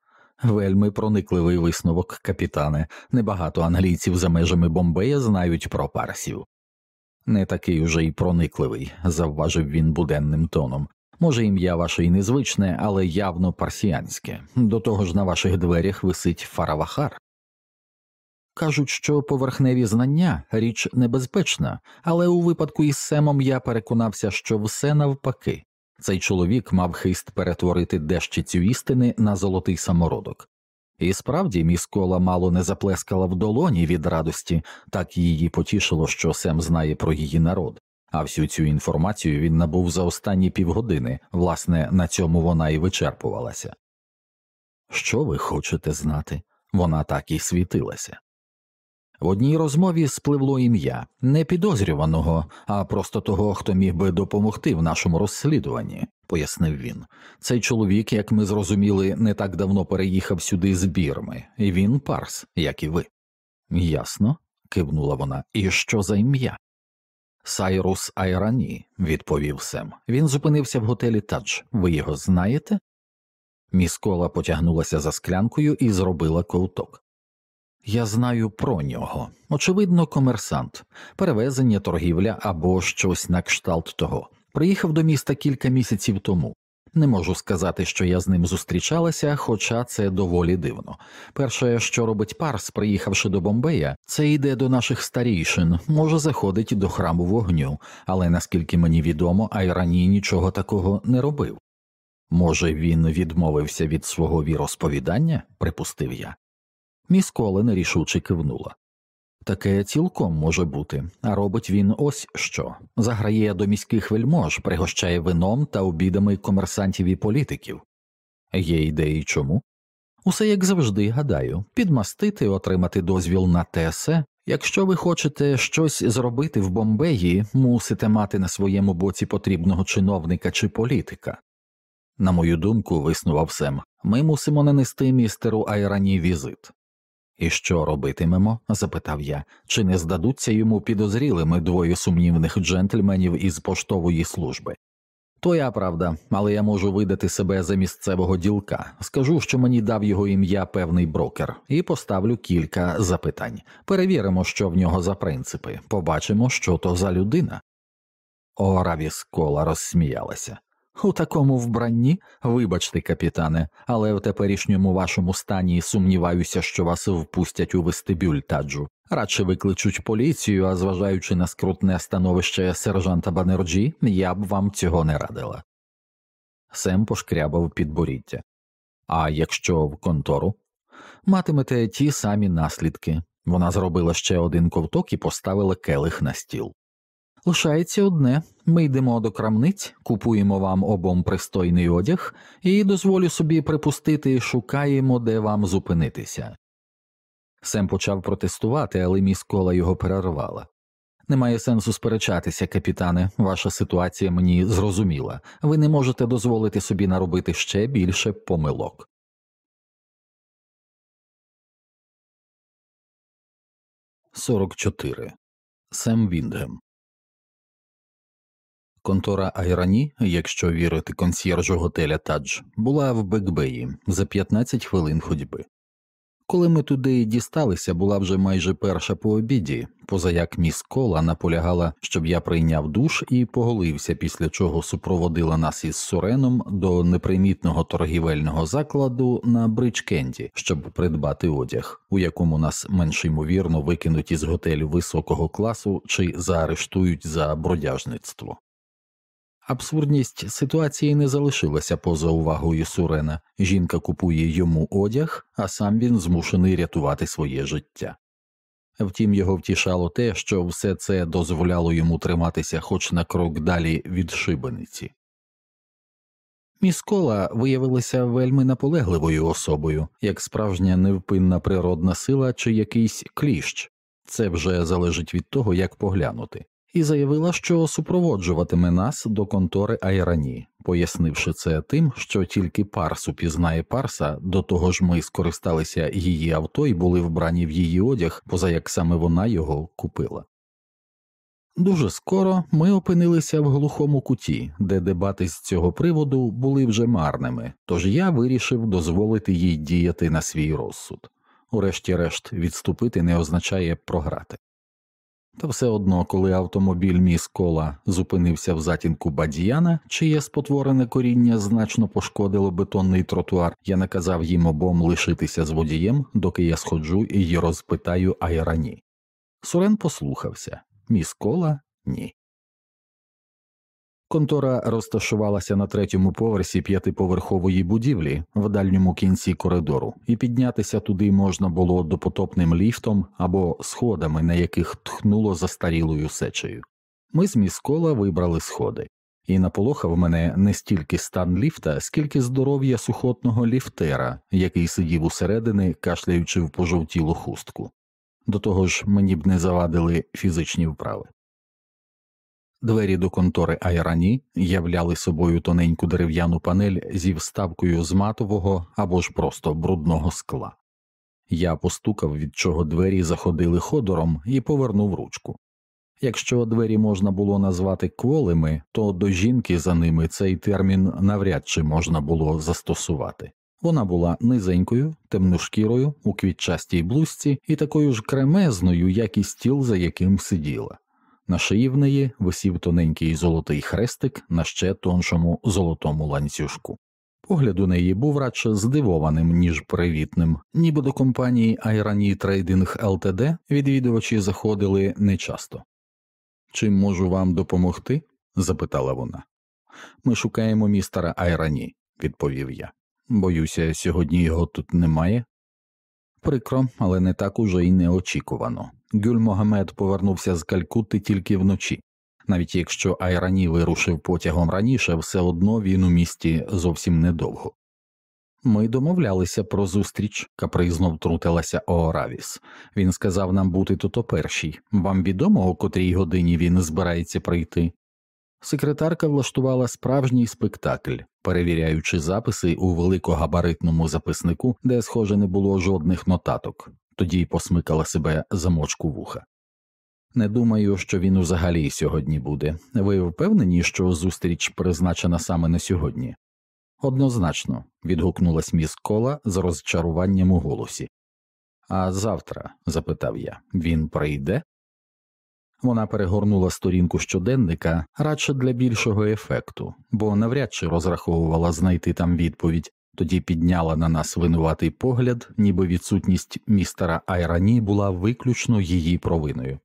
Вельми проникливий висновок, капітане, небагато англійців за межами Бомбея знають про парсів. Не такий уже й проникливий, завважив він буденним тоном. Може, ім'я ваше й незвичне, але явно парсіанське. До того ж на ваших дверях висить фаравахар. Кажуть, що поверхневі знання річ небезпечна, але у випадку із Семом я переконався, що все навпаки. Цей чоловік мав хист перетворити дещицю істини на золотий самородок. І справді міскола мало не заплескала в долоні від радості, так її потішило, що Сем знає про її народ, а всю цю інформацію він набув за останні півгодини, власне, на цьому вона і вичерпувалася. Що ви хочете знати? Вона так і світилася. В одній розмові спливло ім'я не підозрюваного, а просто того, хто міг би допомогти в нашому розслідуванні, пояснив він. Цей чоловік, як ми зрозуміли, не так давно переїхав сюди з бірми, і він парс, як і ви. Ясно, кивнула вона. І що за ім'я? Сайрус Айрані, відповів Сем. Він зупинився в готелі Тадж. Ви його знаєте? Міскола потягнулася за склянкою і зробила ковток. Я знаю про нього. Очевидно, комерсант, перевезення, торгівля або щось на кшталт того. Приїхав до міста кілька місяців тому. Не можу сказати, що я з ним зустрічалася, хоча це доволі дивно. Перше, що робить Парс, приїхавши до Бомбея, це йде до наших старійшин, може заходить до храму вогню, але наскільки мені відомо, Айрані нічого такого не робив. Може, він відмовився від свого віросповідання, припустив я. Міс Колен рішуче кивнула. Таке цілком може бути, а робить він ось що заграє до міських вельмож, пригощає вином та обідами комерсантів і політиків. Є ідеї чому? Усе як завжди, гадаю, підмастити, отримати дозвіл на ТСЕ Якщо ви хочете щось зробити в Бомбеї, мусите мати на своєму боці потрібного чиновника чи політика. На мою думку, виснував Сем, ми мусимо нанести містеру Айрані візит. І що робитимемо? запитав я, чи не здадуться йому підозрілими двоє сумнівних джентльменів із поштової служби. Твоя правда, але я можу видати себе за місцевого ділка. Скажу, що мені дав його ім'я певний брокер, і поставлю кілька запитань. Перевіримо, що в нього за принципи, побачимо, що то за людина. Ооравіс Кола розсміялася. У такому вбранні, вибачте, капітане, але в теперішньому вашому стані сумніваюся, що вас впустять у вестибюль Таджу. Радше викличуть поліцію, а зважаючи на скрутне становище сержанта Банерджі, я б вам цього не радила. Сем пошкрябав підборіддя. А якщо в контору, матимете ті самі наслідки. Вона зробила ще один ковток і поставила келих на стіл. Лишається одне ми йдемо до крамниць, купуємо вам обом пристойний одяг і дозволю собі припустити, шукаємо, де вам зупинитися. Сем почав протестувати, але міс кола його перервала. Немає сенсу сперечатися, капітане, ваша ситуація мені зрозуміла, ви не можете дозволити собі наробити ще більше помилок. Сорок Сем Віндгем Контора Айрані, якщо вірити консьєржу готеля Тадж, була в Бекбеї за 15 хвилин ходьби. Коли ми туди дісталися, була вже майже перша по обіді, поза як міс кола наполягала, щоб я прийняв душ і поголився, після чого супроводила нас із Суреном до непримітного торгівельного закладу на Бричкенді, щоб придбати одяг, у якому нас менш ймовірно викинуть із готелю високого класу чи заарештують за бродяжництво. Абсурдність ситуації не залишилася поза увагою Сурена жінка купує йому одяг, а сам він змушений рятувати своє життя. Втім, його втішало те, що все це дозволяло йому триматися хоч на крок далі від шибениці. Міскола виявилася вельми наполегливою особою, як справжня невпинна природна сила чи якийсь кліщ, це вже залежить від того, як поглянути і заявила, що супроводжуватиме нас до контори Айрані, пояснивши це тим, що тільки парс упізнає парса, до того ж ми скористалися її авто і були вбрані в її одяг, поза як саме вона його купила. Дуже скоро ми опинилися в глухому куті, де дебати з цього приводу були вже марними, тож я вирішив дозволити їй діяти на свій розсуд. Урешті-решт, відступити не означає програти. Та все одно, коли автомобіль міс кола зупинився в затінку бадьяна, чиє спотворене коріння значно пошкодило бетонний тротуар, я наказав їм обом лишитися з водієм, доки я сходжу і розпитаю Айрані. Сурен послухався міс кола ні. Контора розташувалася на третьому поверсі п'ятиповерхової будівлі в дальньому кінці коридору, і піднятися туди можна було допотопним ліфтом або сходами, на яких тхнуло застарілою сечею. Ми з міскола вибрали сходи, і наполохав мене не стільки стан ліфта, скільки здоров'я сухотного ліфтера, який сидів усередини, кашляючи в пожовтілу хустку. До того ж, мені б не завадили фізичні вправи. Двері до контори Айрані являли собою тоненьку дерев'яну панель зі вставкою з матового або ж просто брудного скла. Я постукав, від чого двері заходили ходором, і повернув ручку. Якщо двері можна було назвати кволими, то до жінки за ними цей термін навряд чи можна було застосувати. Вона була низенькою, темношкірою, у квітчастій блузці і такою ж кремезною, як і стіл, за яким сиділа. На шиї в неї висів тоненький золотий хрестик на ще тоншому золотому ланцюжку. Погляд у неї був радше здивованим, ніж привітним, ніби до компанії Айрані Трейдинг ЛТД відвідувачі заходили нечасто. Чим можу вам допомогти? запитала вона. Ми шукаємо містера Айрані, відповів я. Боюся, сьогодні його тут немає. Прикро, але не так уже й неочікувано. Гюль Могамед повернувся з Калькутти тільки вночі, навіть якщо Айрані вирушив потягом раніше, все одно він у місті зовсім недовго. Ми домовлялися про зустріч, капризно втрутилася Ооравіс. Він сказав нам бути тут о. Вам відомо, о котрій годині він збирається прийти? Секретарка влаштувала справжній спектакль, перевіряючи записи у великогабаритному записнику, де, схоже, не було жодних нотаток, тоді й посмикала себе замочку вуха. Не думаю, що він взагалі сьогодні буде. Ви впевнені, що зустріч призначена саме на сьогодні? Однозначно, відгукнулась міс кола з розчаруванням у голосі. А завтра? запитав я, він прийде? Вона перегорнула сторінку щоденника радше для більшого ефекту, бо навряд чи розраховувала знайти там відповідь, тоді підняла на нас винуватий погляд, ніби відсутність містера Айрані була виключно її провиною.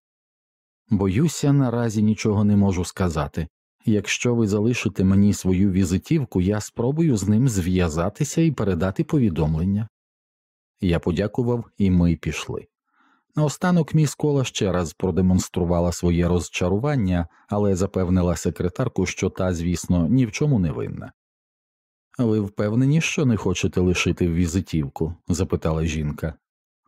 Боюся, наразі нічого не можу сказати. Якщо ви залишите мені свою візитівку, я спробую з ним зв'язатися і передати повідомлення. Я подякував, і ми пішли. Наостанок міс кола ще раз продемонструвала своє розчарування, але запевнила секретарку, що та, звісно, ні в чому не винна. Ви впевнені, що не хочете лишити візитівку? запитала жінка.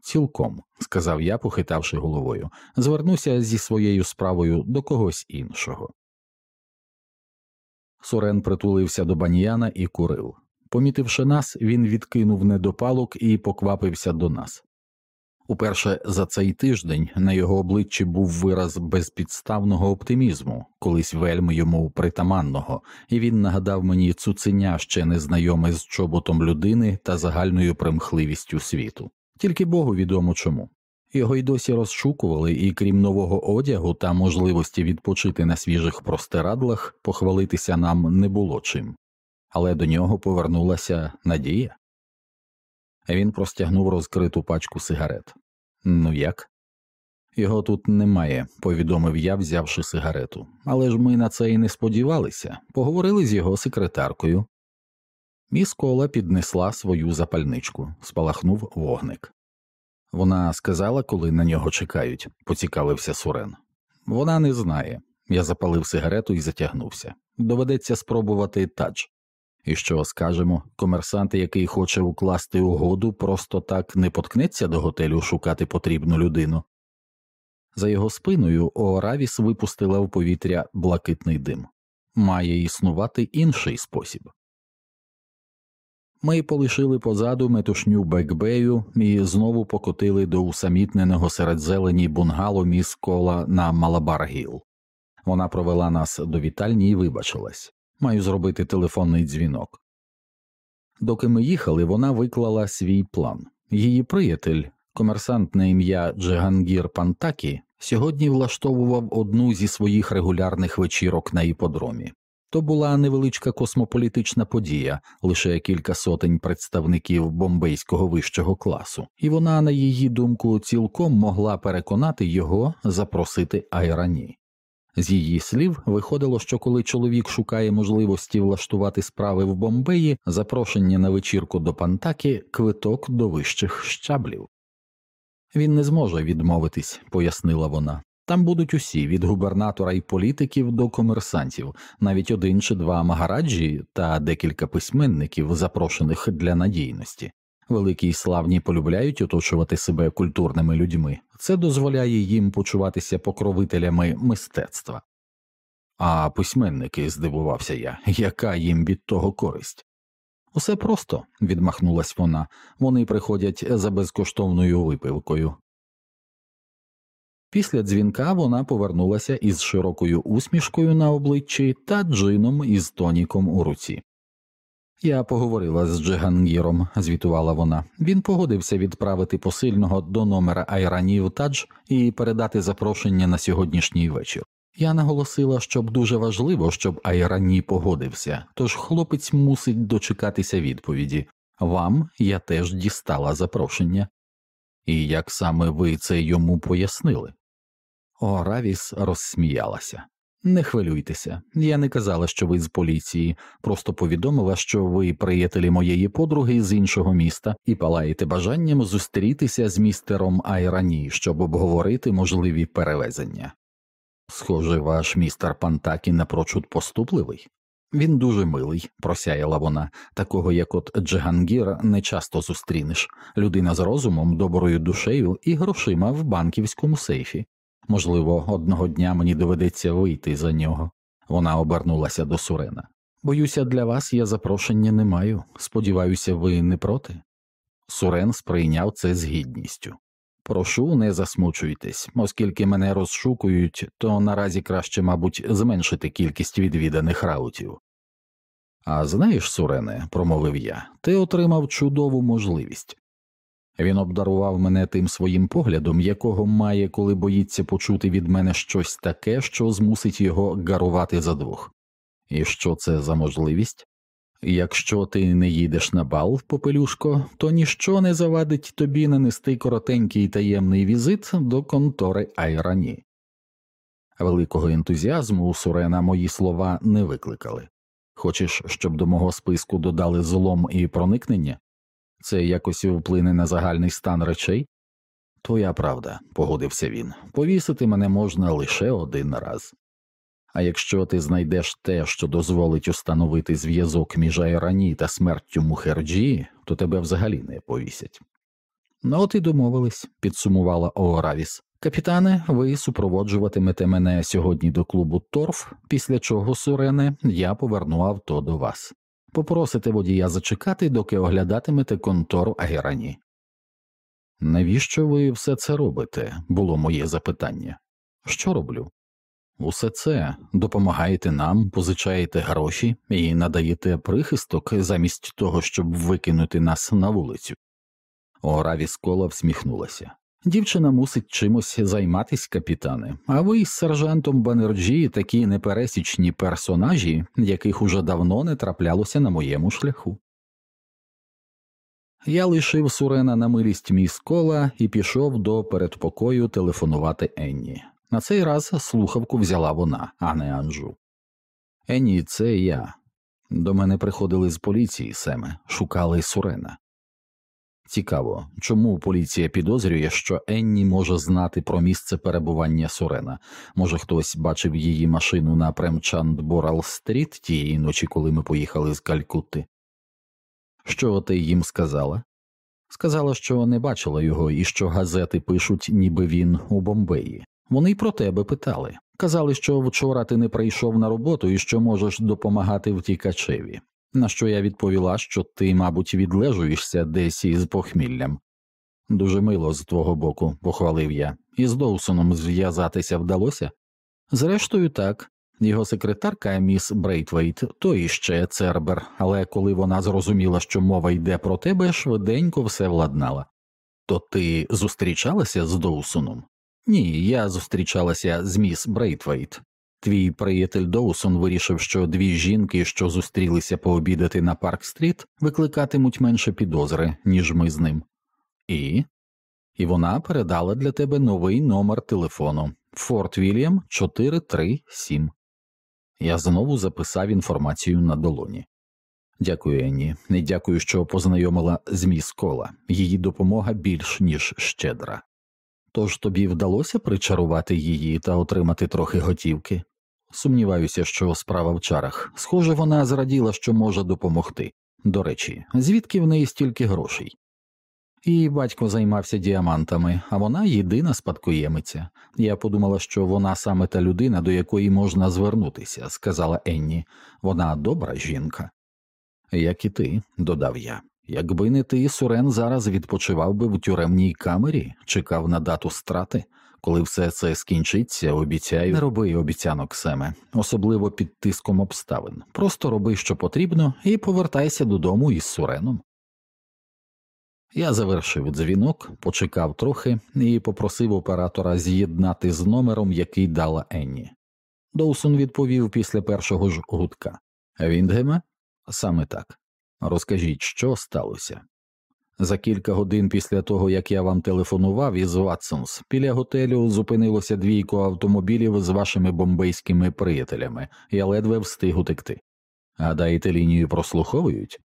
Цілком, сказав я, похитавши головою, звернуся зі своєю справою до когось іншого. Сурен притулився до баньяна і курив. Помітивши нас, він відкинув недопалок і поквапився до нас. Уперше за цей тиждень на його обличчі був вираз безпідставного оптимізму, колись вельми йому притаманного, і він нагадав мені цуценя ще незнайоме з чоботом людини та загальною примхливістю світу. Тільки Богу відомо чому. Його й досі розшукували, і крім нового одягу та можливості відпочити на свіжих простирадлах, похвалитися нам не було чим, але до нього повернулася надія. Він простягнув розкриту пачку сигарет. Ну як? Його тут немає, повідомив я, взявши сигарету, але ж ми на це і не сподівалися, поговорили з його секретаркою. Міс кола піднесла свою запальничку, спалахнув вогник. Вона сказала, коли на нього чекають, поцікавився Сурен. Вона не знає. Я запалив сигарету і затягнувся. Доведеться спробувати тадж. І що скажемо, комерсант, який хоче укласти угоду, просто так не поткнеться до готелю шукати потрібну людину. За його спиною Оравіс випустила в повітря блакитний дим. Має існувати інший спосіб. Ми полишили позаду метушню Бекбею і знову покотили до усамітненого серед зелені бунгало міс кола на Малабар-Гіл. Вона провела нас до вітальні і вибачилась маю зробити телефонний дзвінок. Доки ми їхали, вона виклала свій план. Її приятель, комерсант на ім'я Джегангір Пантакі, сьогодні влаштовував одну зі своїх регулярних вечірок на іподромі. То була невеличка космополітична подія, лише кілька сотень представників бомбейського вищого класу, і вона, на її думку, цілком могла переконати його запросити Айрані. З її слів виходило, що коли чоловік шукає можливості влаштувати справи в Бомбеї, запрошення на вечірку до Пантакі квиток до вищих щаблів. Він не зможе відмовитись, пояснила вона. Там будуть усі від губернатора і політиків до комерсантів, навіть один чи два магараджі та декілька письменників, запрошених для надійності. Великі й славні полюбляють оточувати себе культурними людьми, це дозволяє їм почуватися покровителями мистецтва. А письменники, здивувався я, яка їм від того користь? Усе просто, відмахнулась вона, вони приходять за безкоштовною випивкою. Після дзвінка вона повернулася із широкою усмішкою на обличчі та джином із тоніком у руці. Я поговорила з Джигангіром, звітувала вона. Він погодився відправити посильного до номера Айранів Тадж і передати запрошення на сьогоднішній вечір. Я наголосила, щоб дуже важливо, щоб Айрані погодився, тож хлопець мусить дочекатися відповіді. Вам я теж дістала запрошення. І як саме ви це йому пояснили? О, Равіс розсміялася. Не хвилюйтеся, я не казала, що ви з поліції, просто повідомила, що ви приятелі моєї подруги з іншого міста і палаєте бажанням зустрітися з містером Айрані, щоб обговорити можливі перевезення. Схоже, ваш містер Пантакі напрочуд поступливий. Він дуже милий, просяяла вона, такого як от Джигангір не часто зустрінеш людина з розумом, доброю душею і грошима в банківському сейфі. Можливо, одного дня мені доведеться вийти за нього. Вона обернулася до Сурена. Боюся, для вас я запрошення не маю. Сподіваюся, ви не проти. Сурен сприйняв це з гідністю. Прошу, не засмучуйтесь, оскільки мене розшукують, то наразі краще, мабуть, зменшити кількість відвіданих раутів. А знаєш, Сурене, промовив я, ти отримав чудову можливість. Він обдарував мене тим своїм поглядом, якого має, коли боїться почути від мене щось таке, що змусить його гарувати за двох. І що це за можливість? Якщо ти не їдеш на бал, попелюшко, то ніщо не завадить тобі нанести коротенький таємний візит до контори Айрані. Великого ентузіазму у Сурена мої слова не викликали. Хочеш, щоб до мого списку додали злом і проникнення? Це якось вплине на загальний стан речей? Твоя правда, погодився він. Повісити мене можна лише один раз. А якщо ти знайдеш те, що дозволить установити зв'язок між Айрані та смертю Мухерджі, то тебе взагалі не повісять. Ну, от і домовились, підсумувала Ооравіс. Капітане, ви супроводжуватимете мене сьогодні до клубу Торф, після чого, Сурене, я поверну авто до вас. Попросите водія зачекати, доки оглядатимете контору Айрані. Навіщо ви все це робите? було моє запитання. Що роблю? Усе це допомагаєте нам, позичаєте гроші і надаєте прихисток замість того, щоб викинути нас на вулицю. Ооравіс Кола всміхнулася. Дівчина мусить чимось займатись, капітане, а ви з сержантом Банерджі такі непересічні персонажі, яких уже давно не траплялося на моєму шляху. Я лишив Сурена на милість міс кола і пішов до передпокою телефонувати Енні. На цей раз слухавку взяла вона, а не Анжу. Енні, це я. До мене приходили з поліції Семе, шукали Сурена. Цікаво, чому поліція підозрює, що Енні може знати про місце перебування Сурена. Може, хтось бачив її машину на Премчанд Борал Стріт тієї ночі, коли ми поїхали з Калькутти? Що ти їм сказала? Сказала, що не бачила його і що газети пишуть, ніби він у Бомбеї. Вони й про тебе питали. Казали, що вчора ти не прийшов на роботу і що можеш допомагати втікачеві. На що я відповіла, що ти, мабуть, відлежуєшся десь із похміллям. Дуже мило з твого боку, похвалив я, і з Доусоном зв'язатися вдалося? Зрештою, так. Його секретарка міс Брейтвейт, той іще Цербер, але коли вона зрозуміла, що мова йде про тебе, швиденько все владнала. То ти зустрічалася з Доусоном? Ні, я зустрічалася з міс Брейтвейт. Твій приятель Доусон вирішив, що дві жінки, що зустрілися пообідати на Парк Стріт, викликатимуть менше підозри, ніж ми з ним. І І вона передала для тебе новий номер телефону Форт Вільям 437. Я знову записав інформацію на долоні. Дякую, Енні, не дякую, що познайомила з міс кола. Її допомога більш ніж щедра. Тож тобі вдалося причарувати її та отримати трохи готівки? Сумніваюся, що справа в чарах. Схоже, вона зраділа, що може допомогти. До речі, звідки в неї стільки грошей? Її батько займався діамантами, а вона єдина спадкоємиця. Я подумала, що вона саме та людина, до якої можна звернутися, сказала Енні. Вона добра жінка. Як і ти, додав я. Якби не ти, Сурен зараз відпочивав би в тюремній камері, чекав на дату страти. Коли все це скінчиться, обіцяю, не роби обіцянок Семе, особливо під тиском обставин. Просто роби, що потрібно, і повертайся додому із Суреном. Я завершив дзвінок, почекав трохи і попросив оператора з'єднати з номером, який дала Енні. Доусон відповів після першого ж гудка Віндгеме? Саме так. Розкажіть, що сталося? За кілька годин після того, як я вам телефонував із Ватсонс, біля готелю зупинилося двійко автомобілів з вашими бомбейськими приятелями, я ледве встиг утекти. Гадаєте, лінію прослуховують?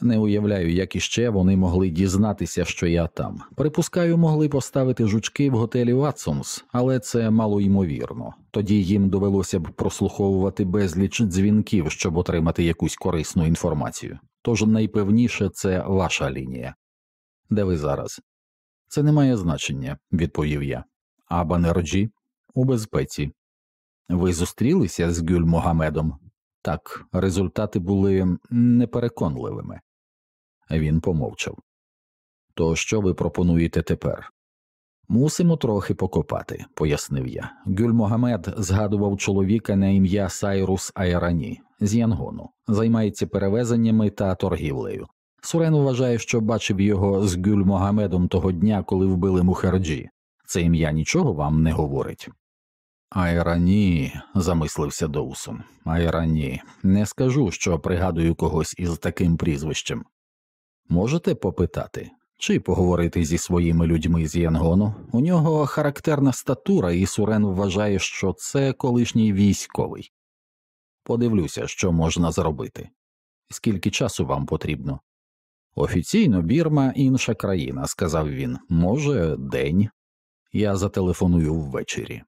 Не уявляю, як іще вони могли дізнатися, що я там. Припускаю, могли поставити жучки в готелі Ватсонс, але це мало ймовірно. Тоді їм довелося б прослуховувати безліч дзвінків, щоб отримати якусь корисну інформацію. Тож найпевніше це ваша лінія. Де ви зараз? Це не має значення, відповів я. А Банерджі? У безпеці. Ви зустрілися з Гюль Могамедом? Так, результати були непереконливими. Він помовчав. То що ви пропонуєте тепер? Мусимо трохи покопати, пояснив я. Гюль Могамед згадував чоловіка на ім'я Сайрус Айрані з Янгону, займається перевезеннями та торгівлею. Сурен вважає, що бачив його з Гюль Могамедом того дня, коли вбили Мухерджі. Це ім'я нічого вам не говорить. Айрані, замислився Доусон. Айрані, не скажу, що пригадую когось із таким прізвищем. Можете попитати чи поговорити зі своїми людьми з Янгону? У нього характерна статура, і Сурен вважає, що це колишній військовий. Подивлюся, що можна зробити. Скільки часу вам потрібно? Офіційно Бірма інша країна, сказав він. Може, день. Я зателефоную ввечері.